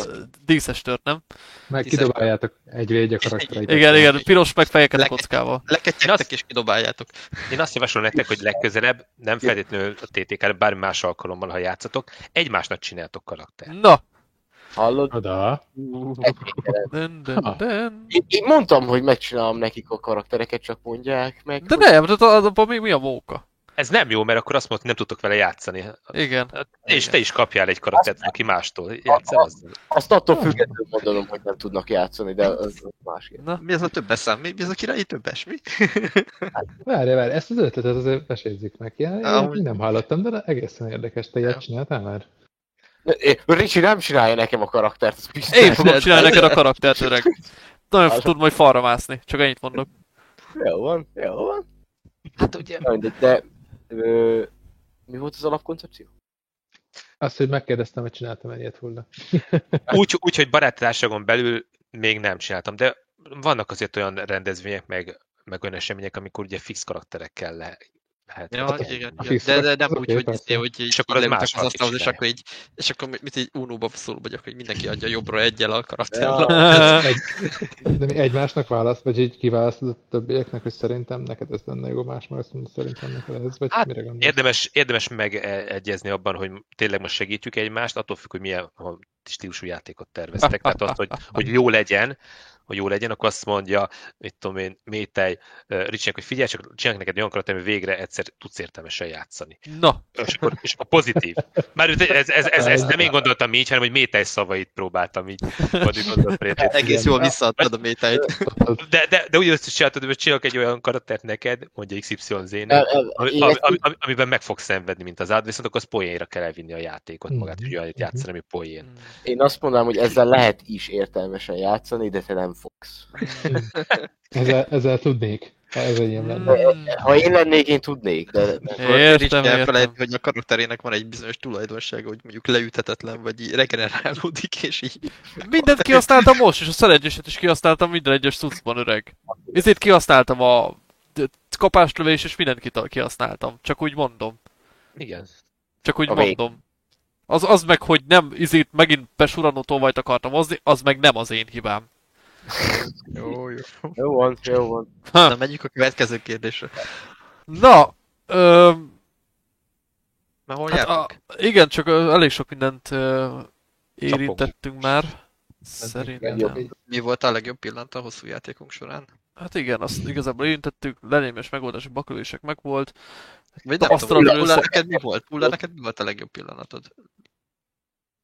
Díszes tört, nem? Meg kidobáljátok egy végy a karaktereidet. Igen, igen, piros meg fejeket Leket- kockával. Leketyegtek és kidobáljátok. Én azt javaslom nektek, hogy legközelebb, nem feltétlenül a TTK-re, bármi más alkalommal, ha játszatok, egymásnak csináltok karakter. Na! Hallod? Oda. Den, den, den. Én, én mondtam, hogy megcsinálom nekik a karaktereket, csak mondják meg. De hogy- nem, de az abban mi, mi a móka? Ez nem jó, mert akkor azt mondod, hogy nem tudtok vele játszani. Igen. Te is, te is kapjál egy karaktert, aki mástól. Játszál azzal. Azt attól függetlenül mondanom, hogy nem tudnak játszani, de az, az más. Na, Mi az a többes szám? Mi, mi az a királyi többes? Mi? Várj, várj, ezt az ötletet azért mesézzük meg. Én, én nem hallottam, de egészen érdekes. Te ilyet csináltál már? Ricsi nem csinálja nekem a karaktert, az biztos. én fogom csinálni neked a karaktert, öreg. Nagyon tud majd falra mászni, csak ennyit mondok. Jó van, jó van. Hát ugye, mindegy, de ö, mi volt az alapkoncepció? Azt, hogy megkérdeztem, hogy csináltam ilyet hulla. úgy, úgy, hogy baráti társaságon belül még nem csináltam, de vannak azért olyan rendezvények, meg, meg olyan események, amikor ugye fix karakterekkel le, lehet. Ja, Hát, igen, igen. fix De, de nem az úgy, hogy, persze. izé, hogy így És akkor az más az asztalhoz, és akkor így, és akkor mint egy unóba szól vagyok, hogy mindenki adja jobbra egyel a karakterre. Ez egy, de mi egymásnak választ, vagy így kiválasztod a többieknek, hogy szerintem neked ez lenne jó, más meg azt mondja, szerintem neked ez, vagy Hát, mire gondolsz? Érdemes, érdemes megegyezni abban, hogy tényleg most segítjük egymást, attól függ, hogy milyen ha stílusú játékot terveztek. Tehát azt, hogy, hogy jó legyen, hogy jó legyen, akkor azt mondja, mit tudom én, Métej, uh, Ricsinek, hogy figyelj, csak csinálok neked olyan karakter, hogy végre egyszer tudsz értelmesen játszani. Na, És akkor és a pozitív. Már ez, ez, ez, ez, ez nem én gondoltam így, hanem hogy Métej szavait próbáltam így. Egész jól visszaadtad a métáit. De, de, de úgy azt is csináltad, hogy csinálok egy olyan karaktert neked, mondja XYZ-nek, ami, ami, ami, ami, amiben meg fog szenvedni, mint az állat, viszont akkor az poénra kell elvinni a játékot magát, hogy olyan mhm. játszani, ami poén. Én azt mondanám, hogy ezzel lehet is értelmesen játszani, de te nem fogsz. Ezzel, ezzel tudnék, ha ez egy ilyen lenne. Ha én lennék, én tudnék, de Értem, kell értem. felejteni, hogy a karakterének van egy bizonyos tulajdonsága, hogy mondjuk leüthetetlen, vagy így regenerálódik, és így Mindent kihasználtam most, és a szerencsését is kihasználtam minden egyes cuccban, öreg. Ezért kihasználtam a kapáslövés, és mindent kihasználtam. Csak úgy mondom. Igen. Csak úgy A mondom. Az, az meg, hogy nem, izét megint Pesuranó tolvajt akartam hozni, az meg nem az én hibám. Jó, jó. jó van, jó van. Ha. Na, menjünk a következő kérdésre. Na, ö, Mert hol hát jártunk? a, igen, csak elég sok mindent ö, érintettünk már. Szerintem. Mi volt a legjobb pillanat a hosszú játékunk során? Hát igen, azt igazából érintettük, lenémes megoldások, bakölések meg volt. Vagy nem tudom, Ulla, neked mi volt? Ulla, neked mi volt a legjobb pillanatod?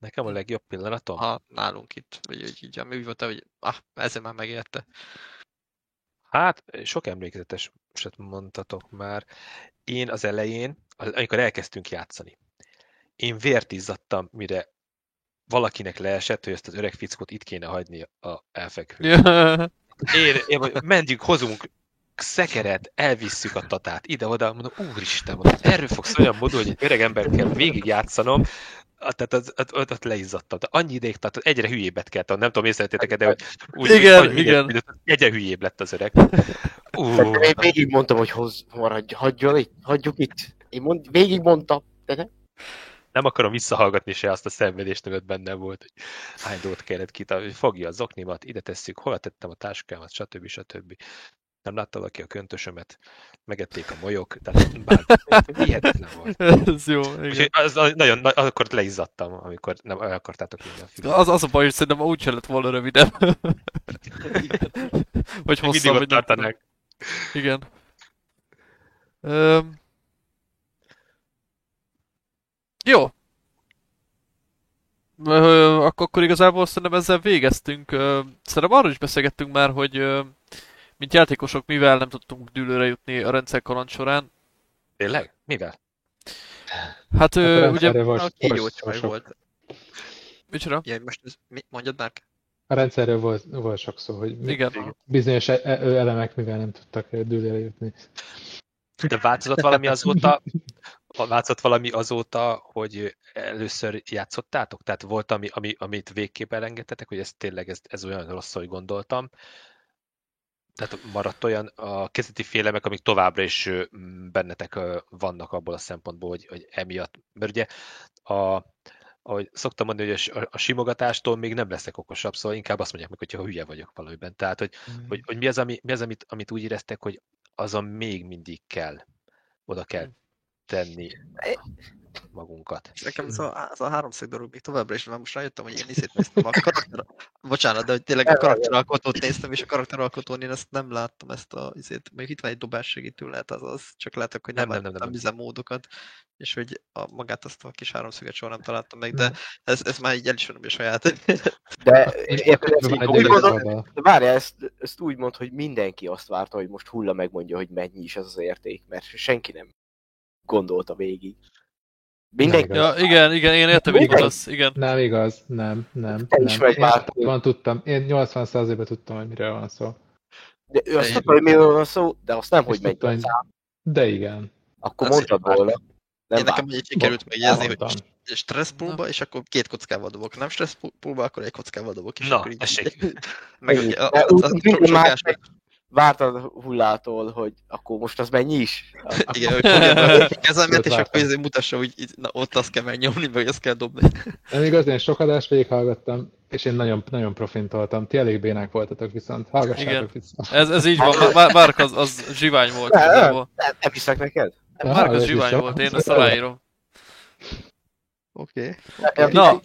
Nekem a legjobb pillanatom? Ha nálunk itt, vagy hogy így, ami úgy volt, hogy ah, ezzel már megérte. Hát, sok emlékezeteset mondtatok már. Én az elején, amikor elkezdtünk játszani, én vért izzadtam, mire valakinek leesett, hogy ezt az öreg fickót itt kéne hagyni a elfekvő. Ja. Én, én mentjük, hozunk szekeret, elvisszük a tatát ide-oda, mondom, úristen, mondom, erről fogsz olyan módon, hogy egy öreg ember kell végig játszanom, tehát az, az, ott, ott leizzadtam. De annyi ideig, tehát egyre hülyébbet kell tanulni. Nem tudom, észrevettétek de hogy úgy, Igen, hogy igen. mindjárt Egyre hülyébb lett az öreg. Ú, Én végig mondtam, hogy hoz, maradj, hagyjon itt, hagyjuk itt. Én mond, végig mondtam, de nem. nem akarom visszahallgatni se azt a szenvedést, amit bennem volt, hogy hány dolgot kellett kit, hogy fogja az oknimat, ide tesszük, hol tettem a táskámat, stb. stb. Nem látta valaki a köntösömet, megették a molyok, tehát bár, hihetetlen volt. Ez jó, igen. Úgyhogy az, az, nagyon, na- akkor leizzadtam, amikor nem el akartátok filmet. Az, az a baj, hogy szerintem úgy sem lett volna rövidebb. Vagy Mindig hosszabb, ott vagy tartanák. Igen. Öm... Jó. Akkor, akkor igazából szerintem ezzel végeztünk. Szerintem arról is beszélgettünk már, hogy mint játékosok mivel nem tudtunk dűlőre jutni a rendszerkaland során. Tényleg? Mivel? Hát Hát ö, ugye... A kígyó volt. Micsoda? Ja, most ez, mi, mondjad már. a rendszerről volt, volt sok szó, hogy Igen. bizonyos e- e- elemek mivel nem tudtak dűlőre jutni. De változott valami azóta, változott valami azóta, hogy először játszottátok? Tehát volt, ami, ami, amit végképp elengedtetek, hogy ez tényleg ez, ez olyan rossz, hogy gondoltam. Tehát maradt olyan a kezdeti félemek, amik továbbra is bennetek vannak abból a szempontból, hogy, hogy emiatt, mert ugye a, ahogy szoktam mondani, hogy a, a, a simogatástól még nem leszek okosabb, szóval inkább azt mondják meg, hogyha hülye vagyok valamiben. Tehát, hogy hogy, hogy mi az, ami, mi az amit, amit úgy éreztek, hogy azon még mindig kell, oda kell tenni magunkat. És Nekem ez a, ez a háromszög dolog még továbbra is, mert most rájöttem, hogy én iszét néztem a karakter... Bocsánat, de hogy tényleg a karakteralkotót néztem, és a karakteralkotón én ezt nem láttam, ezt a izét. Még itt van egy dobás segítő, lehet az az, csak látok, hogy nem, Nem, nem, nem, nem, nem, nem. üzemmódokat, és hogy a, magát azt a kis háromszöget soha nem találtam meg, de ez, ez már így elismerem, a saját. De, érted, várjál, ezt, ezt úgy mond, hogy mindenki azt várta, hogy most hulla megmondja, hogy mennyi is ez az érték, mert senki nem gondolta végig. Mindenki, Nem Ja, igen, igen, én értem, hogy igaz, igen. Nem igaz, nem, nem. Te nem. is vagy Én van, tudtam, én 80%-ban tudtam, hogy miről van szó. de ő azt tudta, hogy miről van szó, de azt nem, hogy mennyi tudtam, a szám. De igen. Akkor Azért mondtad volna. Nem Én nekem így sikerült megjegyezni, hogy stresszpulba, és akkor két kockával dobok. Nem stresszpulba, akkor egy kockával dobok. És Na, akkor így, tessék. meg ugye, a, Vártad hullától, hogy akkor most az mennyi is? Igen, hogy a kezemet, és akkor ezért mutassa, hogy itt, na, ott azt kell megnyomni, vagy azt kell dobni. Nem igaz, én sok adást végighallgattam, és én nagyon, nagyon profintoltam. Ti elég bénák voltatok viszont, hallgassátok Igen. vissza. Ez, ez így van, Már- Márk az, az zsivány volt. Nem, nem, nem, nem hiszek neked? Márk az zsivány volt, én ezt aláírom. Oké. Na,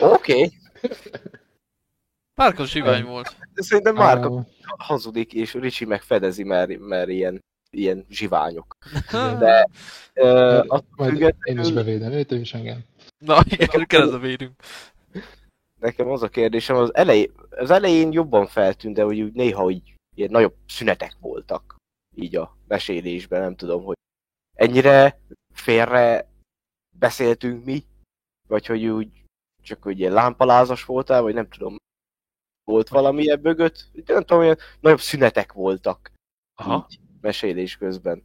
Oké, Márk az zsivány volt. szerintem Márk Ah, hazudik, és Ricsi meg fedezi, mert, mert ilyen, ilyen zsiványok. De... De uh, Majd én is függetlenül bevédem őt, is engem. Na, igen, kell ez a védünk. nekem az a kérdésem, az, elej, az elején jobban feltűnt, de hogy úgy néha így ilyen nagyobb szünetek voltak így a mesélésben, nem tudom, hogy ennyire félre beszéltünk mi, vagy hogy úgy csak hogy ilyen lámpalázas voltál, vagy nem tudom, volt valami ebből mögött, nem tudom, olyan nagyobb szünetek voltak Aha. így mesélés közben.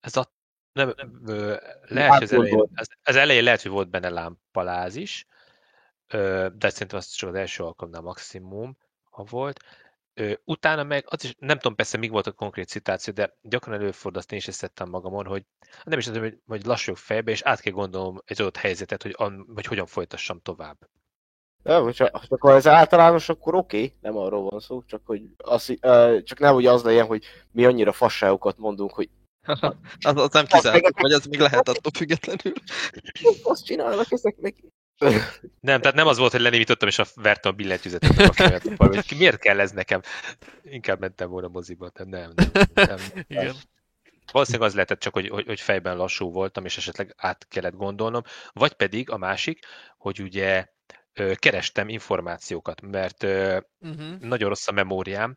Ez a nem, ö, lehet, hogy az elején, az, az elején lehet, hogy volt benne lámpaláz is, ö, de szerintem az csak az első alkalomnál maximum, ha volt. Ö, utána meg, az is, nem tudom persze, még volt a konkrét szituáció, de gyakran előfordul, azt én is ezt tettem magamon, hogy nem is tudom, hogy, hogy lassulok fejbe, és át kell gondolnom egy adott helyzetet, hogy, an, hogy hogyan folytassam tovább. Ja, hogyha, csak ha ez általános, akkor oké, okay, nem arról van szó, csak hogy az, uh, csak nem hogy az legyen, hogy mi annyira fasságokat mondunk, hogy Az, az nem kizártuk, vagy az még lehet attól függetlenül. azt csinálnak ezek meg. Nem, tehát nem az volt, hogy lenémítottam, és a, vertem a hogy miért kell ez nekem? Inkább mentem volna moziba, de nem, nem, nem. Igen. Valószínűleg az lehetett csak, hogy, hogy, hogy fejben lassú voltam, és esetleg át kellett gondolnom, vagy pedig a másik, hogy ugye kerestem információkat, mert Uh-huh. nagyon rossz a memóriám,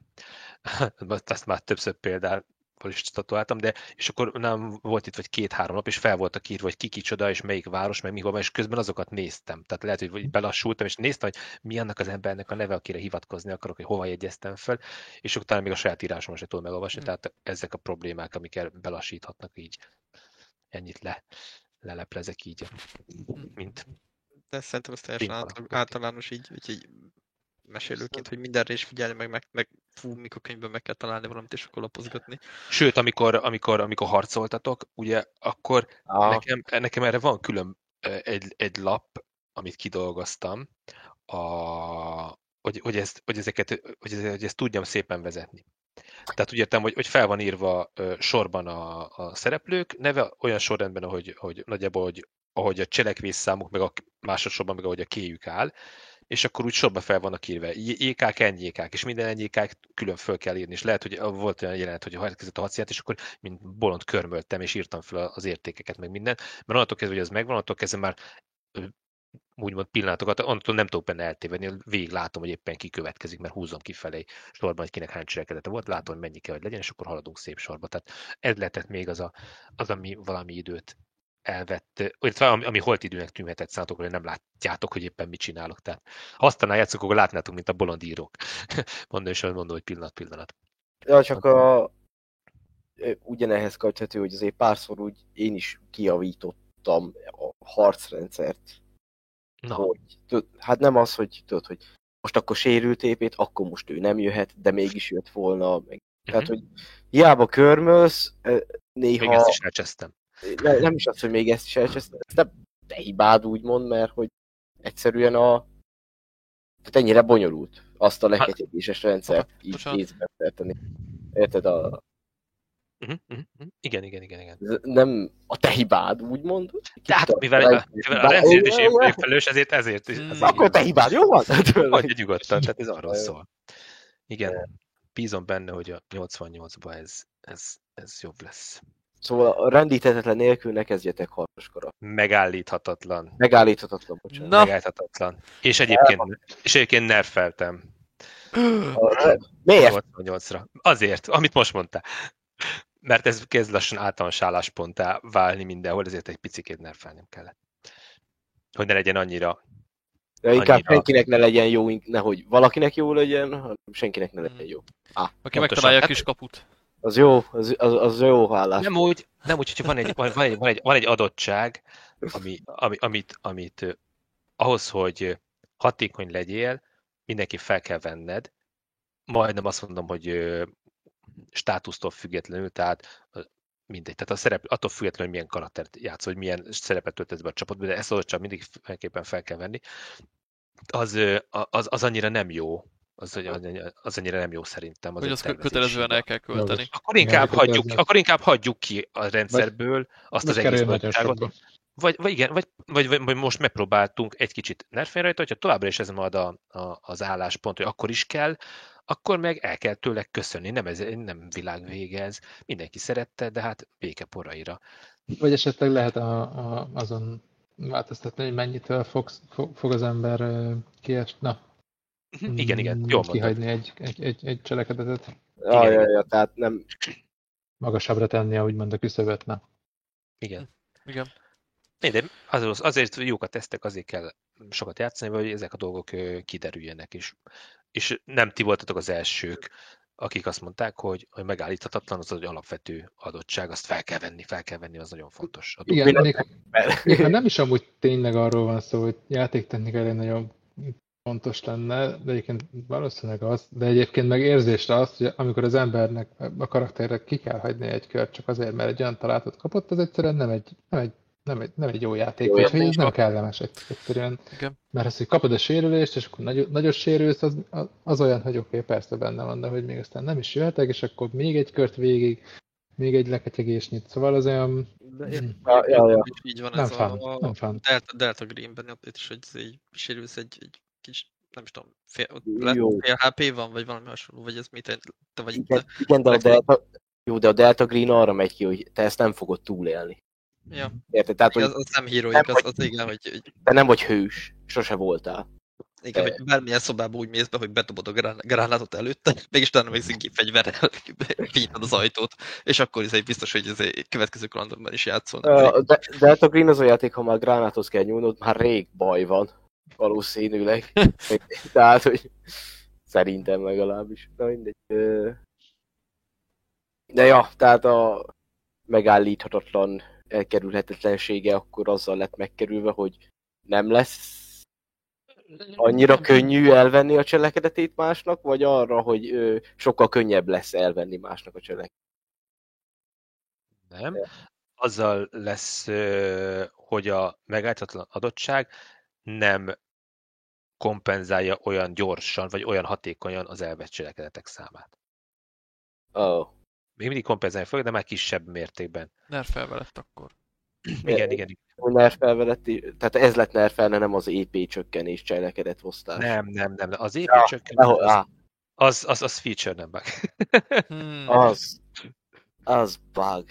azt már többször például is statuáltam, de és akkor nem volt itt vagy két-három nap, és fel voltak írva, hogy ki kicsoda, és melyik város, meg mi hol van, és közben azokat néztem. Tehát lehet, hogy vagy belassultam, és néztem, hogy mi annak az embernek a neve, akire hivatkozni akarok, hogy hova jegyeztem fel, és utána még a saját írásom sem tudom megolvasni, Hm. tehát ezek a problémák, amik el belassíthatnak így. Ennyit le, leleplezek így, mint De szerintem ez teljesen által- általános így, úgyhogy mesélőként, hogy mindenre is figyelni, meg, meg, meg fú, mikor könyvben meg kell találni valamit, és akkor lapozgatni. Sőt, amikor, amikor, amikor harcoltatok, ugye, akkor Ah, Nekem, nekem erre van külön egy, egy lap, amit kidolgoztam, a, hogy, hogy, ezt, hogy, ezeket, hogy, ez, hogy ezt tudjam szépen vezetni. Tehát úgy értem, hogy, hogy fel van írva sorban a, a szereplők neve, olyan sorrendben, ahogy, hogy nagyjából, hogy, ahogy a cselekvésszámuk, meg a másodszorban, meg ahogy a kéjük áll, és akkor úgy sorba fel vannak írva, jékák, ennyékák, és minden ennyékák külön föl kell írni, és lehet, hogy volt olyan jelenet, hogy elkezdett a harcját, és akkor mint bolond körmöltem, és írtam fel az értékeket, meg minden, mert onnantól kezdve, hogy ez megvan, onnantól kezdve már úgymond pillanatokat, onnantól nem tudok benne eltévedni, végig látom, hogy éppen ki következik, mert húzom kifelé sorban, hogy kinek hány cselekedete volt, látom, hogy mennyi kell, hogy legyen, és akkor haladunk szép sorba. Tehát ez lehetett még az, a, az ami valami időt elvett, illetve ami, ami holt időnek tűnhetett számotokra, hogy nem látjátok, hogy éppen mit csinálok. Tehát ha aztán játszok, akkor látnátok, mint a bolondírók. mondom, és mondom, hogy pillanat, pillanat. ja, csak a ugyanehhez kapcsolatú, hogy azért párszor úgy én is kiavítottam a harcrendszert. Na, Hogy, tudod, hát nem az, hogy tudod, hogy most akkor sérült épét, akkor most ő nem jöhet, de mégis jött volna. Meg. Tehát, Mhm. hogy hiába körmölsz, ö, még néha ezt is elcsesztem. Ne, nem is az, hogy még ezt is elcsesztem, ez nem te hibád úgymond, mert hogy egyszerűen a tehát ennyire bonyolult azt a lekegyezéses rendszert így bocsánat. kézbe tenni. Érted? A, Uh-huh, uh-huh, uh-huh. Igen, igen, igen, igen. nem a te hibád, úgymond. Tehát, mivel, a, mivel a rendszerűt is én vagyok felelős, ezért ezért ezért Akkor te hibád, jó van? Hagyja nyugodtan, tehát ez arról szól. Igen, bízom benne, hogy a 88-ban ez, ez, ez jobb lesz. Szóval a rendíthetetlen nélkül ne kezdjetek harcoskora. Megállíthatatlan. Megállíthatatlan, bocsánat. Na. Megállíthatatlan. És egyébként, és egyébként nerfeltem A- Miért? 88-ra. Azért, amit most mondtál. Mert ez kezd lassan általános állásponttá válni mindenhol, ezért egy picikét nerfelnem kellett. Hogy ne legyen annyira Ja, inkább annyira- senkinek ne legyen jó, ink- nehogy valakinek jó legyen, hanem senkinek ne legyen jó. Aki Pontosan. megtalálja a Hát- kis kaput. Az jó, az, az, az jó állás. Nem úgy, nem úgy, hogyha van egy, van, van egy, van egy, van egy adottság, ami, ami, amit, amit ahhoz, hogy hatékony legyél, mindenki fel kell venned, majdnem azt mondom, hogy státusztól függetlenül, tehát mindegy. Tehát a szerep, attól függetlenül, hogy milyen karaktert játsz, hogy milyen szerepet töltesz be a csapatba, de ezt csak mindig felképpen fel kell venni. Az, az, az annyira nem jó, az, az annyira nem jó szerintem. Az hogy azt kötelezően el kell költeni. Akkor inkább, hagyjuk, akkor inkább hagyjuk ki a rendszerből azt az egész boldogságot. Vagy, vagy igen, vagy, vagy, vagy, vagy most megpróbáltunk egy kicsit nerfén rajta, hogyha továbbra is ez majd a, a, az álláspont, hogy akkor is kell, akkor meg el kell tőle köszönni. Nem, ez, nem világvége ez. Mindenki szerette, de hát béke poraira. Vagy esetleg lehet a, a, azon változtatni, hogy mennyit fog, fog az ember kiesni. Na, igen, igen, jó Kihagyni egy, egy, egy, egy cselekedetet. Ja, igen, ja, ja, tehát nem... Magasabbra tenni, úgymond a küszöböt, na. Igen. Igen. De azért, azért jók a tesztek, azért kell sokat játszani, hogy ezek a dolgok kiderüljenek, és, és nem ti voltatok az elsők, akik azt mondták, hogy, hogy megállíthatatlan az egy alapvető adottság, azt fel kell venni, fel kell venni, az nagyon fontos. Igen, még, még ha nem is amúgy tényleg arról van szó, hogy játéktechnikai nagyon fontos lenne, de egyébként valószínűleg az, de egyébként meg érzésre az, hogy amikor az embernek a karakterre ki kell hagyni egy kört csak azért, mert egy olyan találatot kapott, az egyszerűen nem egy, nem egy, nem egy, nem egy jó játék, jó úgyhogy ez nem kellemes egyszerűen. Igen. Mert az, hogy kapod a sérülést, és akkor nagy, nagyot sérülsz, az, az olyan, hogy oké, okay, persze benne van, de hogy még aztán nem is jöhetek, és akkor még egy kört végig, még egy leketyegés nyit. Szóval az olyan... De én, ja, ja, ja. Így van nem ez fan, a, nem fan. Delta, Delta Greenben itt is, hogy így sérülsz egy, egy kis, nem is tudom, fél, fél HP van, vagy valami hasonló, vagy ez mit, te vagy igen, itt. Igen, de a Delta, jó, de a Delta Green arra megy ki, hogy te ezt nem fogod túlélni. Ja. Érted? Tehát, hogy az, az nem híróik, az, az igen, hogy, hogy... Te nem vagy hős, sose voltál. Igen, hogy bármilyen szobába úgy mész be, hogy bedobod a gránátot előtte, mégis talán még egy fegyverrel kinyitod az ajtót, és akkor egy biztos, hogy ez egy következő kalandokban is játszol. Uh, de Delta Green az a játék, ha már gránáthoz kell nyúlnod, már rég baj van. Valószínűleg. Tehát, hogy szerintem legalábbis. Na mindegy. De ja, tehát a megállíthatatlan elkerülhetetlensége akkor azzal lett megkerülve, hogy nem lesz annyira könnyű elvenni a cselekedetét másnak, vagy arra, hogy ö, sokkal könnyebb lesz elvenni másnak a cselekedetét? Nem. Azzal lesz, hogy a megállíthatatlan adottság nem kompenzálja olyan gyorsan, vagy olyan hatékonyan az elvett cselekedetek számát. Oh. Még mindig kompenzálni fog, de már kisebb mértékben. Nerfelve lett akkor. Igen, igen. igen. Nerfelve lett, tehát ez lett nerfelne, nem az EP csökkenés cselekedet hoztál. Nem, nem, nem. Az EP ja, csökkenés az, az, az, az feature, nem bug. hmm. Az. Az bug.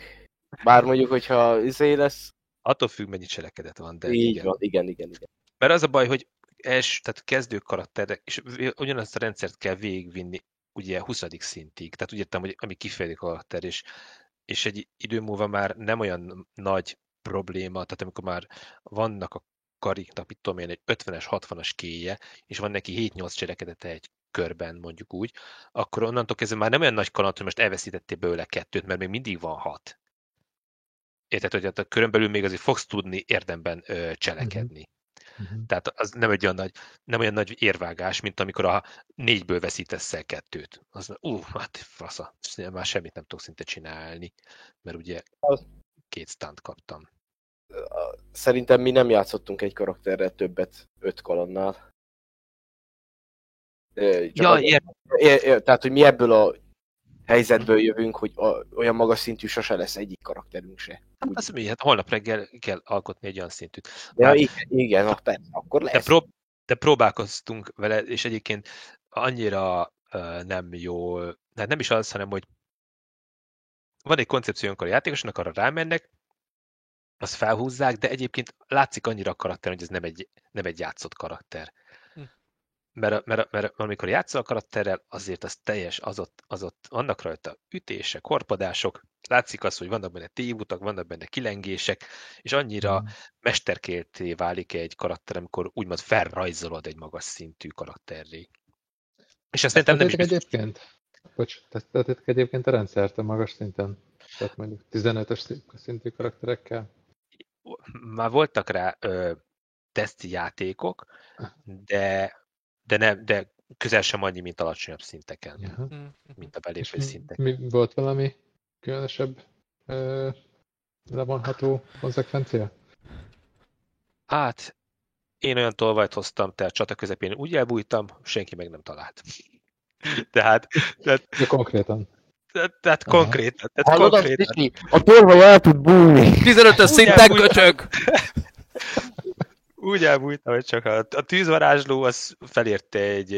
Bár mondjuk, hogyha izé lesz... Attól függ, mennyi cselekedet van, de Így igen. van, igen, igen, igen. Mert az a baj, hogy els, tehát kezdő karakterek, és ugyanazt a rendszert kell végigvinni ugye 20. szintig. Tehát úgy értem, hogy ami kifejező karakter, és, és egy idő múlva már nem olyan nagy probléma, tehát amikor már vannak a kariknak, mit tudom én, egy 50-es, 60-as kéje, és van neki 7-8 cselekedete egy körben, mondjuk úgy, akkor onnantól kezdve már nem olyan nagy kaland, hogy most elveszítettél belőle kettőt, mert még mindig van hat. Érted, hogy a körön belül még azért fogsz tudni érdemben ö, cselekedni. Uh-huh. Tehát az nem egy olyan nagy, nem olyan nagy érvágás, mint amikor a négyből veszítesz el kettőt. Az, ú, hát fasza, már semmit nem tudok szinte csinálni, mert ugye két stunt kaptam. Szerintem mi nem játszottunk egy karakterrel többet öt kalannál. Csak ja, az, ér... Ér, ér, tehát, hogy mi ebből a helyzetből jövünk, hogy a, olyan magas szintű sose lesz egyik karakterünk se. Hát az mi? Hát holnap reggel kell alkotni egy olyan szintűt. Ja, igen, igen na, persze, akkor lesz. De, prób de próbálkoztunk vele, és egyébként annyira uh, nem jó, hát nem is az, hanem hogy van egy koncepció, amikor a játékosnak arra rámennek, azt felhúzzák, de egyébként látszik annyira a karakter, hogy ez nem egy, nem egy játszott karakter. Hm. Mert, mert, mert, amikor játszol a karakterrel, azért az teljes, az ott, az ott vannak rajta ütések, korpadások, látszik az, hogy vannak benne tévutak, vannak benne kilengések, és annyira mm. mesterkélté válik egy karakter, amikor úgymond felrajzolod egy magas szintű karakterré. És ezt szerintem nem is egyébként? Bocs, tettetek egyébként a rendszert a magas szinten? Tehát mondjuk 15-ös szintű karakterekkel? Már voltak rá ö, teszti játékok, de, de, nem, de közel sem annyi, mint alacsonyabb szinteken, uh-huh. mint a belépő szintek. Mi, volt valami különösebb ö, levonható konzekvencia? Hát, én olyan tolvajt hoztam, tehát csata közepén úgy elbújtam, senki meg nem talált. tehát, tehát, De konkrétan. Tehát, tehát konkrétan. Tehát Hallod konkrétan. A tolvaj el tud bújni. 15-ös szinten köcsög! úgy elbújtam, hogy csak a, a tűzvarázsló az felérte egy,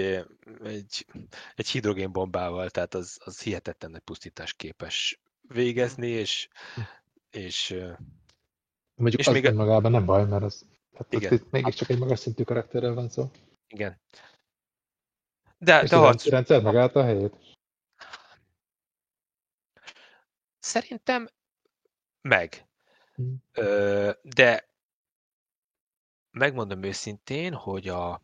egy, egy hidrogénbombával, tehát az, az hihetetlen nagy pusztítás képes végezni, és, és Mondjuk és az még magában nem baj, mert az, hát igen. Itt mégiscsak egy magas szintű karakterrel van szó. Igen. De, és de a harc... rendszer megállta a helyét? Szerintem meg. Hmm. Ö, de megmondom őszintén, hogy a,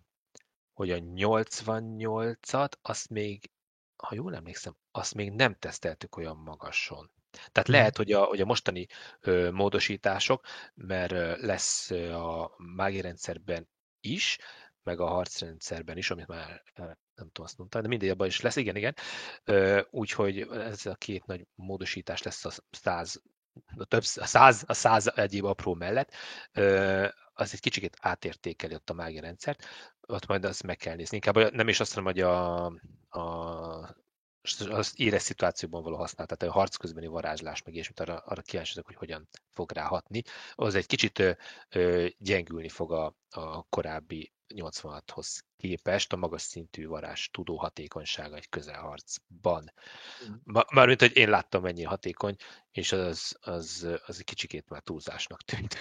hogy a 88-at, azt még, ha jól emlékszem, azt még nem teszteltük olyan magason. Tehát mhm. lehet, hogy a, hogy a mostani ö, módosítások, mert ö, lesz a mági rendszerben is, meg a harcrendszerben is, amit már nem tudom azt mondtam, de mindegy, abban is lesz, igen, igen. Úgyhogy ez a két nagy módosítás lesz a száz a, több, a, száz, a száz egyéb apró mellett, az egy kicsit átértékeli ott a mágia rendszert, ott majd azt meg kell nézni. Inkább nem is azt mondom, hogy a, a az éles szituációban való használat, tehát a harc közbeni varázslás, meg és arra, arra kíváncsi hogy hogyan fog ráhatni. Az egy kicsit ö, ö, gyengülni fog a, a korábbi 86-hoz képest a magas szintű varázs tudó hatékonysága egy közelharcban. Mármint, hogy én láttam mennyi hatékony, és az, az, az egy kicsikét már túlzásnak tűnt.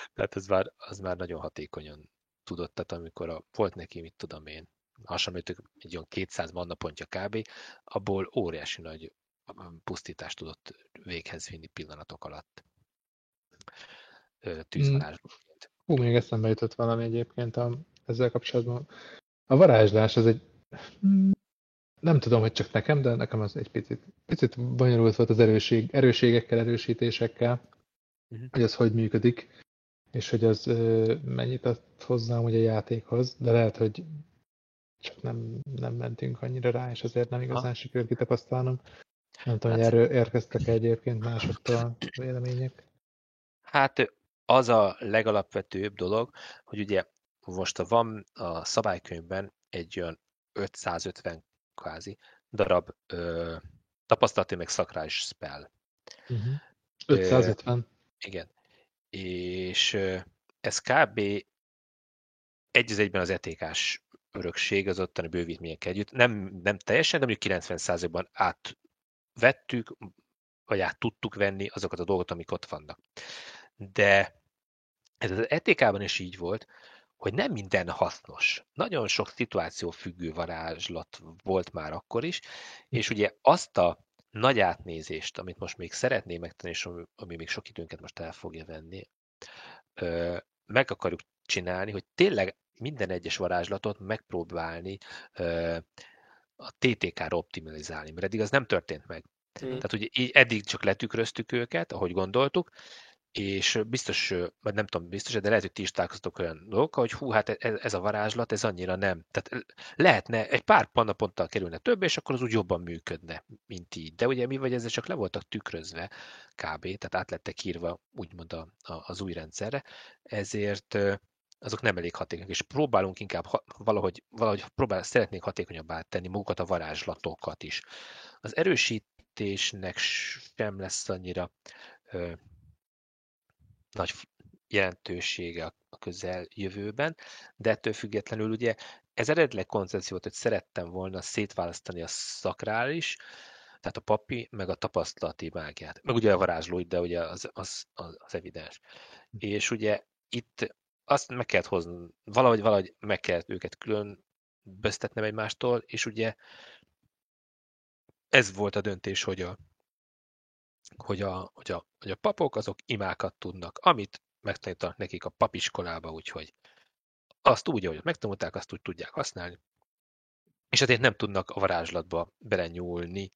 Mm. Tehát az már, az már nagyon hatékonyan tudott, tehát amikor a, volt neki, mit tudom én, hasonlítjuk egy olyan 200 manna pontja kb., abból óriási nagy pusztítást tudott véghez vinni pillanatok alatt. Tűzvarázslóként. Hú, még eszembe jutott valami egyébként a, ezzel kapcsolatban. A varázslás az egy... Nem tudom, hogy csak nekem, de nekem az egy picit, picit bonyolult volt az erőség, erőségekkel, erősítésekkel, uh-huh. hogy az hogy működik, és hogy az mennyit ad hozzám hogy a játékhoz, de lehet, hogy csak nem, nem mentünk annyira rá, és azért nem igazán ha. sikerült kitapasztalnom. Nem tudom, hát, hogy erről érkeztek -e egyébként másoktól vélemények. Hát az a legalapvetőbb dolog, hogy ugye most van a szabálykönyvben egy olyan 550 kvázi darab ö, tapasztalati meg szakrális spell. Uh-huh. 550? Ö, igen. És ez kb. egy az egyben az etékás örökség az ottani bővítmények együtt. Nem, nem teljesen, de mondjuk 90%-ban átvettük, vagy át tudtuk venni azokat a dolgokat, amik ott vannak. De ez az etikában is így volt, hogy nem minden hasznos. Nagyon sok szituáció függő varázslat volt már akkor is, és ugye azt a nagy átnézést, amit most még szeretném megtenni, és ami, ami még sok időnket most el fogja venni, meg akarjuk csinálni, hogy tényleg minden egyes varázslatot megpróbálni a TTK-ra optimalizálni, mert eddig az nem történt meg. Mm. Tehát ugye eddig csak letükröztük őket, ahogy gondoltuk, és biztos, vagy nem tudom, biztos, de lehet, hogy ti is találkoztok olyan dolgokkal, hogy hú, hát ez, ez a varázslat, ez annyira nem. Tehát lehetne, egy pár pannaponttal kerülne több, és akkor az úgy jobban működne, mint így. De ugye mi vagy ezzel csak le voltak tükrözve kb, tehát át lettek írva úgymond a, a, az új rendszerre, ezért azok nem elég hatékonyak, és próbálunk inkább valahogy, valahogy próbál, szeretnénk hatékonyabbá tenni magukat a varázslatokat is. Az erősítésnek sem lesz annyira nagy jelentősége a közeljövőben, de ettől függetlenül ugye ez eredetileg koncepció volt, hogy szerettem volna szétválasztani a szakrális, tehát a papi, meg a tapasztalati mágiát. Meg ugye a varázsló, de ugye az, az, az, evidens. És ugye itt azt meg kellett hozni, valahogy, valahogy meg kellett őket külön köztetnem egymástól, és ugye ez volt a döntés, hogy a, hogy a, hogy a, hogy a papok azok imákat tudnak, amit megtanítanak nekik a papiskolába, úgyhogy azt úgy, ahogy megtanulták, azt úgy tudják használni. És ezért nem tudnak a varázslatba belenyúlni,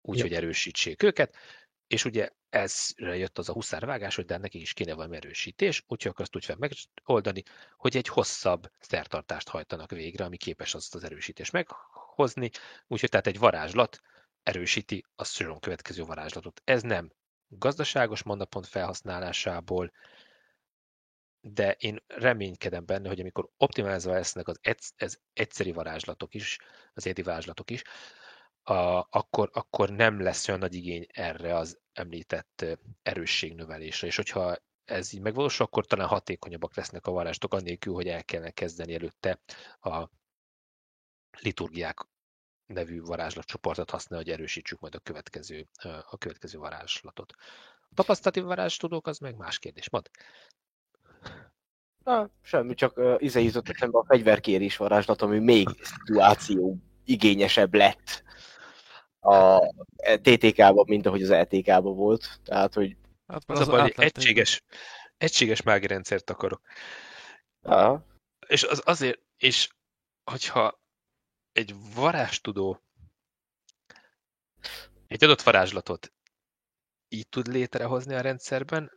úgy, ja. hogy erősítsék őket. és ugye ezre jött az a huszárvágás, hogy de neki is kéne valami erősítés, úgyhogy akkor azt úgy fel megoldani, hogy egy hosszabb szertartást hajtanak végre, ami képes azt az erősítést meghozni, úgyhogy tehát egy varázslat erősíti a soron következő varázslatot. Ez nem gazdaságos mandapont felhasználásából, de én reménykedem benne, hogy amikor optimalizálva lesznek az egy, ez egyszeri varázslatok is, az édi varázslatok is, a, akkor, akkor nem lesz olyan nagy igény erre az említett erősségnövelésre, és hogyha ez így megvalósul, akkor talán hatékonyabbak lesznek a varázslatok, annélkül, hogy el kellene kezdeni előtte a liturgiák nevű varázslatcsoportot használni, hogy erősítsük majd a következő, a következő varázslatot. A tapasztalati varázstudók az meg más kérdés. Mond. Na, semmi, csak uh, izé jutott eszembe a fegyverkérés varázslat, ami még szituáció igényesebb lett a TTK-ban, mint ahogy az LTK-ban volt. Tehát, hogy... Hát, az, az a baj, egységes, egységes mágirendszert akarok. Aha. És az azért, és hogyha egy varázstudó egy adott varázslatot így tud létrehozni a rendszerben,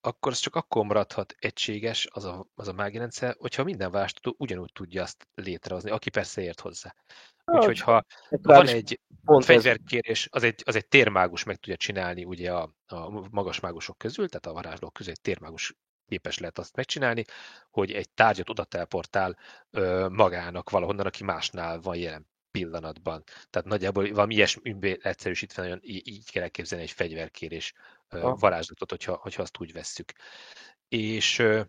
akkor az csak akkor maradhat egységes az a, az a mágirendszer, hogyha minden varázstudó ugyanúgy tudja azt létrehozni, aki persze ért hozzá. Úgyhogy ha van egy fegyverkérés, az egy, az egy térmágus meg tudja csinálni ugye a, a magas mágusok közül, tehát a varázslók közül egy térmágus képes lehet azt megcsinálni, hogy egy tárgyat oda teleportál ö, magának valahonnan, aki másnál van jelen pillanatban. Tehát nagyjából valami ilyesmi egyszerűsítve nagyon így kell elképzelni egy fegyverkérés ö, varázslatot, hogyha, hogyha azt úgy vesszük. És ö,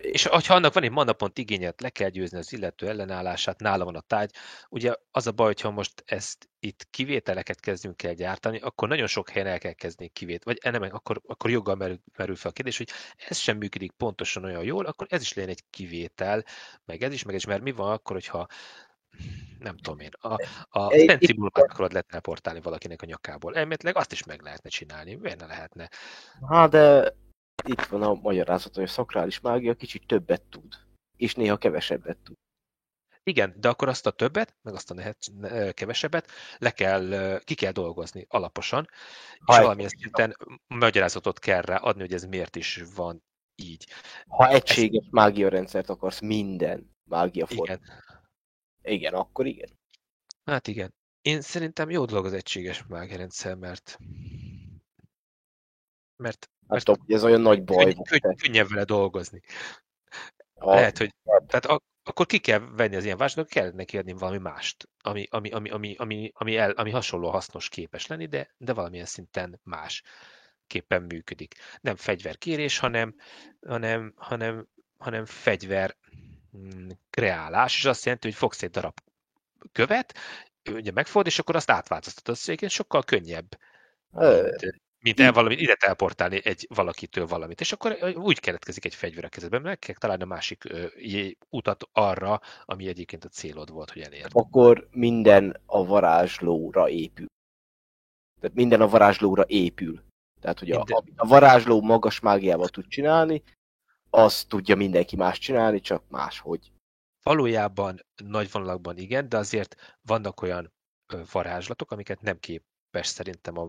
és ha annak van egy manapont igényet, le kell győzni az illető ellenállását, nála van a táj. Ugye az a baj, hogyha most ezt itt kivételeket kezdünk el gyártani, akkor nagyon sok helyen el kell kezdeni kivét, vagy nem, akkor, akkor joggal merül, merül fel a kérdés, hogy ez sem működik pontosan olyan jól, akkor ez is legyen egy kivétel, meg ez is, meg ez is, mert mi van akkor, hogyha nem tudom én, a, a Sensible-ot akarod leteleportálni valakinek a nyakából. Elméletileg azt is meg lehetne csinálni, miért ne lehetne? Hát de itt van a magyarázat, hogy a szakrális mágia kicsit többet tud, és néha kevesebbet tud. Igen, de akkor azt a többet, meg azt a nehet, kevesebbet le kell, ki kell dolgozni alaposan, ha és valamilyen szinten magyarázatot kell rá adni, hogy ez miért is van így. Ha egységes ez... mágia rendszert akarsz, minden mágia Igen. Igen, akkor igen. Hát igen. Én szerintem jó dolog az egységes mágia rendszer, mert mert tudom, hogy ez olyan nagy baj. Könny, könny, könnyebb vele dolgozni. A... Lehet, hogy tehát a, akkor ki kell venni az ilyen válságot, kell neki adni valami mást, ami, ami, ami, ami, ami, ami, el, ami hasonló hasznos képes lenni, de, de valamilyen szinten más képpen működik. Nem fegyverkérés, hanem, hanem, hanem, hanem fegyver mm, kreálás, és azt jelenti, hogy fogsz egy darab követ, ugye megfogod, és akkor azt átváltoztatod. Ez sokkal könnyebb, mint, mint el valami, ide teleportálni egy valakitől valamit. És akkor úgy keletkezik egy fegyver a kezedben, meg kell találni a másik ö, utat arra, ami egyébként a célod volt, hogy elérd. Akkor minden a varázslóra épül. Tehát minden a varázslóra épül. Tehát, hogy a, a varázsló magas mágiával tud csinálni, azt tudja mindenki más csinálni, csak máshogy. Valójában nagy vonalakban igen, de azért vannak olyan varázslatok, amiket nem képes szerintem a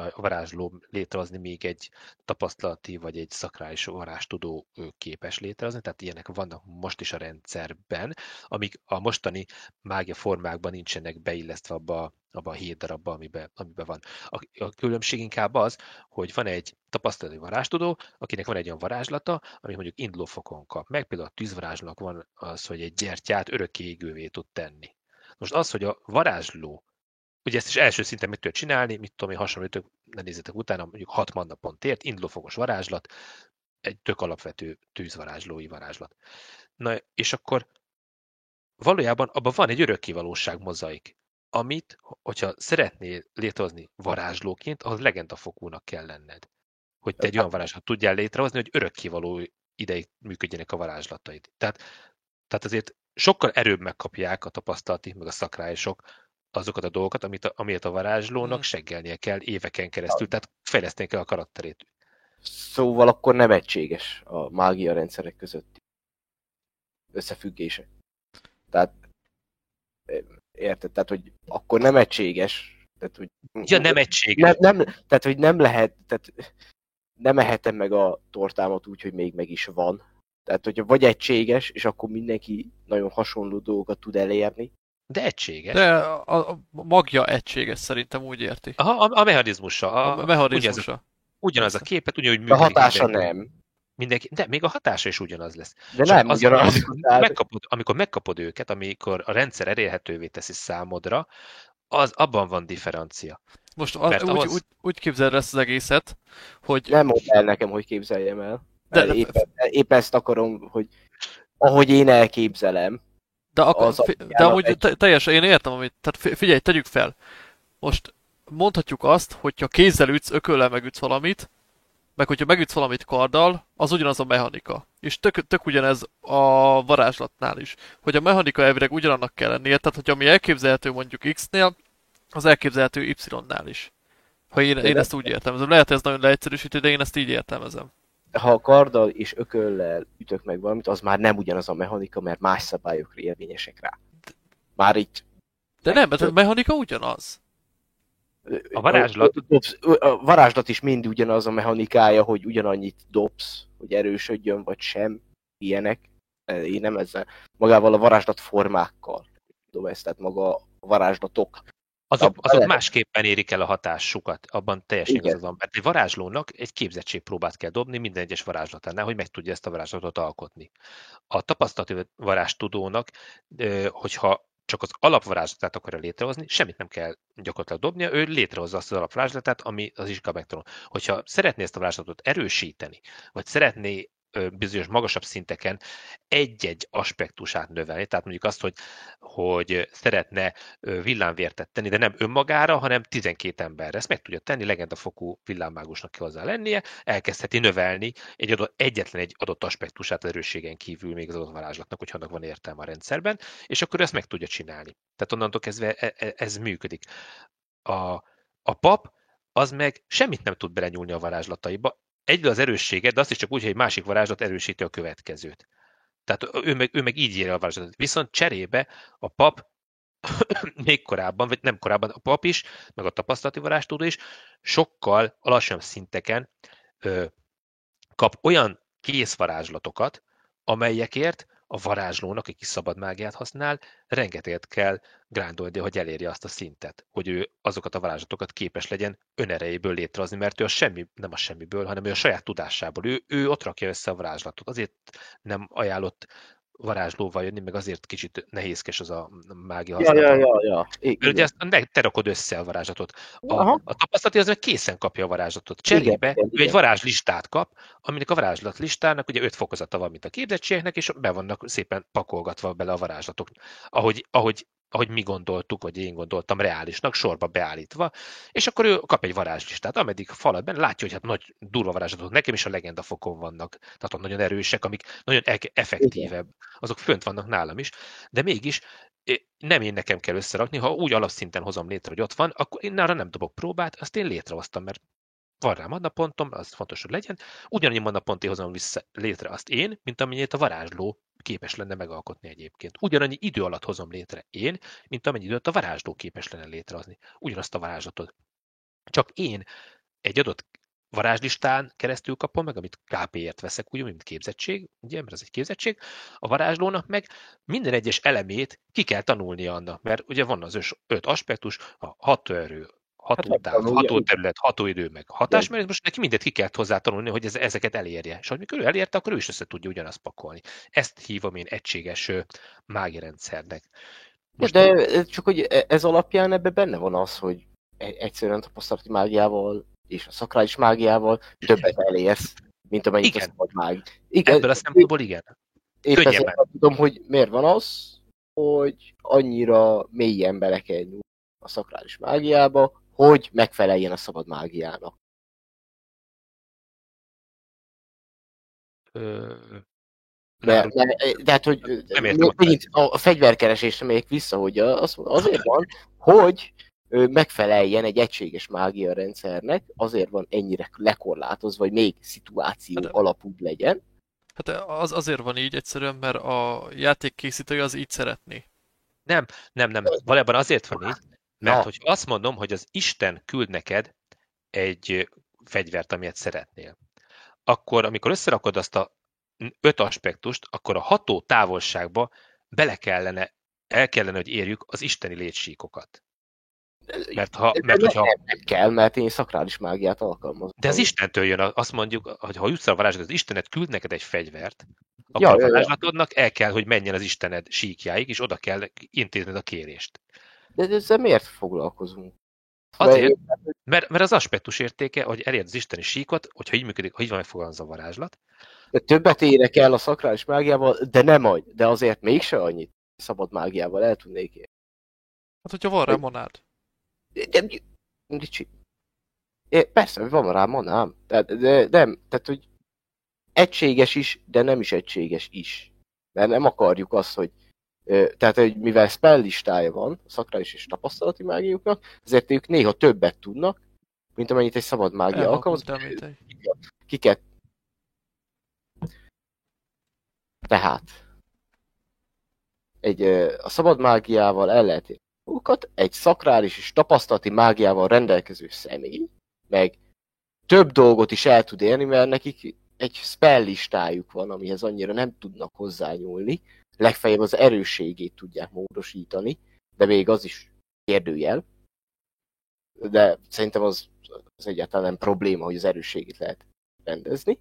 a varázsló létrehozni még egy tapasztalati vagy egy szakrális varázstudó képes létrehozni, tehát ilyenek vannak most is a rendszerben, amik a mostani mágia formákban nincsenek beillesztve abba, abba a hét darabba, amiben, amiben van. A, a különbség inkább az, hogy van egy tapasztalati varázstudó, akinek van egy olyan varázslata, ami mondjuk induló fokon kap meg, például a tűzvarázslónak van az, hogy egy gyertyát örökké tud tenni. Most az, hogy a varázsló Ugye ezt is első szinten meg tudja csinálni, mit tudom én, hasonlítok, ne nézzetek utána, mondjuk 6 manna pontért, indulófogos varázslat, egy tök alapvető tűzvarázslói varázslat. Na, és akkor valójában abban van egy örökkévalóság mozaik, amit, hogyha szeretnél létrehozni varázslóként, ahhoz legendafokúnak kell lenned. Hogy te egy olyan varázslat tudjál létrehozni, hogy örökkévaló ideig működjenek a varázslataid. Tehát, tehát azért sokkal erőbb megkapják a tapasztalati, meg a szakrálisok azokat a dolgokat, amit a, amiért a varázslónak mm. seggelnie kell éveken keresztül, tehát fejleszteni kell a karakterét. Szóval akkor nem egységes a mágia rendszerek közötti összefüggése. Tehát érted? Tehát, hogy akkor nem egységes, Tehát, hogy, ja, nem egységes. Nem, nem, tehát, hogy nem lehet, tehát nem ehetem meg a tortámat úgy, hogy még meg is van. Tehát, hogyha vagy egységes, és akkor mindenki nagyon hasonló dolgokat tud elérni. De egységes. De a, a magja egységes szerintem úgy érti. Aha, a, a mechanizmusa. A, a mechanizmusa. Ugyanaz, ugyanaz a képet, ugyanúgy működik. A hatása mindenki. nem. Mindenki, de még a hatása is ugyanaz lesz. De Csak nem az, ugyanaz. Amikor megkapod, amikor megkapod őket, amikor a rendszer elérhetővé teszi számodra, az abban van differencia. Most az, úgy, ahhoz... úgy, úgy képzeled ezt az egészet, hogy... Nem mondd el nekem, hogy képzeljem el. De, de, épp, épp ezt akarom, hogy ahogy én elképzelem. De, akkor, az de amúgy egy... teljesen, én értem, amit, tehát figyelj, tegyük fel. Most mondhatjuk azt, hogyha kézzel ütsz, ököllel megütsz valamit, meg hogyha megütsz valamit karddal, az ugyanaz a mechanika. És tök, tök ugyanez a varázslatnál is. Hogy a mechanika elvileg ugyanannak kell lennie, tehát hogy ami elképzelhető mondjuk X-nél, az elképzelhető Y-nál is. Ha én, én ezt úgy értelmezem. Lehet ez nagyon leegyszerűsítő, de én ezt így értelmezem. Ha a karddal és ököllel ütök meg valamit, az már nem ugyanaz a mechanika, mert más szabályokra érvényesek rá. Már itt... De nem, mert a mechanika ugyanaz. A varázslat... A, dobsz, a varázslat is mind ugyanaz a mechanikája, hogy ugyanannyit dobsz, hogy erősödjön, vagy sem. Ilyenek. Én nem ezzel. Magával a varázslat formákkal tudom ezt, tehát maga a varázslatok. Azok, azok másképpen érik el a hatásukat, abban teljesen igazad van. Mert egy varázslónak egy képzettségpróbát kell dobni minden egyes varázslatánál, hogy meg tudja ezt a varázslatot alkotni. A tapasztalati varázstudónak, hogyha csak az alapvarázslatát akarja létrehozni, semmit nem kell gyakorlatilag dobnia, ő létrehozza azt az alapvarázslatát, ami az is megtanul. Hogyha szeretné ezt a varázslatot erősíteni, vagy szeretné bizonyos magasabb szinteken egy-egy aspektusát növelni, tehát mondjuk azt, hogy, hogy szeretne villámvértet tenni, de nem önmagára, hanem 12 emberre. Ezt meg tudja tenni, legendafokú villámmágusnak kell hozzá lennie, elkezdheti növelni egy adott, egyetlen egy adott aspektusát erősségen kívül még az adott varázslatnak, hogy annak van értelme a rendszerben, és akkor ezt meg tudja csinálni. Tehát onnantól kezdve e, e, ez működik. A, a pap az meg semmit nem tud belenyúlni a varázslataiba, egyből az erőssége, de azt is csak úgy, hogy egy másik varázslat erősíti a következőt. Tehát ő meg, ő meg így írja a varázslatot. Viszont cserébe a pap még korábban, vagy nem korábban, a pap is, meg a tapasztalati varázstudó is sokkal alacsonyabb szinteken ö, kap olyan készvarázslatokat, amelyekért a varázslónak, aki szabad mágiát használ, rengeteget kell grándolni, hogy elérje azt a szintet, hogy ő azokat a varázslatokat képes legyen önerejéből létrehozni, mert ő a semmi, nem a semmiből, hanem ő a saját tudásából. Ő, ő ott rakja össze a varázslatot. Azért nem ajánlott varázslóval jönni, meg azért kicsit nehézkes az a mágia használata. Ja, ja, ja, ja. Mert ugye ezt te rakod össze a varázslatot. A, a tapasztalati az meg készen kapja a varázslatot. Cserébe igen, ő egy varázslistát kap, aminek a varázslat listának ugye öt fokozata van, mint a képzettségnek, és be vannak szépen pakolgatva bele a varázslatok. Ahogy, ahogy ahogy mi gondoltuk, vagy én gondoltam, reálisnak, sorba beállítva, és akkor ő kap egy varázslistát, ameddig falat benne, látja, hogy hát nagy durva varázslatok nekem is a legenda fokon vannak, tehát ott nagyon erősek, amik nagyon effektívebb, azok fönt vannak nálam is, de mégis nem én nekem kell összerakni, ha úgy alapszinten hozom létre, hogy ott van, akkor én arra nem dobok próbát, azt én létrehoztam, mert van rá manapontom, az fontos, hogy legyen. Ugyanannyi manaponté hozom vissza létre azt én, mint amennyit a varázsló képes lenne megalkotni egyébként. Ugyanannyi idő alatt hozom létre én, mint amennyi időt a varázsló képes lenne létrehozni. Ugyanazt a varázslatot. Csak én egy adott varázslistán keresztül kapom meg, amit KP-ért veszek, úgy, mint képzettség, ugye, mert ez egy képzettség, a varázslónak meg minden egyes elemét ki kell tanulnia annak, mert ugye van az öt aspektus, a hatóerő, hatótáv, hát, hatóidő, meg hatásmérés, most neki mindent ki kellett hozzá tanulni, hogy ez, ezeket elérje. És amikor ő elérte, akkor ő is össze tudja ugyanazt pakolni. Ezt hívom én egységes mágirendszernek. Most de csak hogy e, ez alapján ebben benne van az, hogy e, egyszerűen tapasztalati mágiával és a szakrális mágiával többet elérsz, mint amennyit igen. a szabad mág. Igen. Ebből a szempontból igen. Épp ezért tudom, hogy miért van az, hogy annyira mélyen bele kell nyúlni a szakrális mágiába, hogy megfeleljen a szabad mágiának. De, de, de hát, hogy megint a fegyverkeresésre megyek vissza, hogy az, azért van, hogy megfeleljen egy egységes mágia rendszernek, azért van ennyire lekorlátozva, vagy még szituáció hát, alapú legyen. Hát az azért van így egyszerűen, mert a játék készítője az így szeretné. Nem, nem, nem. Valójában azért van így, Mert Na. hogyha azt mondom, hogy az Isten küld neked egy fegyvert, amilyet szeretnél, akkor amikor összerakod azt a öt aspektust, akkor a ható távolságba bele kellene, el kellene, hogy érjük az isteni létsíkokat. Mert, ha, mert hogyha... Nem, nem kell, mert én szakrális mágiát alkalmazom. De az Istentől jön, azt mondjuk, hogy ha jutsz a varázslat, az Istenet küld neked egy fegyvert, akkor ja, a varázslatodnak el kell, hogy menjen az Istened síkjáig, és oda kell intézned a kérést. De ezzel miért foglalkozunk? Azért, mert, mert az aspektus értéke, hogy elérd az isteni síkot, hogyha így működik, ha így van megfogalmazva a varázslat. De többet érek el a szakrális mágiával, de nem majd, de azért mégse annyit szabad mágiával el tudnék érni. Hát, hogyha van rá monád. De, de, de, persze, van rá manám. De, de, nem, tehát, hogy egységes is, de nem is egységes is. Mert nem akarjuk azt, hogy tehát, hogy mivel spell listája van szakrális és tapasztalati mágiuknak, ezért ők néha többet tudnak, mint amennyit egy szabad mágia alkalmaz. Kiket? Tehát, egy, a szabad mágiával el lehet magukat, egy szakrális és tapasztalati mágiával rendelkező személy, meg több dolgot is el tud élni, mert nekik egy spell listájuk van, amihez annyira nem tudnak hozzányúlni, legfeljebb az erősségét tudják módosítani, de még az is kérdőjel. De szerintem az, az egyáltalán nem probléma, hogy az erősségét lehet rendezni.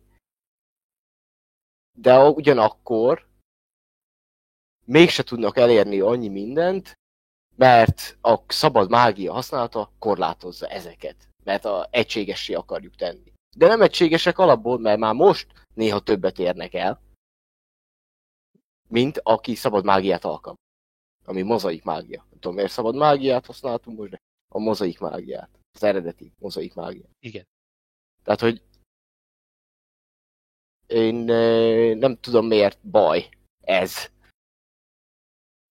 De ugyanakkor mégse tudnak elérni annyi mindent, mert a szabad mágia használata korlátozza ezeket, mert a egységessé akarjuk tenni. De nem egységesek alapból, mert már most néha többet érnek el, mint aki szabad mágiát alkalmaz. Ami mozaik mágia. Nem tudom, miért szabad mágiát használtunk most, de a mozaik mágiát. Az eredeti mozaik mágiát. Igen. Tehát, hogy én nem tudom miért baj ez.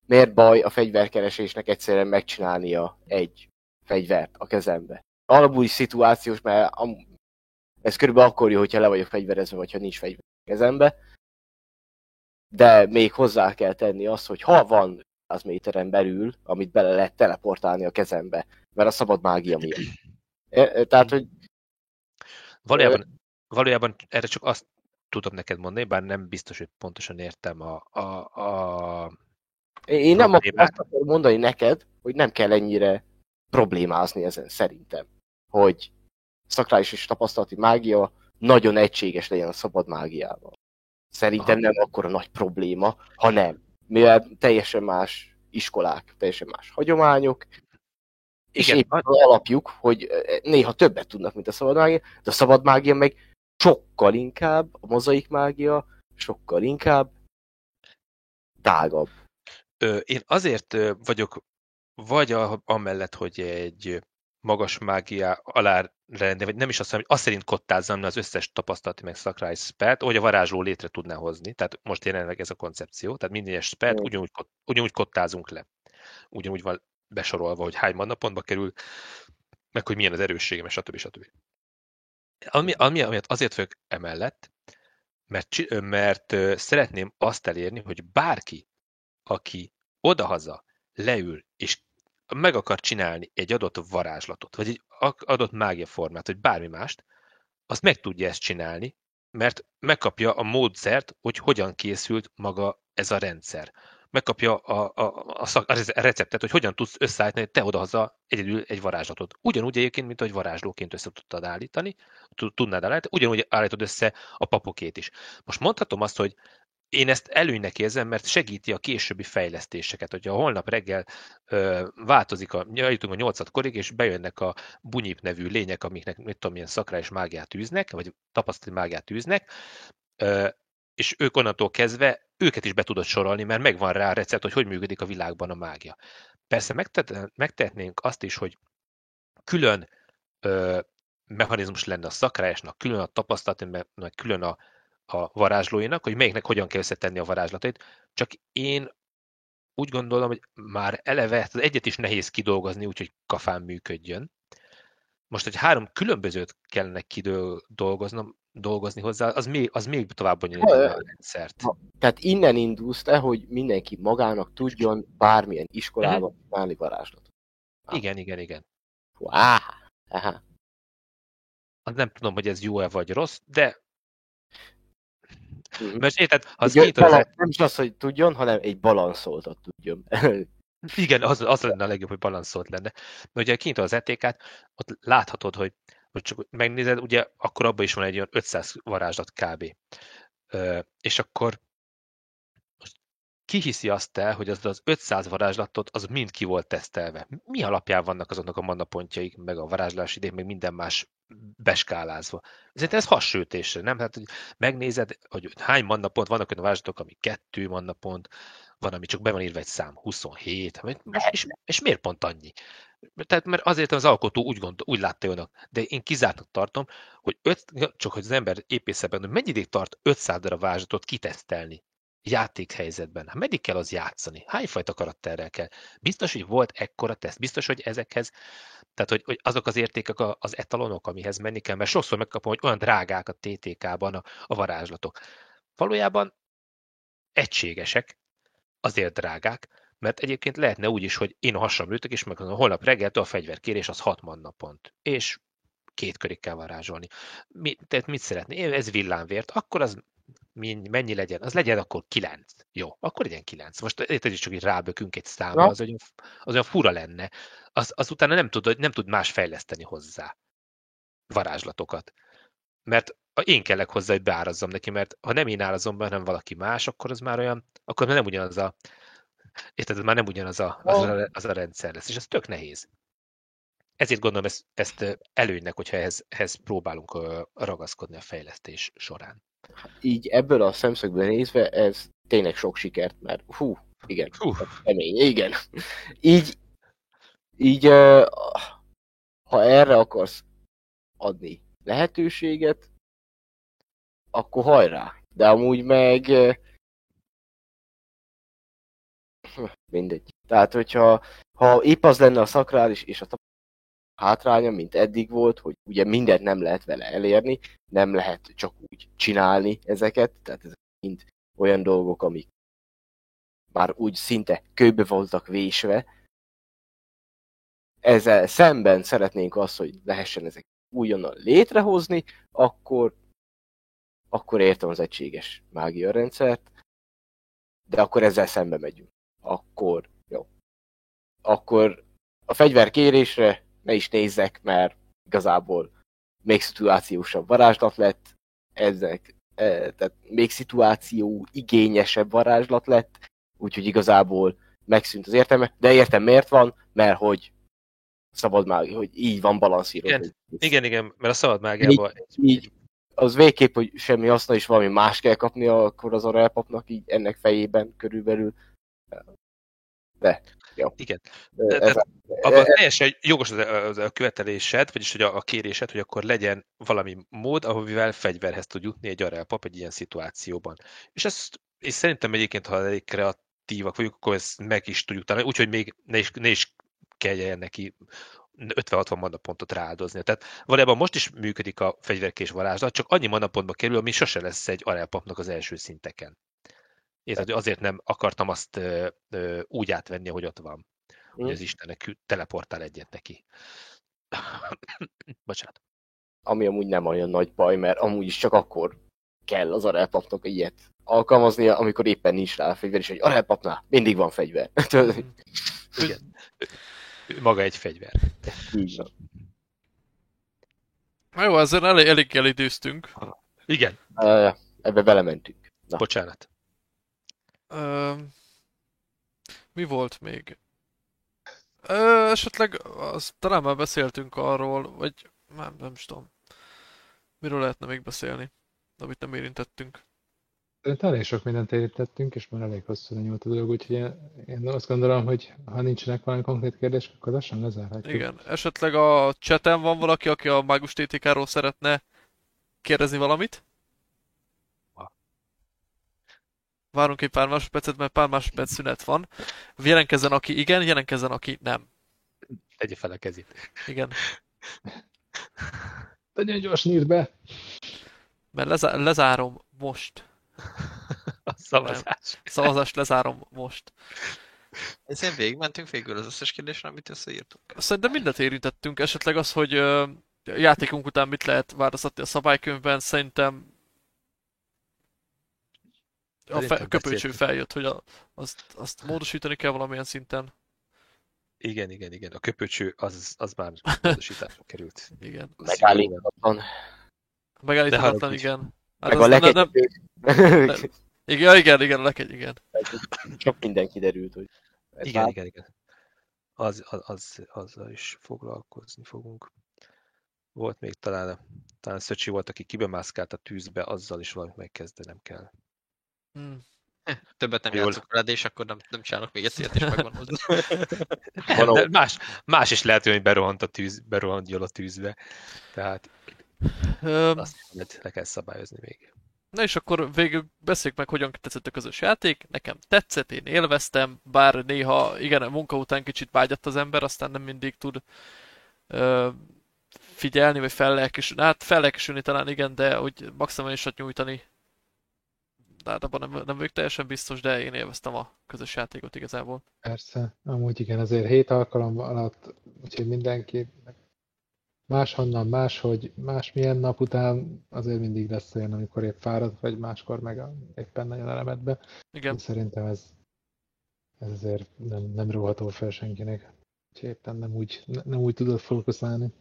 Miért baj a fegyverkeresésnek egyszerűen megcsinálnia egy fegyvert a kezembe. Alapul is szituációs, mert ez körülbelül akkor jó, hogyha le vagyok fegyverezve, vagy ha nincs fegyver kezembe de még hozzá kell tenni azt, hogy ha van 100 méteren belül, amit bele lehet teleportálni a kezembe, mert a szabad mágia miatt. E, tehát, hogy... Valójában, valójában erre csak azt tudom neked mondani, bár nem biztos, hogy pontosan értem a, a, a Én nem azt akarom mondani neked, hogy nem kell ennyire problémázni ezen szerintem. Hogy szakrális és tapasztalati mágia nagyon egységes legyen a szabad mágiával. Szerintem nem akkora nagy probléma, ha nem. Mivel teljesen más iskolák, teljesen más hagyományok, és Igen. épp az alapjuk, hogy néha többet tudnak, mint a szabad mágia, de a szabad mágia meg sokkal inkább, a mozaik mágia sokkal inkább tágabb. Én azért vagyok vagy amellett, hogy egy magas mágia alá rendni, vagy nem is azt mondom, hogy azt szerint kottázzam az összes tapasztalati meg szakrális spelt, hogy a varázsló létre tudná hozni. Tehát most jelenleg ez a koncepció. Tehát minden egyes spelt ugyanúgy, ugyanúgy kottázunk le. Ugyanúgy van besorolva, hogy hány mannapontba kerül, meg hogy milyen az erőssége, meg stb. stb. Ami, ami, amit azért vagyok emellett, mert, mert szeretném azt elérni, hogy bárki, aki odahaza leül és meg akar csinálni egy adott varázslatot, vagy egy adott mágiaformát, vagy bármi mást, azt meg tudja ezt csinálni, mert megkapja a módszert, hogy hogyan készült maga ez a rendszer. Megkapja a, a, a, szak, a receptet, hogy hogyan tudsz összeállítani te odahaza egyedül egy varázslatot. Ugyanúgy egyébként, mint hogy varázslóként össze tudtad állítani, tudnád állítani, ugyanúgy állítod össze a papokét is. Most mondhatom azt, hogy én ezt előnynek érzem, mert segíti a későbbi fejlesztéseket. Hogyha holnap reggel ö, változik, a, jutunk a nyolcad korig, és bejönnek a bunyip nevű lények, amiknek mit tudom, milyen szakra és mágiát űznek, vagy tapasztalati mágiát űznek, ö, és ők onnantól kezdve őket is be tudod sorolni, mert megvan rá a recept, hogy hogy működik a világban a mágia. Persze megtehetnénk azt is, hogy külön ö, mechanizmus lenne a szakrásnak, külön a tapasztalatnak, külön a a varázslóinak, hogy melyiknek hogyan kell összetenni a varázslatait, csak én úgy gondolom, hogy már eleve az egyet is nehéz kidolgozni, úgyhogy kafán működjön. Most, hogy három különbözőt kellene kidolgoznom, dolgozni hozzá, az még, az még tovább bonyolítani a rendszert. Tehát innen indulsz te, hogy mindenki magának tudjon bármilyen iskolában csinálni uh-huh. varázslatot. Igen, igen, igen. Wow. Aha. Az nem tudom, hogy ez jó-e vagy rossz, de Mhm. mert érted, ha az Ugye, balan- nem is az, hogy tudjon, hanem egy balanszoltat tudjon. Igen, az, az lenne a legjobb, hogy balanszolt lenne. Mert ugye kinyitod az ETK-t, ott láthatod, hogy, hogy csak megnézed, ugye akkor abban is van egy olyan 500 varázslat kb. Ö, és akkor ki hiszi azt el, hogy az az 500 varázslatot az mind ki volt tesztelve? Mi alapján vannak azoknak a mannapontjaik, meg a varázslás idén, meg minden más beskálázva? Ezért ez hasonlítésre, nem? Hát, hogy megnézed, hogy hány mannapont, vannak olyan varázslatok, ami kettő mannapont, van, ami csak be van írva egy szám, 27, vagy most, és, és miért pont annyi? Tehát, mert azért az alkotó úgy, gondol, úgy látta önök, de én kizártnak tartom, hogy öt, csak hogy az ember épészebben, hogy mennyi ideig tart 500 darab vázslatot kitesztelni játékhelyzetben. Hát meddig kell az játszani? Hányfajta karakterrel kell? Biztos, hogy volt ekkora teszt, biztos, hogy ezekhez, tehát hogy, hogy azok az értékek, az etalonok, amihez menni kell, mert sokszor megkapom, hogy olyan drágák a TTK-ban a, a varázslatok. Valójában egységesek, azért drágák, mert egyébként lehetne úgy is, hogy én a hasam ültök, és meg holnap reggeltől a fegyverkérés az 6 manna pont. És két körig kell varázsolni. Mi, tehát mit szeretné? Ez villámvért, akkor az mennyi, legyen? Az legyen akkor 9. Jó, akkor legyen 9. Most érted, hogy csak így rábökünk egy számra, az olyan, az olyan fura lenne. Az, az utána nem tud, nem tud más fejleszteni hozzá varázslatokat. Mert én kellek hozzá, hogy beárazzam neki, mert ha nem én árazom be, hanem valaki más, akkor az már olyan, akkor már nem ugyanaz a, érted, ez már nem ugyanaz a, az, a, az a rendszer lesz, és ez tök nehéz. Ezért gondolom ezt, ezt előnynek, hogyha ehhez, ehhez próbálunk ragaszkodni a fejlesztés során. Így ebből a szemszögből nézve, ez tényleg sok sikert, mert hú, igen, Hú, kemény, igen. Így, így, ha erre akarsz adni lehetőséget, akkor hajrá. De amúgy meg mindegy. Tehát, hogyha ha épp az lenne a szakrális és a tap- hátránya, mint eddig volt, hogy ugye mindent nem lehet vele elérni, nem lehet csak úgy csinálni ezeket, tehát ezek mind olyan dolgok, amik már úgy szinte kőbe voltak vésve. Ezzel szemben szeretnénk azt, hogy lehessen ezek újonnan létrehozni, akkor, akkor értem az egységes mágia rendszert, de akkor ezzel szembe megyünk. Akkor, jó. Akkor a fegyverkérésre ne is nézzek, mert igazából még szituációsabb varázslat lett, ezek, e, tehát még szituáció igényesebb varázslat lett, úgyhogy igazából megszűnt az értelme, de értem miért van, mert hogy szabad mágia, hogy így van balanszírozva. Igen, igen, igen, mert a szabad mágiában így az végképp, hogy semmi haszna is valami más kell kapni akkor az arelpapnak így ennek fejében körülbelül. De, Igen. De, De- abban teljesen jogos az, a követelésed, vagyis hogy a, a kérésed, hogy akkor legyen valami mód, ahol fegyverhez tud jutni egy arelpap egy ilyen szituációban. És ezt, és szerintem egyébként, ha elég kreatívak vagyunk, akkor ezt meg is tudjuk találni, úgyhogy még ne is, ne is kelljen neki 50-60 manapontot rááldozni. Tehát valójában most is működik a fegyverkés varázslat, csak annyi manapontba kerül, ami sose lesz egy arelpapnak az első szinteken. Érted, azért nem akartam azt ö, ö, úgy átvenni, ahogy ott van. Hm. Hogy az Istennek teleportál egyet neki. Bocsánat. ami amúgy nem olyan nagy baj, mert amúgy is csak akkor kell az arelpapnak ilyet alkalmaznia, amikor éppen nincs rá a fegyver, és egy arelpapnál mindig van fegyver. Tudod, Igen. Maga egy fegyver. így van. Na jó, ezzel elég, elég elidőztünk. Igen, Ö, Ebbe belementünk. Na. bocsánat. Ö, mi volt még? Ö, esetleg az, talán már beszéltünk arról, vagy nem, nem is tudom. Miről lehetne még beszélni, amit nem érintettünk. Szerintem elég sok mindent érintettünk, és már elég hosszú nyúlt a dolog, úgyhogy én- én azt gondolom, hogy ha nincsenek valami konkrét kérdések, akkor lassan lezárhatjuk. Igen, esetleg a chaten van valaki, aki a Mágus TTK-ról szeretne kérdezni valamit? Várunk egy pár másodpercet, mert pár másodperc szünet van. Jelentkezzen, aki igen, jelentkezzen, aki nem. Tegye fel a kezét. Igen. Nagyon gyorsan írd be! Mert lezá- lezárom most. A szavazás. Szavazást lezárom most. Ezért végigmentünk végül az összes kérdésre, amit összeírtunk. Szerintem mindent érintettünk, esetleg az, hogy játékunk után mit lehet változtatni a szabálykönyvben, szerintem a fe, köpőcső feljött, hogy a, azt, azt módosítani kell valamilyen szinten. Igen, igen, igen. A köpőcső az, az már módosításra került. Igen. Megállíthatatlan. Megállíthatatlan, igen. Hát Meg a lekegy... Nem... Igen, igen, igen, a lekegy, igen. Csak minden kiderült, hogy... Igen, már... igen, igen. Az, az, az, azzal is foglalkozni fogunk. Volt még talán, talán Szöcsi volt, aki kibemászkált a tűzbe, azzal is valamit megkezdenem kell. Hmm. Többet nem Jól. játszok veled, és akkor nem, nem csinálok még egy ilyet, és megvan hozzá. más, más is lehet, hogy berohant a tűz, berohant jól a tűzbe. Tehát um, azt le kell szabályozni még. Na és akkor végül beszéljük meg, hogyan tetszett a közös játék. Nekem tetszett, én élveztem, bár néha, igen, a munka után kicsit vágyott az ember, aztán nem mindig tud ö, figyelni, vagy fellelkesülni. Hát fellelkesülni talán igen, de hogy maximálisat nyújtani hát abban nem, nem vagyok teljesen biztos, de én élveztem a közös játékot igazából. Persze, amúgy igen, azért hét alkalom alatt, úgyhogy mindenki máshonnan, máshogy, másmilyen nap után azért mindig lesz olyan, amikor épp fáradt, vagy máskor meg éppen nagyon elemedbe. Igen. Úgy szerintem ez, ez azért nem, nem róható fel senkinek. Úgyhogy éppen nem úgy, nem úgy tudod fókuszálni.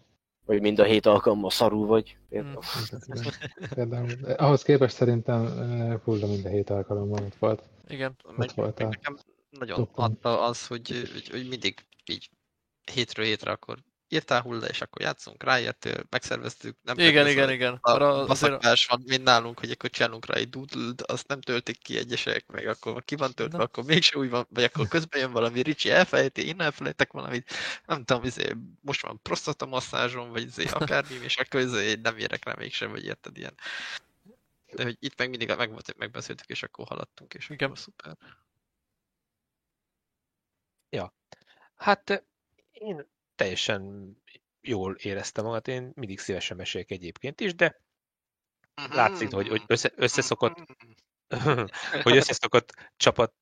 Vagy mind a hét alkalommal szarú vagy. Hmm. Például, ahhoz képest szerintem fulla mind a hét alkalommal ott volt. Igen. Ott volt a nekem nagyon adta az, hogy, hogy, hogy mindig így hétről hétre akkor írtál hulla, és akkor játszunk, ráértél, megszerveztük. Nem igen, igen, igen. A, a azért... van, mint nálunk, hogy akkor csinálunk rá egy doodle azt nem töltik ki egyesek, meg akkor ki van töltve, akkor mégse úgy van, vagy akkor közben jön valami, Ricsi elfelejti, én elfelejtek valamit, nem tudom, izé, most van prostata masszázsom, vagy izé, akármi, és akkor izé, nem érek rá mégsem, vagy érted ilyen. De hogy itt meg mindig meg, megbeszéltük, és akkor haladtunk, és igen. akkor szuper. Ja. Hát én teljesen jól éreztem magát, én mindig szívesen mesélek egyébként is, de látszik, hogy, hogy össze, összeszokott, hogy összeszokott csapat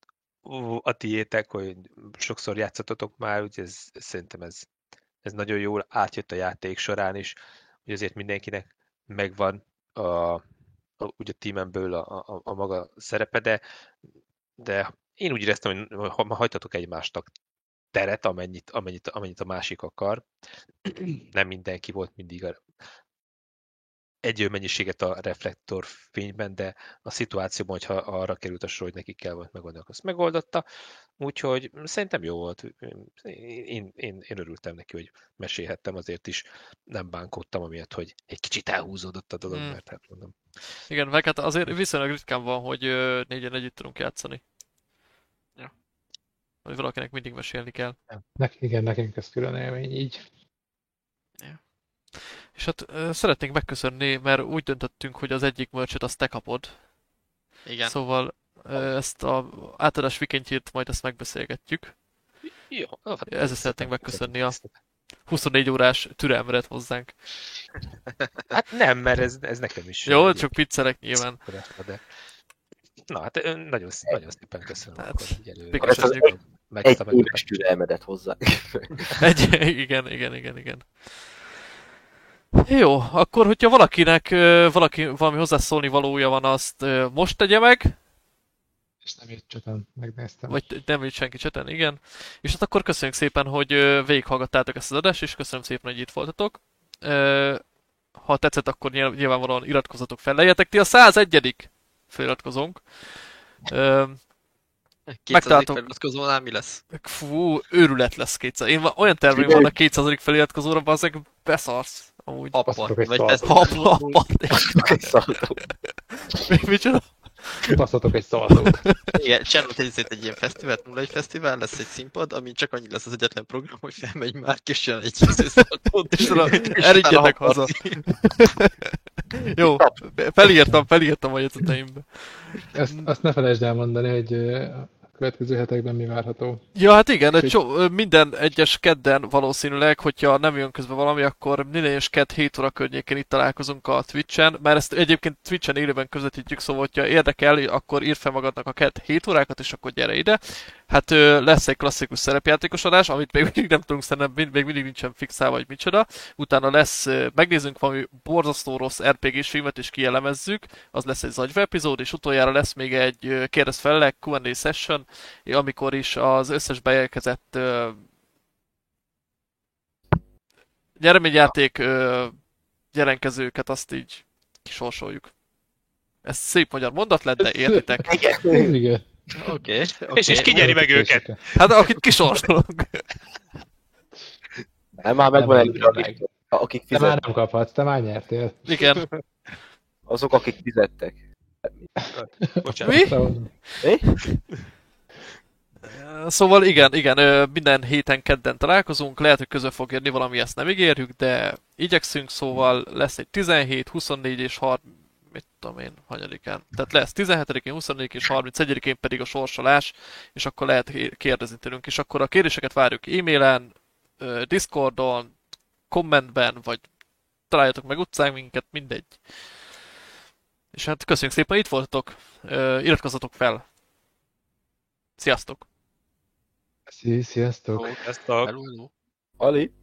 a tiétek, hogy sokszor játszatotok már, úgyhogy ez, szerintem ez, ez nagyon jól átjött a játék során is, hogy azért mindenkinek megvan a, a, ugye a tímemből a, a, a maga szerepe, de, de én úgy éreztem, hogy ha hagytatok egymástak teret, amennyit, amennyit, amennyit a másik akar. Nem mindenki volt mindig a egy mennyiséget a reflektor fényben, de a szituációban, hogyha arra került a sor, hogy neki kell volt megoldani, akkor azt megoldotta. Úgyhogy szerintem jó volt. Én, én, én örültem neki, hogy mesélhettem, azért is nem bánkódtam, amiatt, hogy egy kicsit elhúzódott a dolog, hmm. mert hát mondom. Igen, meg hát azért viszonylag ritkán van, hogy négyen együtt tudunk játszani hogy valakinek mindig mesélni kell. Ne, igen, nekünk ez külön élmény, így. Ja. És hát szeretnénk megköszönni, mert úgy döntöttünk, hogy az egyik merchet azt te kapod. Igen. Szóval ezt a átadás vikentjét majd ezt megbeszélgetjük. Jó. Hát Ezzel szeretnénk megköszönni a 24 órás türelmeret hozzánk. Hát nem, mert ez, ez nekem is. Jó, csak piccelek nyilván. De... Na hát nagyon, nagyon szépen köszönöm. Hát, akkor egy éves türelmedet hozzá. egy, igen, igen, igen, igen. Jó, akkor hogyha valakinek valaki valami hozzászólni valója van, azt most tegye meg. És nem jött cseten, megnéztem. Vagy nem jött senki cseten, igen. És hát akkor köszönjük szépen, hogy végighallgattátok ezt az adást, és köszönöm szépen, hogy itt voltatok. Ha tetszett, akkor nyilvánvalóan iratkozatok fel. Legyetek ti a 101 feliratkozónk. Megtaláltam. feliratkozónál mi lesz? Fú, őrület lesz 200. Én olyan terveim vannak 200. feliratkozóra, azok beszarsz. Amúgy. Happat. Vagy ezt happat. Micsoda? Baszatok egy szaltót. Igen, csinálunk egy, egy ilyen fesztivált, nulla egy fesztivál, lesz egy színpad, ami csak annyi lesz az egyetlen program, hogy felmegy már, és csinál egy szaltót. És tudom, haza. Jó, felírtam, felírtam a jegyzeteimbe. Ezt, azt ne felejtsd elmondani, hogy következő hetekben mi várható. Ja, hát igen, egy csó, minden egyes kedden valószínűleg, hogyha nem jön közben valami, akkor minden egyes kedd 7 óra környékén itt találkozunk a Twitch-en, mert ezt egyébként Twitch-en élőben közvetítjük, szóval hogyha érdekel, akkor ír fel magadnak a kedd 7 órákat, és akkor gyere ide. Hát lesz egy klasszikus szerepjátékos adás, amit még mindig nem tudunk szerintem, még mindig nincsen fixálva, vagy micsoda. Utána lesz, megnézzünk valami borzasztó rossz RPG-s filmet, és kielemezzük, az lesz egy zagyva epizód, és utoljára lesz még egy kérdez fel Q&A session, amikor is az összes bejelkezett nyereményjáték uh, jelenkezőket azt így kisorsoljuk. Ez szép magyar mondat lett, de értitek. Igen. Oké. Okay, okay. És, és ki nyeri meg őket? Hát akit kisorsolunk. Nem, már megvan egy akik fizettek. Te már nem kaphatsz, te már nyertél. Igen. Azok, akik fizettek. Mi? Mi? Szóval igen, igen, minden héten kedden találkozunk, lehet, hogy közön fog érni valami, ezt nem ígérjük, de igyekszünk, szóval lesz egy 17, 24 és 30, mit tudom én, hanyadikán. Tehát lesz 17-én, 24 és 31-én pedig a sorsolás, és akkor lehet kérdezni tőlünk, és akkor a kérdéseket várjuk e-mailen, Discordon, kommentben, vagy találjatok meg utcán minket, mindegy. És hát köszönjük szépen, itt voltatok, iratkozzatok fel. Sziasztok! Sziasztok! Sziasztok! Hello, hello. Ali?